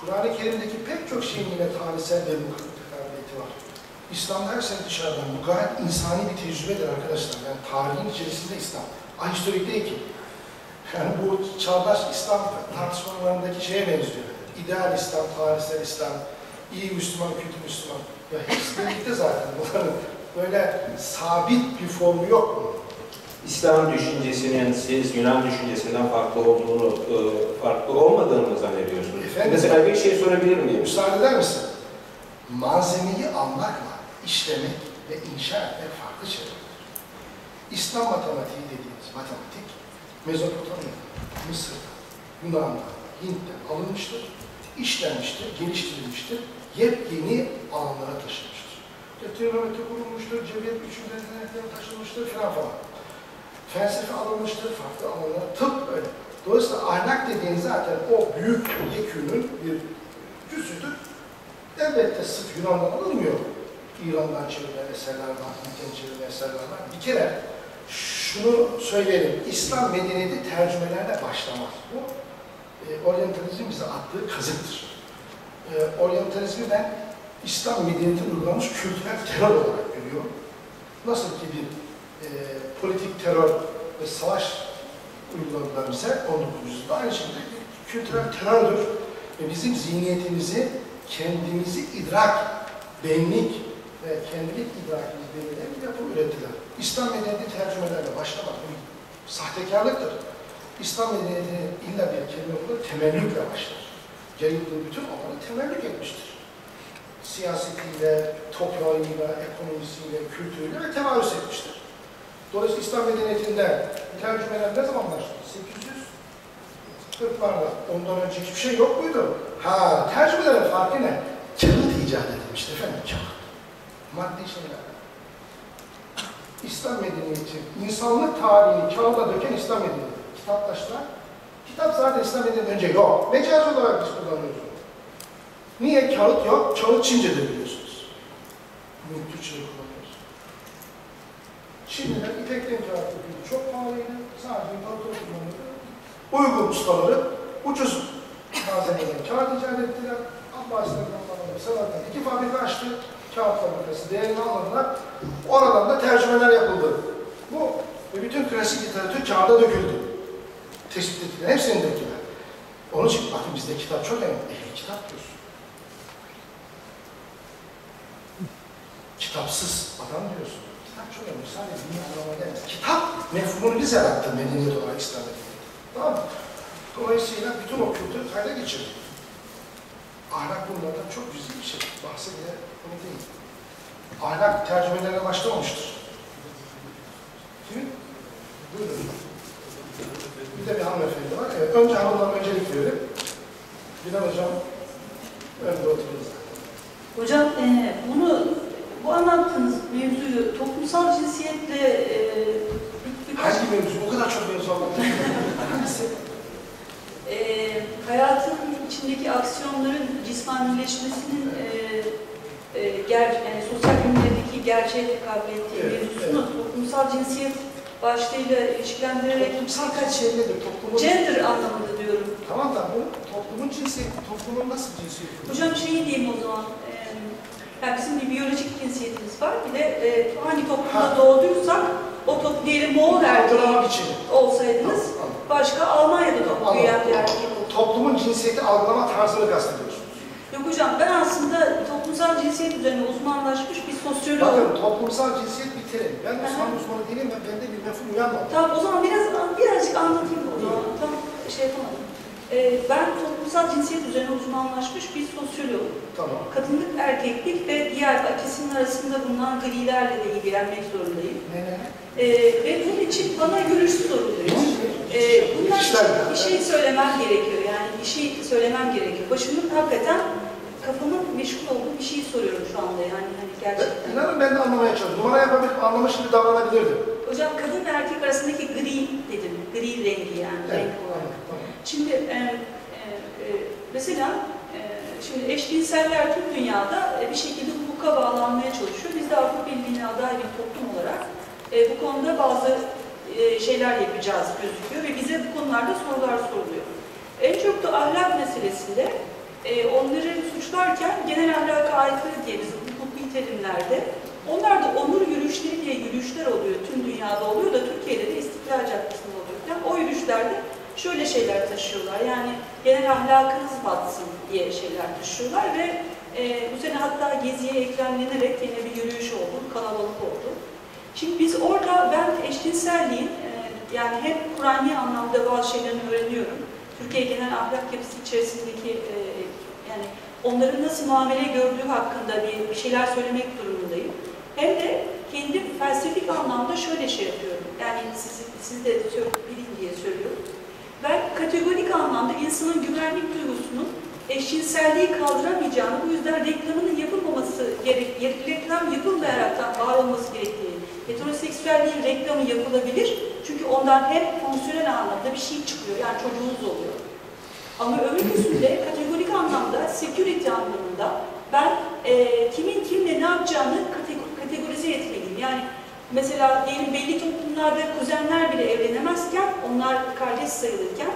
Kur'an-ı Kerim'deki pek çok şeyin yine tarihsel ve mukaddeti var. İslam dersek dışarıdan bu gayet insani bir tecrübedir arkadaşlar. Yani tarihin içerisinde İslam. Ahistorik değil ki. Yani bu çağdaş İslam tartışmalarındaki şeye benziyor. İdeal İslam, tarihsel İslam, iyi Müslüman, kötü Müslüman. Ya hepsi birlikte zaten. Bunların böyle sabit bir formu yok mu? İslam düşüncesinin siz Yunan düşüncesinden farklı olduğunu, e, farklı olmadığını zannediyorsunuz? Efendim? Mesela bir şey sorabilir miyim? Müsaade eder misin? Malzemeyi almakla işlemek ve inşa etmek farklı şeylerdir. İslam matematiği dediğimiz matematik Mezopotamya'da, Mısır'da, Yunan'da, Hint'ten alınmıştır, işlenmiştir, geliştirilmiştir, yepyeni alanlara taşınmıştır. Trigonometri kurulmuştur, cebiyet üçünlerine taşınmıştır filan falan. Felsefe alınmıştır, farklı alanlara, tıp öyle. Dolayısıyla ahlak dediğin zaten o büyük yekünün bir cüzüdür. Elbette sırf Yunan'dan alınmıyor. İran'dan çevrilen eserler var, Hint'ten çevrilen eserler var. Bir kere şunu söyleyelim, İslam medeniyeti tercümelerle başlamaz. Bu e, oryantalizm bize attığı kazıktır. E, oryantalizmi ben İslam medeniyetine uygulanmış kültürel terör olarak görüyorum. Nasıl ki bir e, politik terör ve savaş uyguladılar bize 19. yüzyılda aynı şekilde bir kültürel terördür. Ve bizim zihniyetimizi, kendimizi idrak, benlik ve kendilik idrakimizi belirleyen bir yapı ürettiler. İslam medeniyeti tercümelerle başlamak bu sahtekarlıktır. İslam medeniyeti illa bir kelime bulur, temellükle başlar. Yayıldığı bütün alanı temellük etmiştir. Siyasetiyle, toprağıyla, ekonomisiyle, kültürüyle ve tevarüs etmiştir. Dolayısıyla İslam medeniyetinde tercümeler ne zaman başladı? 840'larda. Ondan önce hiçbir şey yok muydu? Ha, tercümelerin farkı ne? Kağıt icat edilmişti efendim, kağıt. Maddi şeyler. İslam medeniyeti, insanlık tarihini kağıda döken İslam medeniyeti. Kitaplaştılar. Kitap zaten İslam medeniyetinden önce yok. Mecaz olarak biz kullanıyoruz. Niye kağıt yok? Kağıt Çince'de biliyorsunuz. Bugün Türkçe'de kullanıyoruz. Şimdiden ipekten kağıt yapıyordu. Çok pahalıydı. Sadece kağıt kullanıyordu. Uygun ustaları ucuz malzemeden kağıt icat ettiler. Abbasilerden falan Selahattin iki fabrika açtı. Kağıt fabrikası değerini aldılar. Oradan da tercümeler yapıldı. Bu ve bütün klasik literatür kağıda döküldü. Tespit ettiler. Hepsini döktüler. Onun için bakın bizde kitap çok önemli. Ehli kitap diyorsun. Kitapsız adam diyorsun. Kitap çok önemli. Sadece dünya anlamına gelmez. Kitap mefhumunu biz yarattık medeniyet olarak İslam medeniyeti. Tamam mı? Dolayısıyla bütün o kültür kayda geçirdi. Ahlak bunlardan çok güzel bir şey. Bahse bile konu değil. Ahlak tercümelerine başlamamıştır. Kimin? Buyurun. Bir de bir hanımefendi var. Evet, önce hanımlara öncelik verelim. Bilal Hocam önde zaten. Hocam e, bunu bu anlattığınız mevzuyu toplumsal cinsiyetle e, bir- birkaç Hangi mevzu? O kadar çok mevzu anlattım. (laughs) E, hayatın içindeki aksiyonların cismanileşmesinin e, e, ger, yani sosyal bilimlerdeki gerçeğe tekabül ettiği Evet, mevzusunu toplumsal cinsiyet başlığıyla ilişkilendirerek Toplumsal kaç şey nedir? Toplumun... gender anlamında diyorum. Tamam da bu toplumun cinsiyeti, toplumun nasıl cinsiyeti? Hocam şeyi diyeyim o zaman. Yani bizim bir biyolojik cinsiyetimiz var. Bir de e, hangi toplumda Ha. doğduysak o toplum diyelim Moğol erkeği olsaydınız Tamam, başka Almanya'da doğup büyüyen bir. Toplumun cinsiyeti algılama tarzını kastediyorsunuz. Yok hocam ben aslında toplumsal cinsiyet üzerine uzmanlaşmış bir sosyoloğum. Bakın toplumsal cinsiyet bir terim. Ben uzman uzmanı değilim ve bende bir mefhum uyanmadı. Tamam o zaman biraz birazcık anlatayım o zaman. Tam şey yapamadım. Ee, ben toplumsal cinsiyet üzerine uzmanlaşmış bir sosyoloğum. Tamam. Kadınlık, erkeklik ve diğer ikisinin arasında bulunan grilerle de ilgilenmek zorundayım. Ee, ve bunun için bana görüş soruluyor. Ee, bundan İşler. bir şey söylemem gerekiyor. Yani bir şey söylemem gerekiyor. Başımın hakikaten kafamın meşgul olduğu bir şey soruyorum şu anda yani hani gerçekten. İnanın ben de anlamaya çalışıyorum. Numara yapabilip anlamış gibi davranabilirdim. Hocam kadın ve erkek arasındaki gri dedim. Gri rengi yani Evet. renk. Şimdi e, e, e, mesela şimdi eşcinseller tüm dünyada bir şekilde hukuka bağlanmaya çalışıyor. Biz de Avrupa Birliği'ne aday bir toplum olarak bu konuda bazı şeyler yapacağız gözüküyor ve bize bu konularda sorular soruluyor. En çok da ahlak meselesinde onları suçlarken genel ahlaka aykırı diye bizim hukuki terimlerde onlar da onur yürüyüşleri diye yürüyüşler oluyor. Tüm dünyada oluyor da Türkiye'de de İstiklal Caddesi'nde oluyor. Yani o yürüyüşlerde şöyle şeyler taşıyorlar. Yani genel ahlakınız batsın diye şeyler taşıyorlar ve e, bu sene hatta Gezi'ye eklemlenerek yine bir yürüyüş oldu, kalabalık oldu. Şimdi biz orada ben eşcinselliğin e, yani hem Kur'an'ı anlamda bazı şeylerini öğreniyorum. Türkiye genel ahlak yapısı içerisindeki e, yani onların nasıl muamele gördüğü hakkında bir, bir şeyler söylemek durumundayım. Hem de kendi felsefik anlamda şöyle şey yapıyorum. Yani siz, siz de bilin diye söylüyorum. Ben kategorik anlamda insanın güvenlik duygusunun eşcinselliği kaldıramayacağını, bu yüzden reklamının yapılmaması gerek, reklam yapılmayaraktan var olması gerektiğini, heteroseksüelliğin reklamı yapılabilir çünkü ondan hem fonksiyonel anlamda bir şey çıkıyor, yani çocuğunuz oluyor. Ama öbürküsünde kategorik anlamda, security anlamında ben e, kimin kimle ne yapacağını kate- kategorize etmeliyim. Yani mesela diyelim belli toplumlarda kuzenler bile evlenemezken, onlar kardeş sayılırken,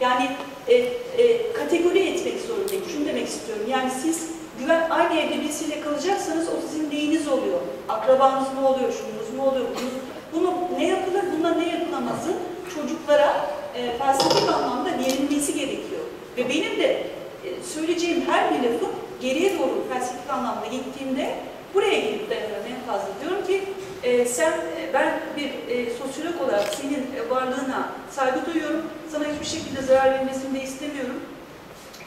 yani e, e, kategori etmek zorundayım. Şunu demek istiyorum. Yani siz güven aynı evde birisiyle kalacaksanız o sizin neyiniz oluyor? Akrabanız mı oluyor? Şununuz mu oluyor? Bunun, bunu ne yapılır, buna ne yapılamazı çocuklara e, felsefik anlamda verilmesi gerekiyor. Ve benim de e, söyleyeceğim her bir lafım geriye doğru felsefik anlamda gittiğimde buraya gelip dayanıyorum en fazla. Diyorum ki e, sen, ben bir e, sosyolog olarak senin e, varlığına saygı duyuyorum. Sana hiçbir şekilde zarar vermesini de istemiyorum.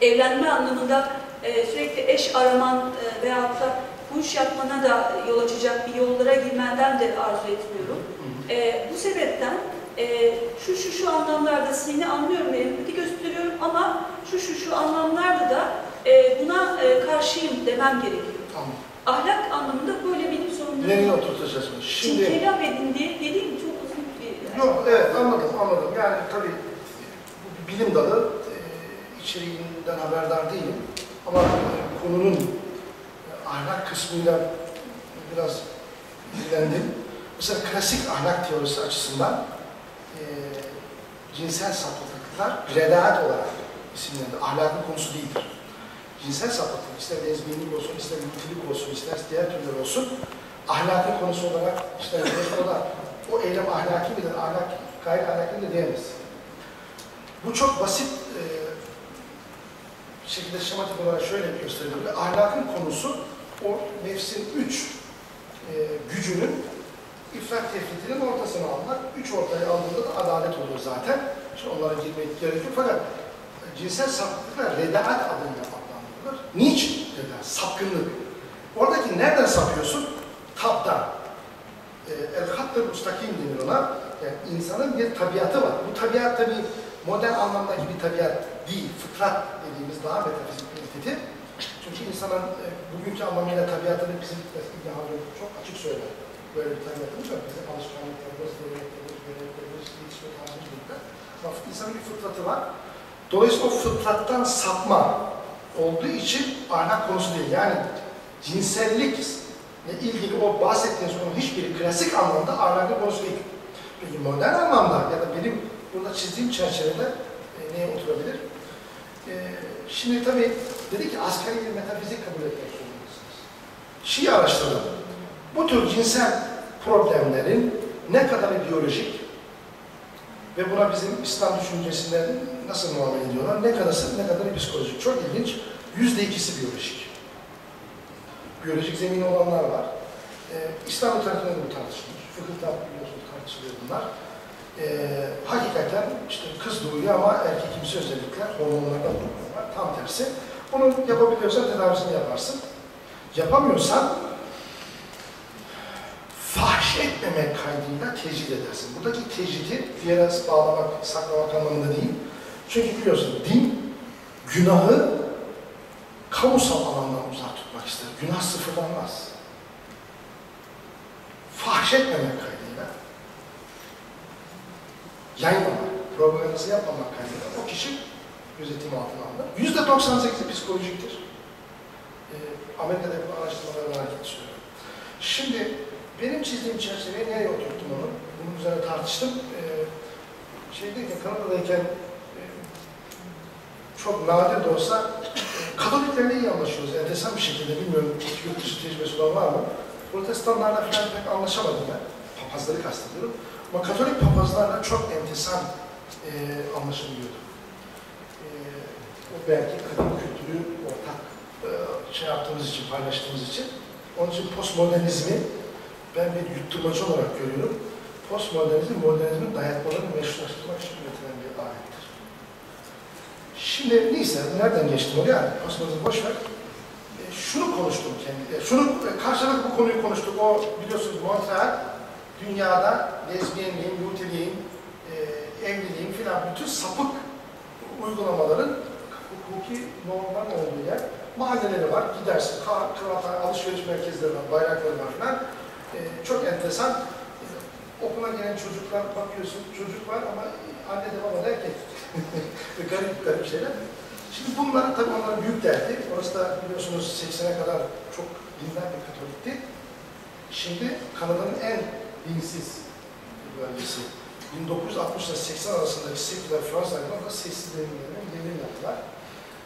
Evlenme anlamında e, sürekli eş araman e, veyahut da bu iş yapmana da yol açacak bir yollara girmenden de arzu etmiyorum. E, bu sebepten e, şu şu şu anlamlarda seni anlıyorum empati gösteriyorum ama şu şu şu anlamlarda da e, buna e, karşıyım demem gerekiyor. Tamam. Ahlak anlamında böyle benim sorunlarım Nereye oturtacağız bunu? Şimdi Şimdi... kelam edin diye dediğim çok uzun bir... Yok, evet anladım, anladım. Yani tabii bu bir bilim dalı, içeriğinden haberdar değilim. Ama konunun ahlak kısmıyla biraz ilgilendim. Mesela klasik ahlak teorisi açısından e, cinsel sapıklıklar redaat olarak isimlendir. Ahlakın konusu değildir. Cinsel sapıklık, ister lezbiyenlik olsun, ister mutilik olsun, ister diğer türler olsun, ahlakın konusu olarak işte da o eylem ahlaki midir, ahlak, gayri ahlaki midir diyemez. Bu çok basit e, şekilde şematik olarak şöyle gösterilir. Ahlakın konusu o nefsin üç e, gücünün ifrat tefritinin ortasına almak. Üç ortaya aldığında da adalet oluyor zaten. Şimdi onlara girmek gerekiyor fakat cinsel sapıklıklar redaat adıyla adlandırılır. Niçin redaat? Sapkınlık. Oradaki nereden sapıyorsun? Tabdan. E, El-Hattır Mustakim denir ona. Yani insanın bir tabiatı var. Bu tabiat tabi modern anlamdaki bir tabiat değil. Fıtrat dediğimiz daha metafizik bir entite. Çünkü insanın e, bugünkü anlamıyla tabiatını bizim İbn Haldun çok açık söyler. Böyle bir tabiatımız var. Bizim alışkanlıklarımız, geleneklerimiz, geleneklerimiz, yetişme tarzımız gibi. Ama insanın bir fıtratı var. Dolayısıyla o fıtrattan sapma olduğu için ahlak konusu değil. Yani cinsellikle ilgili o bahsettiğiniz konu hiçbiri klasik anlamda ahlakın konusu değil. Peki modern anlamda ya da benim burada çizdiğim çerçevede e, neye oturabilir? E, şimdi tabii dedi ki asgari bir metafizik kabul etmek zorundasınız. Şii araştıralım. Bu tür cinsel problemlerin ne kadarı biyolojik ve buna bizim İslam düşüncesinden nasıl muamele ediyorlar, ne kadarı ne kadarı psikolojik. Çok ilginç. Yüzde ikisi biyolojik. Biyolojik zemini olanlar var. Ee, İslam tarafında bu tartışılır. Fıkıhta biliyorsunuz tartışılıyor bunlar. Ee, hakikaten işte kız doğuyor ama erkek kimse özellikler hormonlardan doğuyorlar. Tam tersi. Onu yapabiliyorsan tedavisini yaparsın. Yapamıyorsan fahş etmemek kaydıyla tecrit edersin. Buradaki tecriti bir yere bağlamak, saklamak anlamında değil. Çünkü biliyorsun din günahı kamusal alandan uzak tutmak ister. Günah sıfırlanmaz. Fahş etmemek kaydıyla yaymamak, propagandası yapmamak kaydıyla o kişi gözetim altına alınır. Yüzde 98'i psikolojiktir. Ee, Amerika'da yapılan araştırmalardan hareket söylüyorum. Şimdi benim çizdiğim çerçeveye nereye oturttum onu? Bunun üzerine tartıştım. Ee, şeydeyken, Kanada'dayken e, çok nadir de olsa e, Katoliklerle iyi anlaşıyoruz. Enteresan bir şekilde bilmiyorum yurt dışı tecrübesi olan var mı? Protestanlarla falan pek anlaşamadım ben. Papazları kastediyorum. Ama Katolik papazlarla çok enteresan e, anlaşılıyordu. E, o belki kadın kültürü ortak e, şey yaptığımız için, paylaştığımız için. Onun için postmodernizmi ben bir yutturmacı olarak görüyorum. Postmodernizm, modernizmin dayatmalarını meşrulaştırmak için üretilen bir alettir. Şimdi neyse, nereden geçtim oraya? Postmodernizmi boş ver. E, şunu konuştum kendi, e, şunu e, karşılıklı bu konuyu konuştuk. O biliyorsunuz Montreal, dünyada lezbiyenliğin, mutiliğin, e, evliliğin filan bütün sapık uygulamaların hukuki normlar olduğu yer. Mahalleleri var, gidersin, kıraathane, alışveriş merkezleri var, bayrakları var filan. Ee, çok enteresan. Ee, okula gelen çocuklar bakıyorsun, çocuk var ama anne de baba da erkek. (laughs) garip garip şeyler. Şimdi bunlar tabii onların büyük derdi. Orası da biliyorsunuz 80'e kadar çok dinler bir katolikti. Şimdi Kanada'nın en dinsiz bölgesi. 1960 ile 80 arasındaki seküler Fransa'dan da sessiz devrimlerine devrim yaptılar.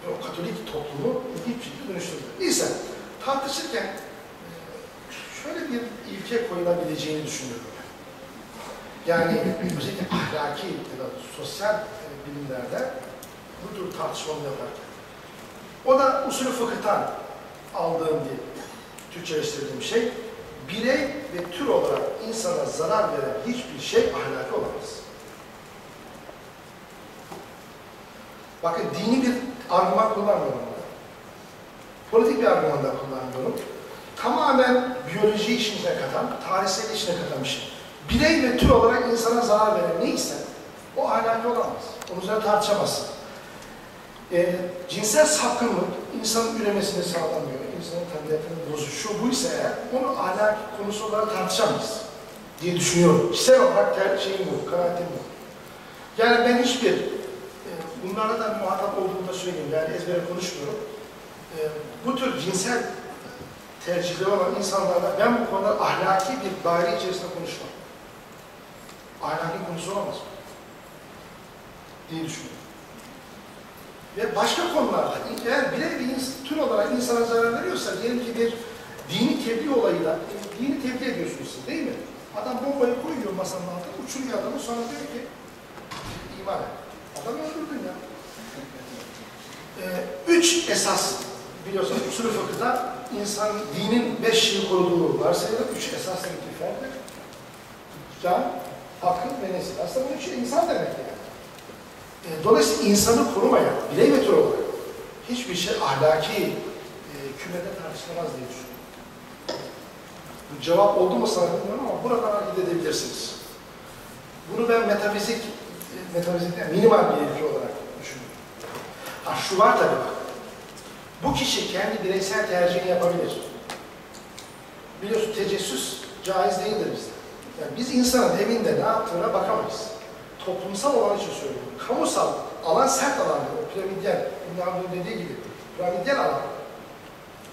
Ve o Katolik toplumu ilginç şekilde dönüştürdü. Neyse, tartışırken e, şöyle bir ilke koyulabileceğini düşünüyorum. Yani özellikle ahlaki ya da sosyal e, bilimlerde bu tür tartışmalı yaparken. O da usulü fıkıhtan aldığım bir Türkçeleştirdiğim şey, birey ve tür olarak insana zarar veren hiçbir şey ahlaki olamaz. Bakın dini bir argüman kullanmıyorum. Politik bir argüman da kullanmıyorum. Tamamen biyoloji işine katan, tarihsel işine katan bir şey. Birey ve tür olarak insana zarar veren neyse o ahlaki olamaz. Onun üzerine tartışamazsın. E, cinsel sapkınlık insanın üremesini sağlamıyor, insanın tabiatını bozuyor. Şu bu ise eğer onu ahlak konusu olarak tartışamayız diye düşünüyorum. Kişisel olarak ter şeyim bu, kanaatim bu. Yani ben hiçbir e, bunlarla da muhatap olduğumu da söyleyeyim. Yani ezbere konuşmuyorum. E, bu tür cinsel tercihleri olan insanlarla ben bu konuda ahlaki bir daire içerisinde konuşmam. Ahlaki konusu olamaz mı? diye düşünüyorum. Ve başka konularda, eğer birey bir tür olarak insana zarar veriyorsa, diyelim ki bir dini tebliğ olayı da, e, dini tebliğ ediyorsunuz siz değil mi? Adam bombayı koyuyor masanın altına, uçuruyor adamı, sonra diyor ki, iman et. Adamı öldürdün ya. Ee, üç esas, biliyorsunuz usulü fıkıhta insan, dinin beş yıl koruduğu varsayılır, üç esas ittifakdır. Can, akıl ve nesil. Aslında bu üç insan demek yani. E, Dolayısıyla insanı korumayan, birey ve tür olarak hiçbir şey ahlaki e, kümede tartışılamaz diye düşünüyorum. Bu cevap oldu mu sana bilmiyorum ama buradan hareket edebilirsiniz. Bunu ben metafizik, e, metafizik değil, minimal bir ilgi olarak düşünüyorum. Ha şu var tabii bak. Bu kişi kendi bireysel tercihini yapabilir. Biliyorsun tecessüs caiz değildir bizde. Yani biz insanın evinde ne yaptığına bakamayız. Toplumsal olan için söylüyorum. Kamusal alan sert alandır. O piramidyen, İbn dediği gibi piramidyen alan.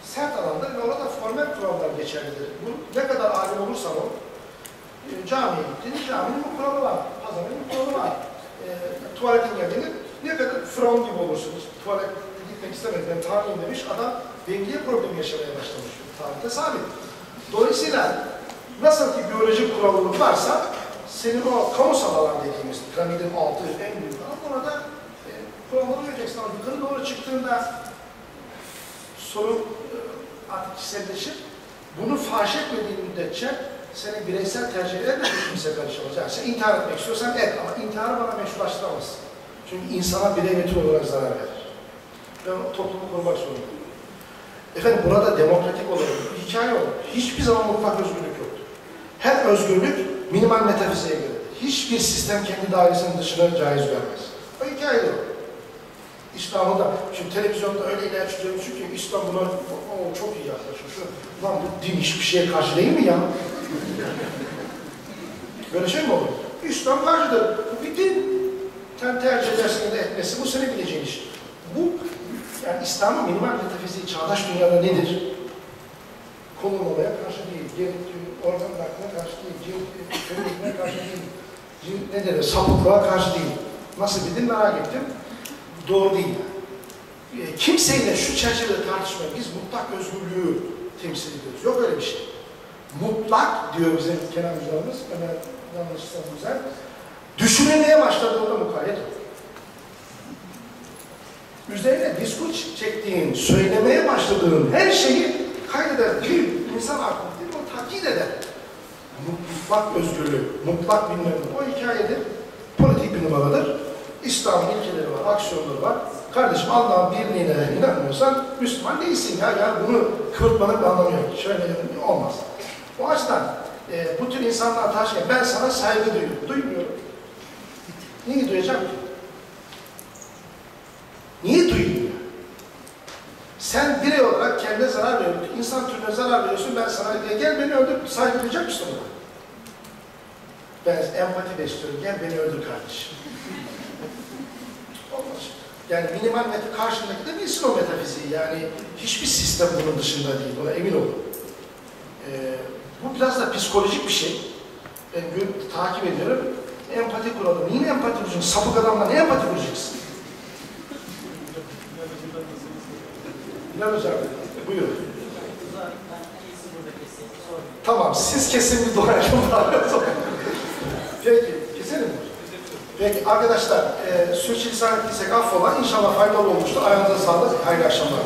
Sert alandır ve orada formel kurallar geçerlidir. Bu ne kadar alim olursa o, e, camiye gittiğinde caminin bir kuralı var. Pazarın bir kuralı var. E, tuvaletin geldiğinde ne kadar Firavun gibi olursunuz. Tuvalete gitmek istemedim, ben tanrıyım demiş. Adam dengeye problemi yaşamaya başlamış. Tarihte sabit. Dolayısıyla nasıl ki biyolojik kurallık varsa senin o kamusal alan dediğimiz piramidin altı en büyük alan orada e, kuralları uyacaksın. Ama yukarı doğru çıktığında sorun e, artık kişiselleşir. Bunu faş etmediğin müddetçe senin bireysel tercihlerine de kimse karışamaz. Yani sen intihar etmek istiyorsan et ama intiharı bana meşrulaştıramazsın. Çünkü insana birey metin olarak zarar verir. O toplumu korumak zorundayım. Efendim burada demokratik olarak bir hikaye olur. Hiçbir zaman mutlak özgürlük yoktur. Her özgürlük minimal metafiziğe göredir. Hiçbir sistem kendi dairesinin dışına caiz görmez. O hikaye o. İslam'ı da, şimdi televizyonda öyle ilaç ki İslam buna o, çok iyi yaklaşıyor. Şu, lan bu din hiçbir şeye karşı değil mi ya? Böyle şey mi olur? İslam karşıdır. Bu bir din. Sen tercih edersin ya da bu senin bileceğin iş. Bu, yani İslam'ın minimal metafiziği çağdaş dünyada nedir? Konulmamaya karşı değil, geri, organ bırakmaya karşı değil, cin, feminizme karşı değil, cin, ne denir, sapıklığa karşı değil. Nasıl bir din merak ettim. Doğru değil. E, Kimseyle şu çerçevede tartışmayın. Biz mutlak özgürlüğü temsil ediyoruz. Yok öyle bir şey. Mutlak diyor bizim Kenan hocamız, Ömer yanlışsam güzel. Düşünülmeye başladığında mukayyet olur. Üzerine diskur çektiğin, söylemeye başladığın her şeyi kaydeder. Bir insan aklı değil mi? Takip eder. Mutlak özgürlük, mutlak bilmem. O hikayedir. Politik bir numaradır. İslam'ın ilkeleri var, aksiyonları var. Kardeşim Allah'ın birliğine inanmıyorsan Müslüman değilsin ya. Yani bunu kıvırtmanın bir anlamı yok. Şöyle olmaz. O açıdan e, bu tür insanlar tartışırken ben sana saygı duyuyorum. Duymuyorum. Niye duyacağım ki? Niye duymuyor? Sen birey olarak kendine zarar veriyorsun, insan türüne zarar veriyorsun, ben sana diye gel beni öldür, saygı duyacak mısın buna? Ben empati besliyorum, gel beni öldür kardeşim. Olmaz. Yani minimal meta karşındaki de bilsin o metafiziği. Yani hiçbir sistem bunun dışında değil, buna emin olun. Ee, bu biraz da psikolojik bir şey. Ben gör, takip ediyorum. Empati kuralım. Niye empati kuracaksın? Sapık adamla ne empati kuracaksın? Bilal Hocam, buyurun. Tamam, siz kesin bir doğrayalım. Peki, keselim mi? Peki arkadaşlar, e, sürçülisan ettiysek affola. İnşallah faydalı olmuştur. Ayağınıza sağlık. Hayırlı akşamlar.